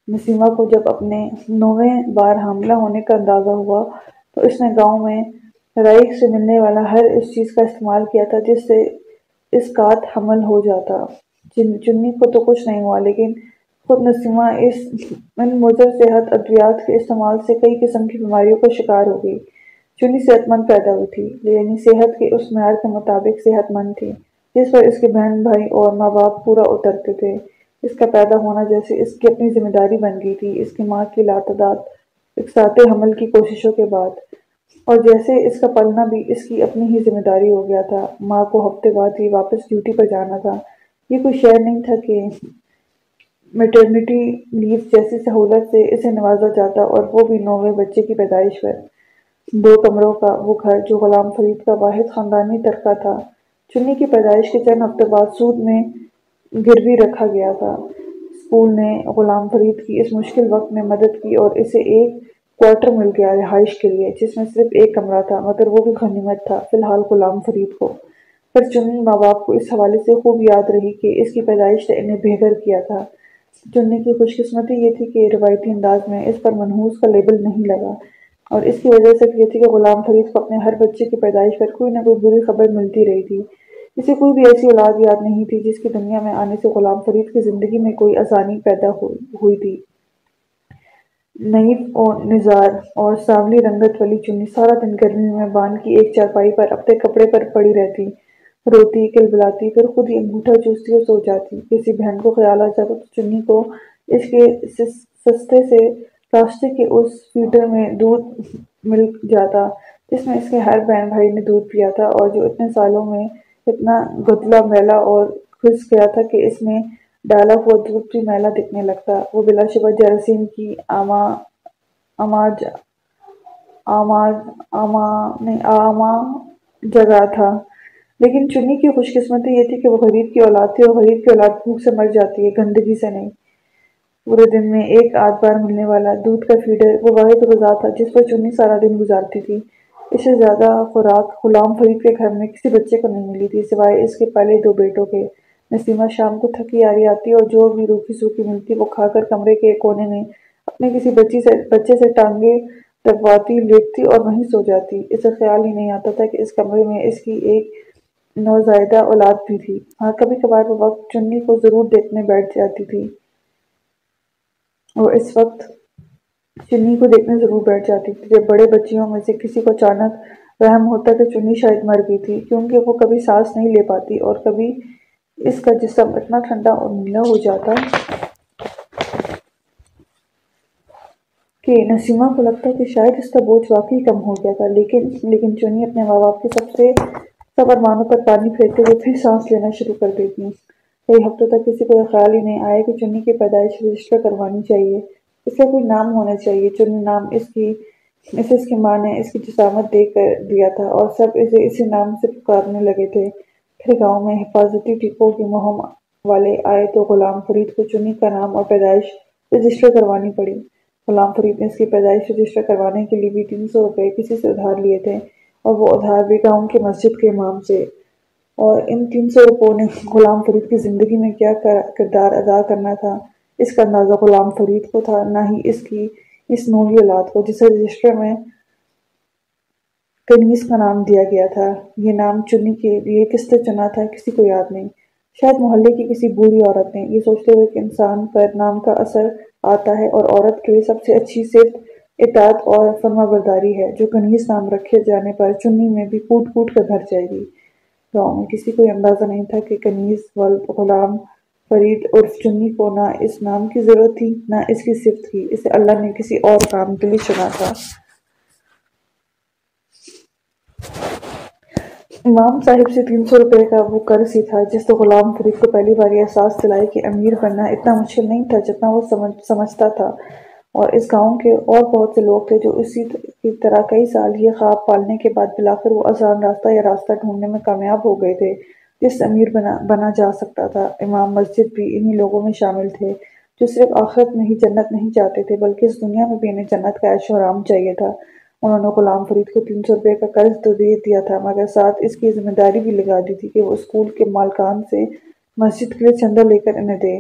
نسیمہ کو جب اپنے نویں بار حاملہ ہونے کا اندازہ ہوا تو اس نے گاؤں میں رائق سے ملنے والا ہر اس چیز کا استعمال کیا تھا جس سے اس کات حمل ہو جاتا۔ چنی کو تو کچھ نہیں ہوا، لیکن خود نسیمہ اس ان مضر صحت ادویات کے استعمال سے کئی قسم کی بیماریوں کا شکار ہو گئی۔ چنی صحت مند پیدا ہوئی تھی یعنی صحت کے اس معیار کے مطابق صحت مند تھی، جس پر اس کے بہن بھائی اور ماں باپ پورا اترتے تھے۔ اس کا پیدا ہونا جیسے اس کی اپنی ذمہ داری بن گئی تھی۔ اس کی ماں کی لاتعداد اقساط حمل کی کوششوں کے بعد۔ اور جیسے اس کا پلنا بھی اس کی اپنی ہی ذمہ داری ہو گیا تھا۔ ماں کو ہفتے بعد ہی واپس ڈیوٹی پر جانا تھا۔ یہ کوئی شہر نہیں تھا کہ میٹرنیٹی لیو جیسی سہولت سے اسے نوازا جاتا اور وہ بھی نوے بچے کی پیدائش پر۔ دو کمروں کا وہ گھر جو غلام فرید کا واحد خاندانی ترکہ تھا۔ چنی کی پیدائش کے چند ہفتے بعد سود میں گروی رکھا گیا تھا۔ اسکول نے غلام فرید کی اس مشکل وقت میں مدد کی اور اسے ایک کوارٹر مل گیا رہائش کے لیے، جس میں صرف ایک کمرہ تھا، مگر وہ بھی غنیمت تھا، فی الحال غلام فرید کو۔ پھر چنی ماں باپ کو اس حوالے سے خوب یاد رہی کہ اس کی پیدائش نے انہیں بے گھر کیا تھا۔ چنی کی خوش قسمتی یہ تھی کہ روایتی انداز میں اس پر منحوس کا لیبل نہیں لگا، اور اس کی وجہ سے یہ تھی کہ غلام فرید کو اپنے ہر بچے کی پیدائش پر کوئی نہ کوئی بری خبر ملتی رہی تھی۔ اسے کوئی بھی ایسی اولاد یاد نہیں تھی جس کی دنیا میں آنے سے غلام فرید کی زندگی میں کوئی آسانی پیدا ہوئی تھی۔ نئیف اور نظار اور سانولی رنگت والی چنی سارا دن گرمی میں بان کی ایک چارپائی پر اپنے کپڑے پر پڑی رہتی۔ روتی کل بلاتی پھر خود ہی انگوٹھا چوستی اور سو جاتی۔ کسی بہن کو خیال آ جاتا تو چنی کو اس کے سستے سے راستے کے اس فیڈر میں دودھ مل جاتا، جس میں اس کے ہر بہن بھائی نے دودھ پیا تھا اور جو اتنے سالوں میں اتنا گدلا میلا اور کھس گیا تھا کہ اس میں ڈالا ہوا دودھ بھی میلا دکھنے لگتا۔ وہ بلا شبہ جراثیم کی آما آماج آماج آما نہیں، آما جگہ تھا۔ لیکن چنی کی خوش قسمتی یہ تھی کہ وہ غریب کی اولاد تھی اور غریب کی اولاد بھوک سے مر جاتی ہے، گندگی سے نہیں۔ پورے دن میں ایک آدھ بار ملنے والا دودھ کا فیڈر وہ واحد غذا تھا جس پر چنی سارا دن گزارتی تھی۔ اس سے زیادہ خوراک، غلام فرید کے گھر میں کسی بچے کو نہیں ملی تھی، سوائے اس کے پہلے دو بیٹوں کے۔ نسیمہ شام کو تھکی، آری آتی اور جو بھی روکھی سوکھی ملتی، وہ کھا کر کمرے کے کونے میں اپنے کسی بچی سے، بچے سے ٹانگے دبواتی، لیٹتی اور وہیں سو جاتی۔ اسے خیال ہی نہیں آتا تھا کہ اس کمرے میں اس کی ایک نوزائیدہ اولاد بھی تھی۔ ہاں کبھی کبھار وہ وقت چنی کو ضرور دیکھنے بیٹھ جاتی تھی۔ اور اس وقت چنی کو دیکھنے ضرور بیٹھ جاتی تھی۔ جب بڑے بچیوں میں سے کسی کو اچانک رحم ہوتا کہ چنی شاید مر گئی تھی، کیونکہ وہ کبھی سانس نہیں لے پاتی اور کبھی اس کا جسم اتنا ٹھنڈا اور نیلا ہو جاتا کہ نسیمہ کو لگتا کہ شاید اس کا بوجھ واقعی کم ہو گیا تھا، لیکن لیکن چنی اپنے ماں باپ کے سب سے سب ارمانوں پر پانی پھیرتے ہوئے پھر سانس لینا شروع کر دیتی کئی ہفتوں تک کسی کو یہ خیال ہی نہیں آیا کہ چنی کی پیدائش رجسٹر کروانی چاہیے۔ اس کا کوئی نام ہونا چاہیے۔ چنی نام اس کی اسے اس کی ماں نے اس کی جسامت دے کر دیا تھا اور سب اسے، اسی نام سے پکارنے لگے تھے۔ پھر گاؤں میں حفاظتی ٹیپوں کی مہم والے آئے تو غلام فرید کو چنی کا نام اور پیدائش رجسٹر کروانی پڑی۔ غلام فرید نے اس کی پیدائش رجسٹر کروانے کے لیے بھی تین سو روپے کسی سے ادھار لیے تھے اور وہ ادھار بھی گاؤں کی مسجد کے امام سے۔ اور ان تین سو روپوں نے غلام فرید کی زندگی میں کیا کردار ادا کرنا تھا؟ اس کا اندازہ غلام فرید کو تھا، نہ ہی اس کی، اس نوی اولاد کو، جسے رجسٹر میں کنیز کا نام دیا گیا تھا۔ یہ نام چنی کے لیے کس نے چنا تھا کسی کو یاد نہیں۔ شاید محلے کی کسی بری عورت نے۔ یہ سوچتے ہوئے کہ انسان پر نام کا اثر آتا ہے اور عورت کے لیے سب سے اچھی صرف اطاعت اور فرما برداری ہے، جو کنیز نام رکھے جانے پر چنی میں بھی کوٹ کوٹ کر بھر جائے گی۔ گاؤں میں کسی کو اندازہ نہیں تھا کہ کنیز غلام، فرید عرف چنی کو نہ اس نام کی ضرورت تھی، نہ اس کی صفت کی۔ اسے اللہ نے کسی اور کام کے لیے چنا تھا۔ امام صاحب سے تین سو روپے کا وہ قرض ہی تھا، جس تو غلام فرید کو پہلی بار یہ احساس دلائے کہ امیر بننا اتنا مشکل نہیں تھا جتنا وہ سمجھتا تھا۔ اور اس گاؤں کے اور بہت سے لوگ تھے جو اسی کی طرح کئی سال یہ خواب پالنے کے بعد بلاخر وہ آسان راستہ یا راستہ ڈھونڈنے میں کامیاب ہو گئے تھے، جس امیر بنا بنا جا سکتا تھا۔ امام مسجد بھی انہی لوگوں میں شامل تھے جو صرف آخرت میں ہی جنت نہیں چاہتے تھے، بلکہ اس دنیا میں بھی انہیں جنت کا عیش و آرام چاہیے تھا۔ انہوں نے غلام فرید کو تین سو روپے کا قرض تو دے دیا تھا، مگر ساتھ اس کی ذمہ داری بھی لگا دی تھی کہ وہ اسکول کے مالکان سے مسجد کے لیے چندہ لے کر انہیں دے۔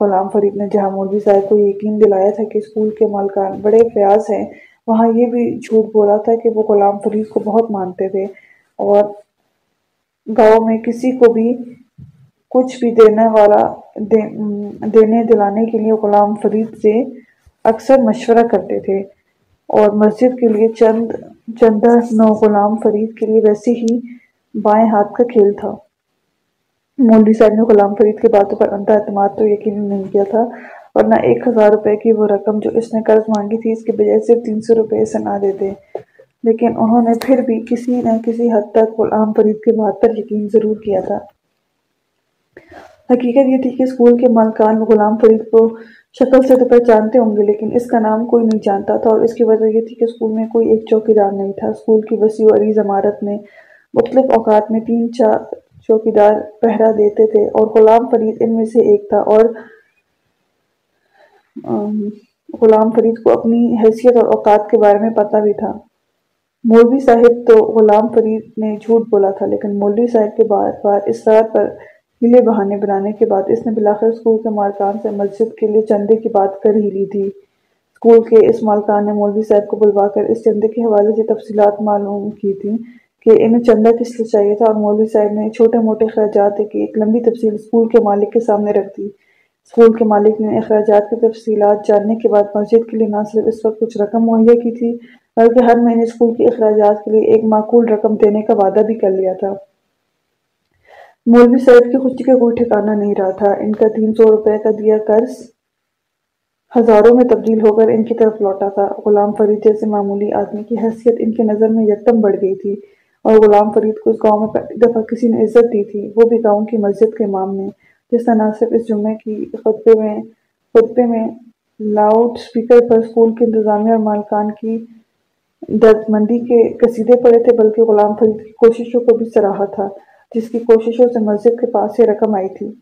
غلام فرید نے جہاں مولوی صاحب کو یقین دلایا تھا کہ اسکول کے مالکان بڑے فیاض ہیں، وہاں یہ بھی جھوٹ بولا تھا کہ وہ غلام فرید کو بہت مانتے تھے۔ اور گاؤں میں کسی کو بھی کچھ بھی دینے والا دینے دلانے کے لیے غلام فرید سے اکثر مشورہ کرتے تھے۔ اور مسجد کے لیے چند، چندہ نو غلام فرید کے لیے ویسے ہی بائیں ہاتھ کا کھیل تھا۔ مولوی صاحب نے غلام فرید کے باتوں پر اندھا اعتماد تو یقین نہیں کیا تھا اور نہ ایک ہزار روپے کی وہ رقم جو اس نے قرض مانگی تھی، اس کے بجائے صرف تین سو روپے سے نہ دیتے۔ لیکن انہوں نے پھر بھی کسی نہ کسی حد تک غلام فرید کے بات پر یقین ضرور کیا تھا۔ حقیقت یہ تھی کہ اسکول کے مالکان غلام فرید کو شکل سے تو پہچانتے ہوں گے، لیکن اس کا نام کوئی نہیں جانتا تھا اور اس کی وجہ یہ تھی کہ اسکول میں کوئی ایک چوکی دار نہیں تھا۔ اسکول کی وسیع و عریض عمارت میں مختلف اوقات میں تین، چار چوکی دار پہرا دیتے تھے اور غلام فرید ان میں سے ایک تھا اور غلام فرید کو اپنی حیثیت اور اوقات کے بارے میں پتہ بھی تھا۔ مولوی صاحب تو غلام فرید نے جھوٹ بولا تھا، لیکن مولوی صاحب کے بار بار اس رات پر ہلے بہانے بنانے کے بعد، اس نے بلاخر اسکول کے مالکان سے مسجد کے لیے چندے کی بات کر ہی لی تھی۔ اسکول کے اس مالکان نے مولوی صاحب کو بلوا کر اس چندے کے حوالے سے تفصیلات معلوم کی تھی کہ انہیں چندہ کس لیے چاہیے تھا اور مولوی صاحب نے چھوٹے موٹے اخراجات کی ایک لمبی تفصیل اسکول کے مالک کے سامنے رکھ دی۔ اسکول کے مالک نے اخراجات کی تفصیلات جاننے کے بعد مسجد کے لیے نہ صرف اس وقت کچھ رقم مہیا کی تھی، بلکہ ہر مہینے اسکول کے اخراجات کے لیے ایک معقول رقم دینے کا وعدہ بھی کر لیا تھا۔ مولوی صاحب کی خوشی کا کوئی ٹھکانہ نہیں رہا تھا۔ ان کا تین سو روپے کا دیا قرض ہزاروں میں تبدیل ہو کر ان کی طرف لوٹا تھا۔ غلام فرید جیسے معمولی آدمی کی حیثیت ان کی نظر میں یکدم بڑھ گئی تھی اور غلام فرید کو اس گاؤں میں پہلی دفعہ کسی نے عزت دی تھی۔ وہ بھی گاؤں کی مسجد کے امام نے جس نہ صرف اس جمعے کی خطبے میں خطبے میں لاؤڈ سپیکر پر اسکول کے انتظامیہ اور مالکان کی درد مندی کے قصیدے پڑے تھے، بلکہ غلام فرید کی کوششوں کو بھی سراہا تھا۔ جس کی کوششوں سے مسجد کے پاس سے رقم آئی تھی۔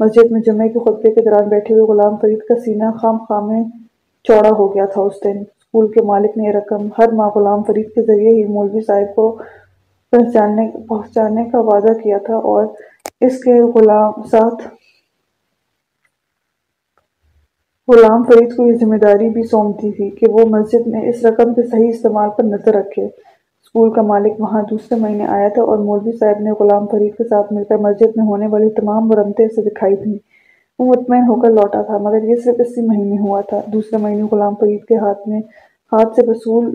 مسجد میں جمعے کے خطبے کے دوران بیٹھے ہوئے غلام فرید کا سینہ خام خامے چوڑا ہو گیا تھا اس دن۔ اسکول کے مالک نے یہ رقم ہر ماہ غلام فرید کے ذریعے ہی مولوی صاحب کو پہنچانے پہنچانے کا وعدہ کیا تھا اور اس کے غلام ساتھ غلام فرید کو یہ ذمہ داری بھی سونپتی تھی کہ وہ مسجد میں اس رقم کے صحیح استعمال پر نظر رکھے۔ اسکول کا مالک وہاں دوسرے مہینے آیا تھا اور مولوی صاحب نے غلام فرید کے ساتھ مل کر مسجد میں ہونے والی تمام مرمتیں اسے دکھائی تھیں وہ مطمئن ہو کر لوٹا تھا، مگر یہ صرف اسی مہینے ہوا تھا۔ دوسرے مہینے غلام فرید کے ہاتھ میں، ہاتھ سے وصول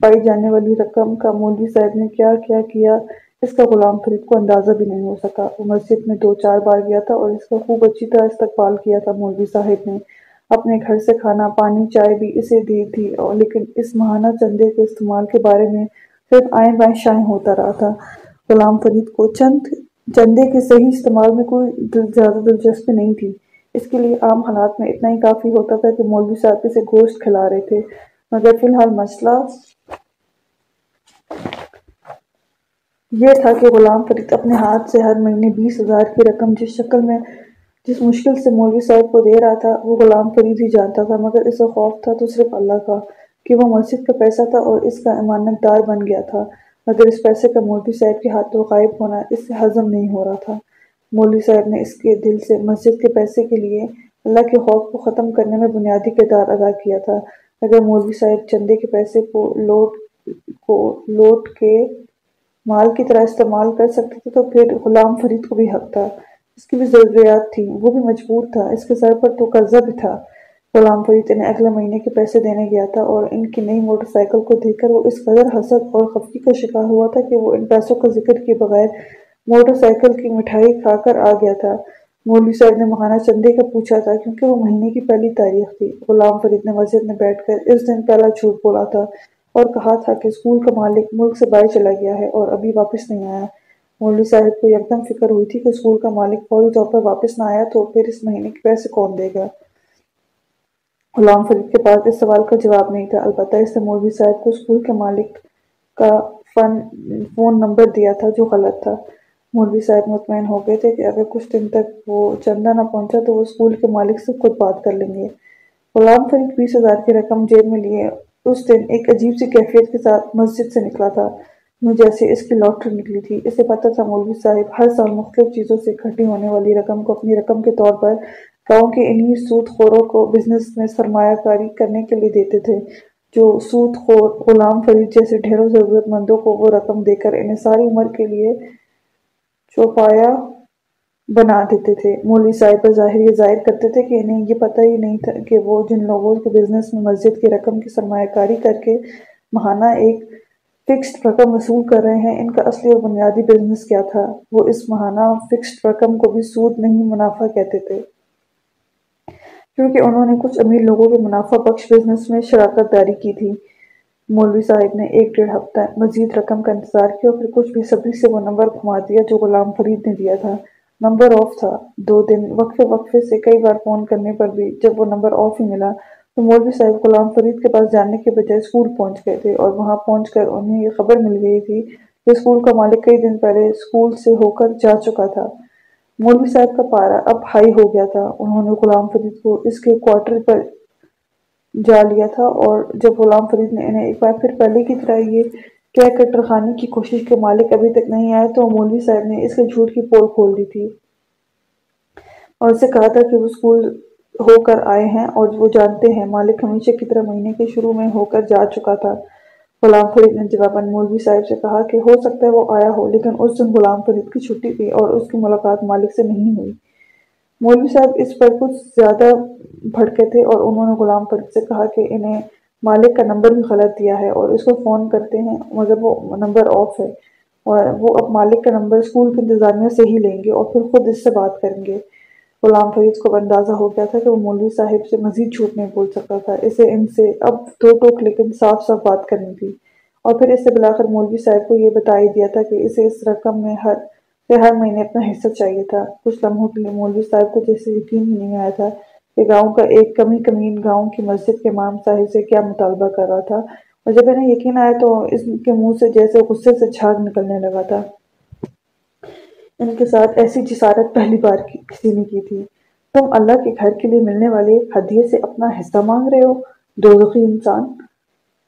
پائی جانے والی رقم کا مولوی صاحب نے کیا کیا کیا، اس کا غلام فرید کو اندازہ بھی نہیں ہو سکا۔ وہ مسجد میں دو چار بار گیا تھا اور اس کا خوب اچھی طرح استقبال کیا تھا۔ مولوی صاحب نے اپنے گھر سے کھانا، پانی، چائے بھی اسے دی تھی، اور لیکن اس ماہانہ چندے کے استعمال کے بارے میں صرف آئیں بائیں شائیں ہوتا رہا تھا۔ غلام فرید کو چند چندے کے صحیح استعمال میں کوئی زیادہ دلچسپی نہیں تھی۔ اس کے لیے عام حالات میں اتنا ہی کافی ہوتا تھا کہ مولوی صاحب اسے گوشت کھلا رہے تھے۔ مگر فی الحال مسئلہ یہ تھا کہ غلام فرید اپنے ہاتھ سے ہر مہینے بیس ہزار کی رقم جس شکل میں، جس مشکل سے مولوی صاحب کو دے رہا تھا، وہ غلام فرید ہی جانتا تھا۔ مگر اسے خوف تھا تو صرف اللہ کا۔ کہ وہ مسجد کا پیسہ تھا اور اس کا امانت دار بن گیا تھا، مگر اس پیسے کا مولوی صاحب کے ہاتھوں غائب ہونا اس سے ہضم نہیں ہو رہا تھا۔ مولوی صاحب نے اس کے دل سے مسجد کے پیسے کے لیے اللہ کے خوف کو ختم کرنے میں بنیادی کردار ادا کیا تھا۔ اگر مولوی صاحب چندے کے پیسے کو لوٹ کو لوٹ کے مال کی طرح استعمال کر سکتے تھے، تو پھر غلام فرید کو بھی حق تھا۔ اس کی بھی ضروریات تھی وہ بھی مجبور تھا۔ اس کے سر پر تو قرضہ بھی تھا۔ غلام فرید انہیں اگلے مہینے کے پیسے دینے گیا تھا اور ان کی نئی موٹر سائیکل کو دیکھ کر وہ اس قدر حسد اور خفگی کا شکار ہوا تھا کہ وہ ان پیسوں کا ذکر کیے بغیر موٹر سائیکل کی مٹھائی کھا کر آ گیا تھا۔ مولوی صاحب نے مہانہ چندے کا پوچھا تھا کیونکہ وہ مہینے کی پہلی تاریخ تھی۔ غلام فرید نے مسجد میں بیٹھ کر اس دن پہلا جھوٹ بولا تھا اور کہا تھا کہ اسکول کا مالک ملک سے باہر چلا گیا ہے اور ابھی واپس نہیں آیا۔ مولوی صاحب کو یکدم فکر ہوئی تھی کہ اسکول کا مالک فوری طور پر واپس نہ آیا تو پھر اس مہینے کے پیسے کون دے گا؟ غلام فرید کے پاس اس سوال کا جواب نہیں تھا۔ البتہ اس نے مولوی صاحب کو اسکول کے مالک کا فن، فون نمبر دیا تھا جو غلط تھا۔ مولوی صاحب مطمئن ہو گئے تھے کہ اگر کچھ دن تک وہ چندہ نہ پہنچا تو وہ اسکول کے مالک سے خود بات کر لیں گے۔ غلام فرید بیس ہزار کی رقم جیب میں لیے۔ اس دن ایک عجیب سی کیفیت کے ساتھ مسجد سے نکلا تھا۔ جیسے اس کی لاٹری نکلی تھی۔ اسے پتہ تھا مولوی صاحب ہر سال مختلف چیزوں سے اکٹھی ہونے والی رقم کو اپنی رقم کے طور پر گاؤں کے انہی سود خوروں کو بزنس میں سرمایہ کاری کرنے کے لیے دیتے تھے، جو سود خور غلام فرید جیسے ڈھیروں ضرورت مندوں کو وہ رقم دے کر انہیں ساری عمر کے لیے چوپایا بنا دیتے تھے۔ مولوی صاحب پر ظاہر یہ ظاہر کرتے تھے کہ انہیں یہ پتہ ہی نہیں تھا کہ وہ جن لوگوں کے بزنس میں مسجد کی رقم کی سرمایہ کاری کر کے مہانہ ایک فکسڈ رقم وصول کر رہے ہیں، ان کا اصلی اور بنیادی بزنس کیا تھا؟ وہ اس مہانہ فکسڈ رقم کو بھی سود نہیں منافع کہتے تھے۔ کیونکہ انہوں نے کچھ امیر لوگوں کے منافع بخش بزنس میں شراکت داری کی تھی۔ مولوی صاحب نے ایک ڈیڑھ ہفتہ مزید رقم کا انتظار کیا اور پھر کچھ بھی صبری سے وہ نمبر گھما دیا جو غلام فرید نے دیا تھا۔ نمبر آف تھا۔ دو دن وقفے وقفے سے کئی بار فون کرنے پر بھی جب وہ نمبر آف ہی ملا تو مولوی صاحب غلام فرید کے پاس جانے کے بجائے اسکول پہنچ گئے تھے اور وہاں پہنچ کر انہیں یہ خبر مل گئی تھی کہ اسکول کا مالک کئی دن پہلے اسکول سے ہو کر جا چکا تھا۔ مولوی صاحب کا پارا اب ہائی ہو گیا تھا۔ انہوں نے غلام فرید کو اس کے کوارٹر پر جا لیا تھا اور جب غلام فرید نے انہیں ایک بار پھر پہلے کی طرح یہ کہہ کر ٹرخانے کی کوشش کے مالک ابھی تک نہیں آئے تو مولوی صاحب نے اس کے جھوٹ کی پول کھول دی تھی اور اسے کہا تھا کہ وہ اسکول ہو کر آئے ہیں اور وہ جانتے ہیں۔ مالک ہمیشہ کی طرح مہینے کے شروع میں ہو کر جا چکا تھا۔ غلام فرید نے جواباً مولوی صاحب سے کہا کہ ہو سکتا ہے وہ آیا ہو، لیکن اس دن غلام فرید کی چھٹی تھی اور اس کی ملاقات مالک سے نہیں ہوئی۔ مولوی صاحب اس پر کچھ زیادہ بھڑکے تھے اور انہوں نے غلام فرید سے کہا کہ انہیں مالک کا نمبر بھی غلط دیا ہے اور اس کو فون کرتے ہیں، مگر وہ نمبر آف ہے اور وہ اب مالک کا نمبر اسکول کے انتظامیہ سے ہی لیں گے اور پھر خود اس سے بات کریں گے۔ غلام فرید کو اندازہ ہو گیا تھا کہ وہ مولوی صاحب سے مزید جھوٹ نہیں بول سکتا تھا۔ اسے ان سے اب دو ٹوک لیکن صاف صاف بات کرنی تھی۔ اور پھر اس سے بلا کر مولوی صاحب کو یہ بتا ہی دیا تھا کہ اسے اس رقم میں ہر ہر مہینے اپنا حصہ چاہیے تھا۔ کچھ لمحوں کے لیے مولوی صاحب کو جیسے یقین ہی نہیں آیا تھا کہ گاؤں کا ایک کمی کمین گاؤں کی مسجد کے امام صاحب سے کیا مطالبہ کر رہا تھا۔ اور جب انہیں یقین آیا تو اس کے منہ سے جیسے غصے سے جھاگ نکلنے لگا تھا۔ ان کے ساتھ ایسی جسارت پہلی بار کسی نے کی تھی۔ تم اللہ کے گھر کے لیے ملنے والے ہدیے سے اپنا حصہ مانگ رہے ہو، دوزخی انسان۔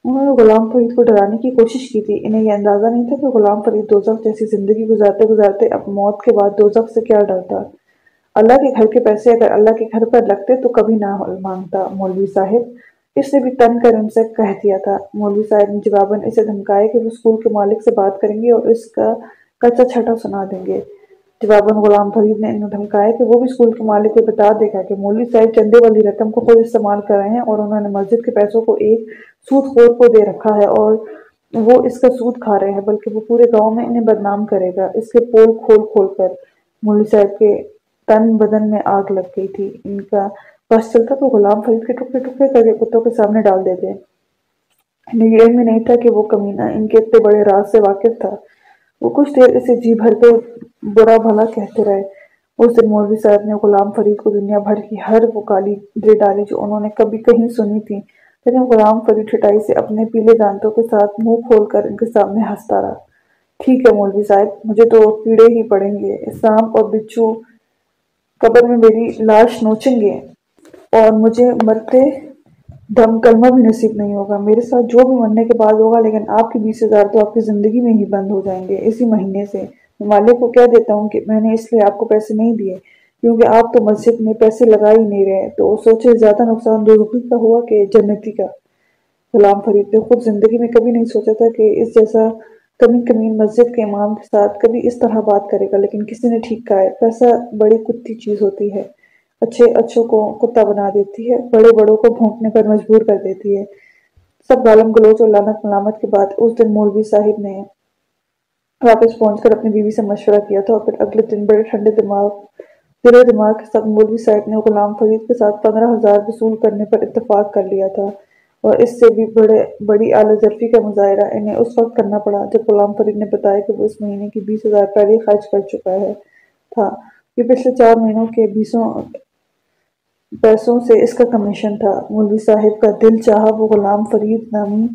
انہوں نے غلام فرید کو ڈرانے کی کوشش کی تھی۔ انہیں یہ اندازہ نہیں تھا کہ غلام فرید دوزخ جیسی زندگی گزارتے گزارتے اب موت کے بعد دوزخ سے کیا ڈرتا۔ اللہ کے گھر کے پیسے اگر اللہ کے گھر پر لگتے تو کبھی نہ مانگتا۔ مولوی صاحب، اس نے بھی تن کر ان سے کہہ دیا تھا۔ مولوی صاحب نے جواباً اسے دھمکایا کہ وہ اسکول کے مالک سے بات کریں گے اور اس کا کچا چھٹا سنا دیں گے۔ جواباً غلام فرید نے انہیں دھمکایا کہ وہ بھی اسکول کے مالک کو بتا دے گا کہ مولوی صاحب چندے والی رقم کو خود استعمال کر رہے ہیں اور انہوں نے مسجد کے پیسوں کو ایک سود خور کو دے رکھا ہے اور وہ اس کا سود کھا رہے ہیں، بلکہ وہ پورے گاؤں میں انہیں بدنام کرے گا۔ اس کے پول کھول کھول کر مولوی صاحب کے تن بدن میں آگ لگ گئی تھی۔ ان کا بس چلتا تو غلام فرید کے ٹکڑے ٹکڑے کر کے کتوں کے سامنے ڈال دیتے انہیں یہ علم نہیں تھا کہ وہ کمینہ ان کے اتنے بڑے راز سے واقف تھا۔ وہ کچھ دیر اسے جی بھر کے برا بھلا کہتے رہے۔ اس دن مولوی صاحب نے غلام فرید کو دنیا بھر کی ہر وہ کالی دے ڈالی جو انہوں نے کبھی کہیں سنی تھی۔ لیکن غلام فرید چھٹائی سے اپنے پیلے دانتوں کے ساتھ منہ کھول کر ان کے سامنے ہنستا رہا۔ ٹھیک ہے مولوی صاحب، مجھے تو کیڑے ہی پڑیں گے۔ سانپ اور بچھو قبر میں میری لاش نوچیں گے۔ اور مجھے مرتے دم کلمہ بھی نصیب نہیں ہوگا۔ میرے ساتھ جو بھی مرنے کے بعد ہوگا، لیکن آپ کے بیس ہزار تو آپ کی زندگی میں ہی بند ہو جائیں گے۔ اسی مہینے سے مالک کو کہہ دیتا ہوں کہ میں نے اس لیے آپ کو پیسے نہیں دیے، کیونکہ آپ تو مسجد میں پیسے لگا ہی نہیں رہے۔ تو وہ سوچے زیادہ نقصان دو روپی کا ہوا کہ جنتی کا۔ غلام فرید نے خود زندگی میں کبھی نہیں سوچا تھا کہ اس جیسا کمی کمین مسجد کے امام کے ساتھ کبھی اس طرح بات کرے گا، لیکن کسی نے ٹھیک کہا ہے۔ پیسہ بڑی کتی چیز ہوتی ہے۔ اچھے اچھوں کو کتا بنا دیتی ہے، بڑے بڑوں کو بھونکنے پر مجبور کر دیتی ہے۔ سب غالم گلوچ اور لانت ملامت کے بعد اس دن مولوی صاحب نے واپس پہنچ کر اپنی بیوی سے مشورہ کیا تھا اور پھر اگلے دن بڑے ٹھنڈے دماغ دل دماغ کے ساتھ مولوی صاحب نے غلام فرید کے ساتھ پندرہ ہزار وصول کرنے پر اتفاق کر لیا تھا اور اس سے بھی بڑے، بڑی اعلی ظرفی کا مظاہرہ انہیں اس وقت کرنا پڑا جب غلام فرید نے بتایا کہ وہ اس مہینے کی بیس ہزار پہلے خرچ کر چکا ہے، تھا۔ یہ پچھلے چار مہینوں کے بیسوں پیسوں سے اس کا کمیشن تھا۔ مولوی صاحب کا دل چاہا وہ غلام فرید نامی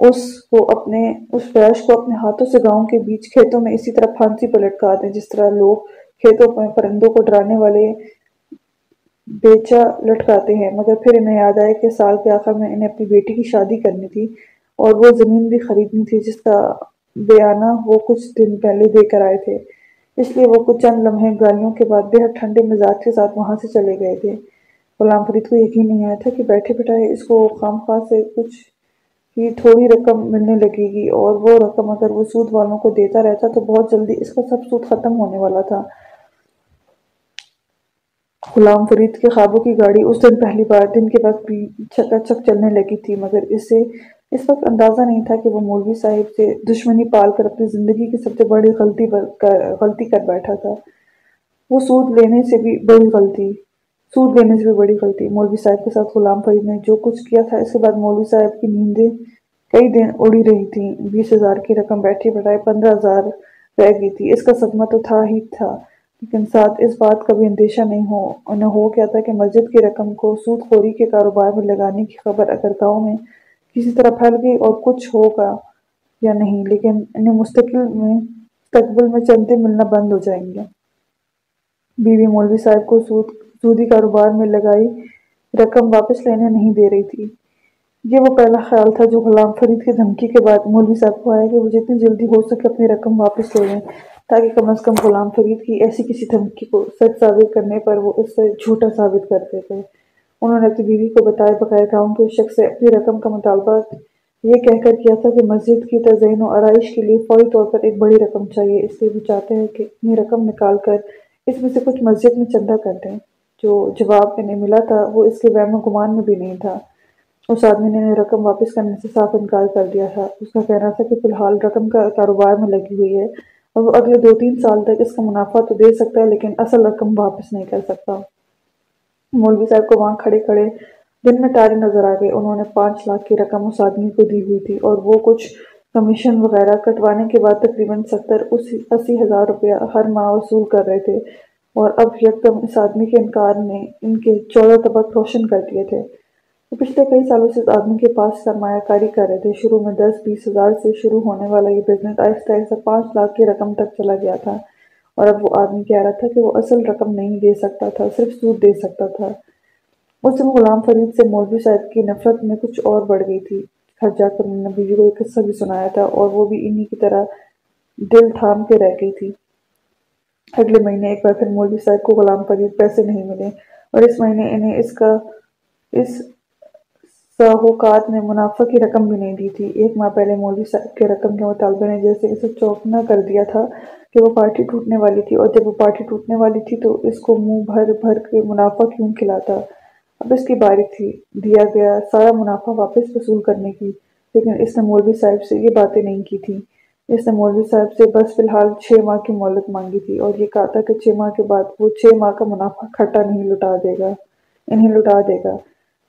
اس کو اپنے، اس فیش کو اپنے ہاتھوں سے گاؤں کے بیچ کھیتوں میں اسی طرح پھانسی پر لٹکا دیں جس طرح لوگ کھیتوں میں پرندوں کو ڈرانے والے بیچا لٹکاتے ہیں۔ مگر پھر انہیں یاد آئے کہ سال کے آخر میں انہیں اپنی بیٹی کی شادی کرنی تھی اور وہ زمین بھی خریدنی تھی، جس کا بیانہ وہ کچھ دن پہلے دے کر آئے تھے۔ اس لیے وہ کچھ چند لمحے گالیوں کے بعد بے حد ٹھنڈے مزاج کے ساتھ وہاں سے چلے گئے تھے۔ غلام فرید کو یقین نہیں آیا تھا کہ بیٹھے بٹھائے اس کو خام خواہ سے کچھ ہی تھوڑی رقم ملنے لگے گی اور وہ رقم اگر وہ سود والوں کو دیتا رہتا تو بہت جلدی اس کا سب سود ختم ہونے والا تھا۔ غلام فرید کے خوابوں کی گاڑی اس دن پہلی بار دن کے وقت بھی چھکا چھک چلنے لگی تھی، مگر اسے اس وقت اندازہ نہیں تھا کہ وہ مولوی صاحب سے دشمنی پال کر اپنی زندگی کی سب سے بڑی غلطی غلطی کر بیٹھا تھا۔ وہ سود لینے سے بھی بڑی غلطی سود لینے سے بھی بڑی غلطی مولوی صاحب کے ساتھ غلام فرید نے جو کچھ کیا تھا، اس کے بعد مولوی صاحب کی نیندیں کئی دن اڑی رہی تھیں۔ بیس ہزار کی رقم بیٹھی بٹھائے پندرہ ہزار رہ گئی تھی۔ اس کا صدمہ تو تھا ہی تھا، لیکن ساتھ اس بات کا بھی اندیشہ نہیں ہو انہیں ہو کیا تھا کہ مسجد کی رقم کو سود خوری کے کاروبار میں لگانے کی خبر اگر گاؤں میں کسی طرح پھیل گئی اور کچھ ہوگا یا نہیں، لیکن انہیں مستقل میں، مستقبل میں چلتے ملنا بند ہو جائیں گے۔ بیوی مولوی صاحب کو سود سودی کاروبار میں لگائی رقم واپس لینے نہیں دے رہی تھی۔ یہ وہ پہلا خیال تھا جو غلام فرید کی دھمکی کے بعد مولوی صاحب کو آیا کہ وہ جتنی جلدی ہو سکے اپنی رقم واپس لے لیں تاکہ کم از کم غلام فرید کی ایسی کسی دھمکی کو سچ ثابت کرنے پر وہ اس سے جھوٹا ثابت کر دیتے۔ انہوں نے اپنی بیوی کو بتائے بغیر گاؤں کے شخص سے اپنی رقم کا مطالبہ یہ کہہ کر کیا تھا کہ مسجد کی تزئین و آرائش کے لیے فوری طور پر ایک بڑی رقم چاہیے، اس لیے وہ چاہتے ہیں کہ اپنی رقم نکال کر اس میں سے کچھ مسجد میں چندہ کر دیں۔ جو جواب انہیں ملا تھا، وہ اس کے وہم و گمان میں بھی نہیں تھا۔ اس آدمی نے رقم واپس کرنے سے صاف انکار کر دیا تھا۔ اس کا کہنا تھا کہ فی الحال رقم کا کاروبار میں لگی ہوئی ہے اور وہ اگلے دو تین سال تک اس کا منافع تو دے سکتا ہے، لیکن اصل رقم واپس نہیں کر سکتا۔ مولوی صاحب کو وہاں کھڑے کھڑے دن میں تارے نظر آ گئے۔ انہوں نے پانچ لاکھ کی رقم اس آدمی کو دی ہوئی تھی اور وہ کچھ کمیشن وغیرہ کٹوانے کے بعد تقریباً ستر اسی ہزار روپیہ ہر ماہ وصول کر رہے تھے۔ اور اب یکدم اس آدمی کے انکار نے ان کے چودہ طبق روشن کر دیے تھے۔ وہ پچھلے کئی سالوں سے اس آدمی کے پاس سرمایہ کاری کر رہے تھے۔ شروع میں دس بیس ہزار سے شروع ہونے والا یہ بزنس آہستہ آہستہ پانچ لاکھ کی رقم تک چلا گیا تھا۔ اور اب وہ آدمی کہہ رہا تھا کہ وہ اصل رقم نہیں دے سکتا تھا، صرف سود دے سکتا تھا۔ اس دن غلام فرید سے مولوی صاحب کی نفرت میں کچھ اور بڑھ گئی تھی۔ گھر جا کر انہوں نے بیوی کو ایک قصہ بھی سنایا تھا اور وہ بھی انہی کی طرح دل تھام کے رہ گئی تھی۔ اگلے مہینے ایک بار پھر مولوی صاحب کو غلام فرید پیسے نہیں ملے اور اس مہینے انہیں اس کا اس ساہوکات نے منافع کی رقم بھی نہیں دی تھی۔ ایک ماہ پہلے مولوی صاحب کے رقم کے مطالبہ نے جیسے اسے چوکنا کر دیا تھا کہ وہ پارٹی ٹوٹنے والی تھی اور جب وہ پارٹی ٹوٹنے والی تھی تو اس کو منہ بھر بھر کے منافع کیوں کھلاتا؟ اب اس کی باری تھی، دیا گیا سارا منافع واپس وصول کرنے کی، لیکن اس نے مولوی صاحب سے یہ باتیں نہیں کی تھی اس نے مولوی صاحب سے بس فی الحال چھ ماہ کی مہلت مانگی تھی اور یہ کہا تھا کہ چھ ماہ کے بعد وہ چھ ماہ کا منافع کھٹا نہیں لٹا دے گا انہیں لٹا دے گا۔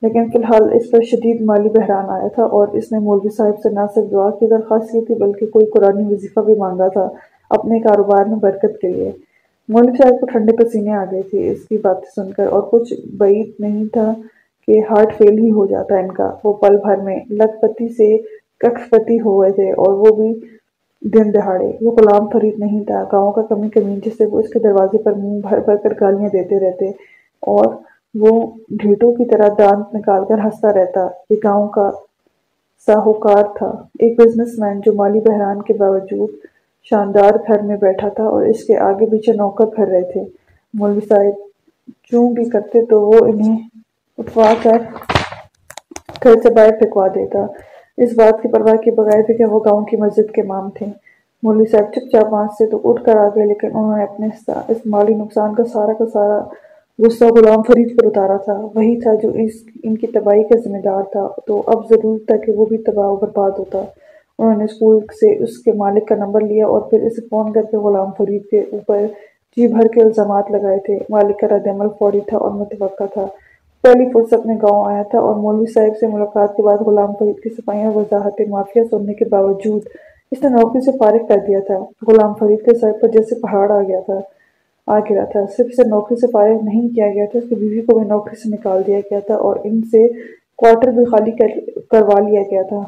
لیکن فی الحال اس پر شدید مالی بحران آیا تھا اور اس نے مولوی صاحب سے نہ صرف دعا کی درخواست کی تھی، بلکہ کوئی قرآن وظیفہ بھی مانگا تھا اپنے کاروبار میں برکت کے لیے۔ مولوی صاحب کو ٹھنڈے پسینے آ گئے تھے اس کی باتیں سن کر اور کچھ بعید نہیں تھا کہ ہارٹ فیل ہی ہو جاتا ان کا۔ وہ پل بھر میں لکھ پتی سے ککھ پتی ہوئے تھے اور وہ بھی دن دہاڑے۔ وہ غلام فرید نہیں تھا۔ گاؤں کا کمی کمی، جس سے وہ اس کے دروازے پر منہ بھر بھر کر گالیاں دیتے رہتے اور وہ ڈھیٹوں کی طرح دانت نکال کر ہنستا رہتا۔ یہ گاؤں کا ساہوکار تھا۔ ایک بزنس مین جو مالی بحران کے باوجود شاندار گھر میں بیٹھا تھا اور اس کے آگے پیچھے نوکر پھر رہے تھے۔ مولوی صاحب چوں بھی کرتے تو وہ انہیں اٹھوا کر گھر سے باہر پھینکوا دیتا۔ اس بات کی پرواہ کے بغیر بھی کہ وہ گاؤں کی مسجد کے امام تھے۔ مولوی صاحب چپ چاپ سے تو اٹھ کر آ گئے، لیکن انہوں نے اپنے اس مالی نقصان کا سارا کا سارا غصہ غلام فرید پر اتارا تھا۔ وہی تھا جو اس ان کی تباہی کا ذمہ دار تھا۔ تو اب ضرور تھا کہ وہ بھی تباہ و برباد ہوتا۔ انہوں نے اسکول سے اس کے مالک کا نمبر لیا اور پھر اسے فون کر کے غلام فرید کے اوپر جی بھر کے الزامات لگائے تھے۔ مالک کا رد عمل فوری تھا اور متوقع تھا۔ پہلی فرصت میں گاؤں آیا تھا اور مولوی صاحب سے ملاقات کے بعد غلام فرید کی صفائیاں وضاحت معافیہ سننے کے باوجود اس نے نوکری سے فارغ کر دیا تھا۔ غلام فرید کے سر پر جیسے پہاڑ آ گیا تھا، آ گیا تھا۔ صرف اسے نوکری سے فارغ نہیں کیا گیا تھا، اس کی بیوی کو بھی نوکری سے نکال دیا گیا تھا اور ان سے کوارٹر بھی خالی کروا لیا گیا تھا۔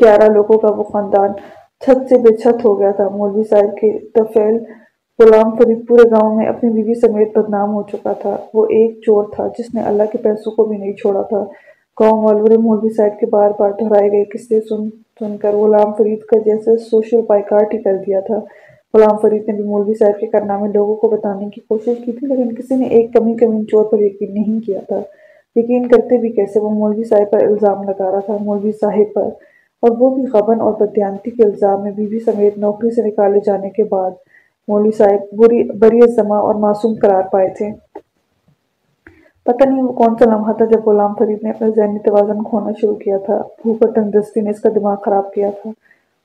گیارہ لوگوں کا وہ خاندان چھت سے بے چھت ہو گیا تھا۔ مولوی صاحب کے تفیل غلام فرید پورے گاؤں میں اپنی بیوی سمیت بدنام ہو چکا تھا۔ وہ ایک چور تھا جس نے اللہ کے پیسوں کو بھی نہیں چھوڑا تھا۔ گاؤں والوں نے مولوی صاحب کے بار بار دہرائے گئے۔ قصے سن سن کر غلام فرید کا جیسے سوشل بائیکاٹ ہی کر دیا تھا۔ غلام فرید نے بھی مولوی صاحب کے کارنامے لوگوں کو بتانے کی کوشش کی تھی، لیکن کسی نے ایک کمی کمی چور پر یقین نہیں کیا تھا۔ یقین کرتے بھی کیسے وہ مولوی صاحب پر الزام لگا رہا تھا، مولوی صاحب پر۔ اور وہ بھی غبن اور بدیانتی کے الزام میں بیوی سمیت نوکری سے نکالے جانے کے بعد۔ مولوی صاحب بری بری زماں اور معصوم قرار پائے تھے۔ پتہ نہیں وہ کون سا لمحہ تھا جب غلام فرید نے اپنا ذہنی توازن کھونا شروع کیا تھا۔ بھوک اور تندرستی نے اس کا دماغ خراب کیا تھا۔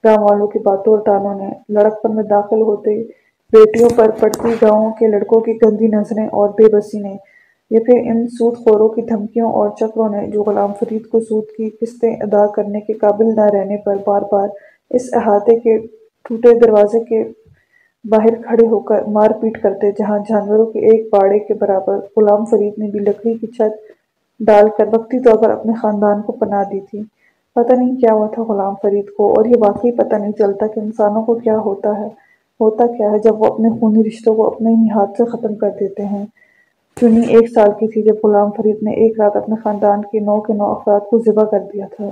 گاؤں والوں کی باتوں اور تانوں نے لڑکپن میں داخل ہوتے بیٹیوں پر پڑتی گاؤں کے لڑکوں کی گندی نظریں اور بے بسی نے۔ یہ پھر ان سود خوروں کی دھمکیوں اور چکروں نے جو غلام فرید کو سود کی قسطیں ادا کرنے کے قابل نہ رہنے پر بار بار اس احاطے کے ٹوٹے دروازے کے باہر کھڑے ہو کر مار پیٹ کرتے، جہاں جانوروں کے ایک باڑے کے برابر غلام فرید نے بھی لکڑی کی چھت ڈال کر وقتی طور پر اپنے خاندان کو پناہ دی تھی۔ پتہ نہیں کیا ہوا تھا غلام فرید کو، اور یہ واقعی پتہ نہیں چلتا کہ انسانوں کو کیا ہوتا ہے۔ ہوتا کیا ہے جب وہ اپنے خونی رشتوں کو اپنے ہی ہاتھ سے ختم کر دیتے ہیں۔ چنی ایک سال کی تھی جب غلام فرید نے ایک رات اپنے خاندان کے نو کے نو افراد کو ذبح کر دیا تھا۔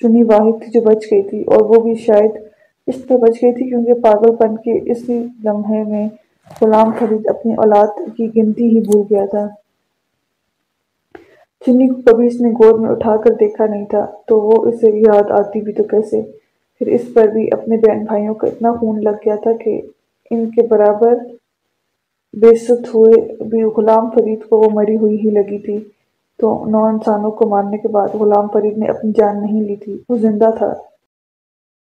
چنی واحد تھی جو بچ گئی تھی، اور وہ بھی شاید اس پہ بچ گئی تھی کیونکہ پاگل پن کے اسی لمحے میں غلام فرید اپنی اولاد کی گنتی ہی بھول گیا تھا۔ چنی کو کبھی اس نے گود میں اٹھا کر دیکھا نہیں تھا، تو وہ اسے یاد آتی بھی تو کیسے؟ پھر اس پر بھی اپنے بہن بھائیوں کا اتنا خون لگ گیا تھا کہ ان کے برابر بےست ہوئے بھی غلام فرید کو وہ مری ہوئی ہی لگی تھی۔ تو نو انسانوں کو مارنے کے بعد غلام فرید نے اپنی جان نہیں لی تھی، وہ زندہ تھا۔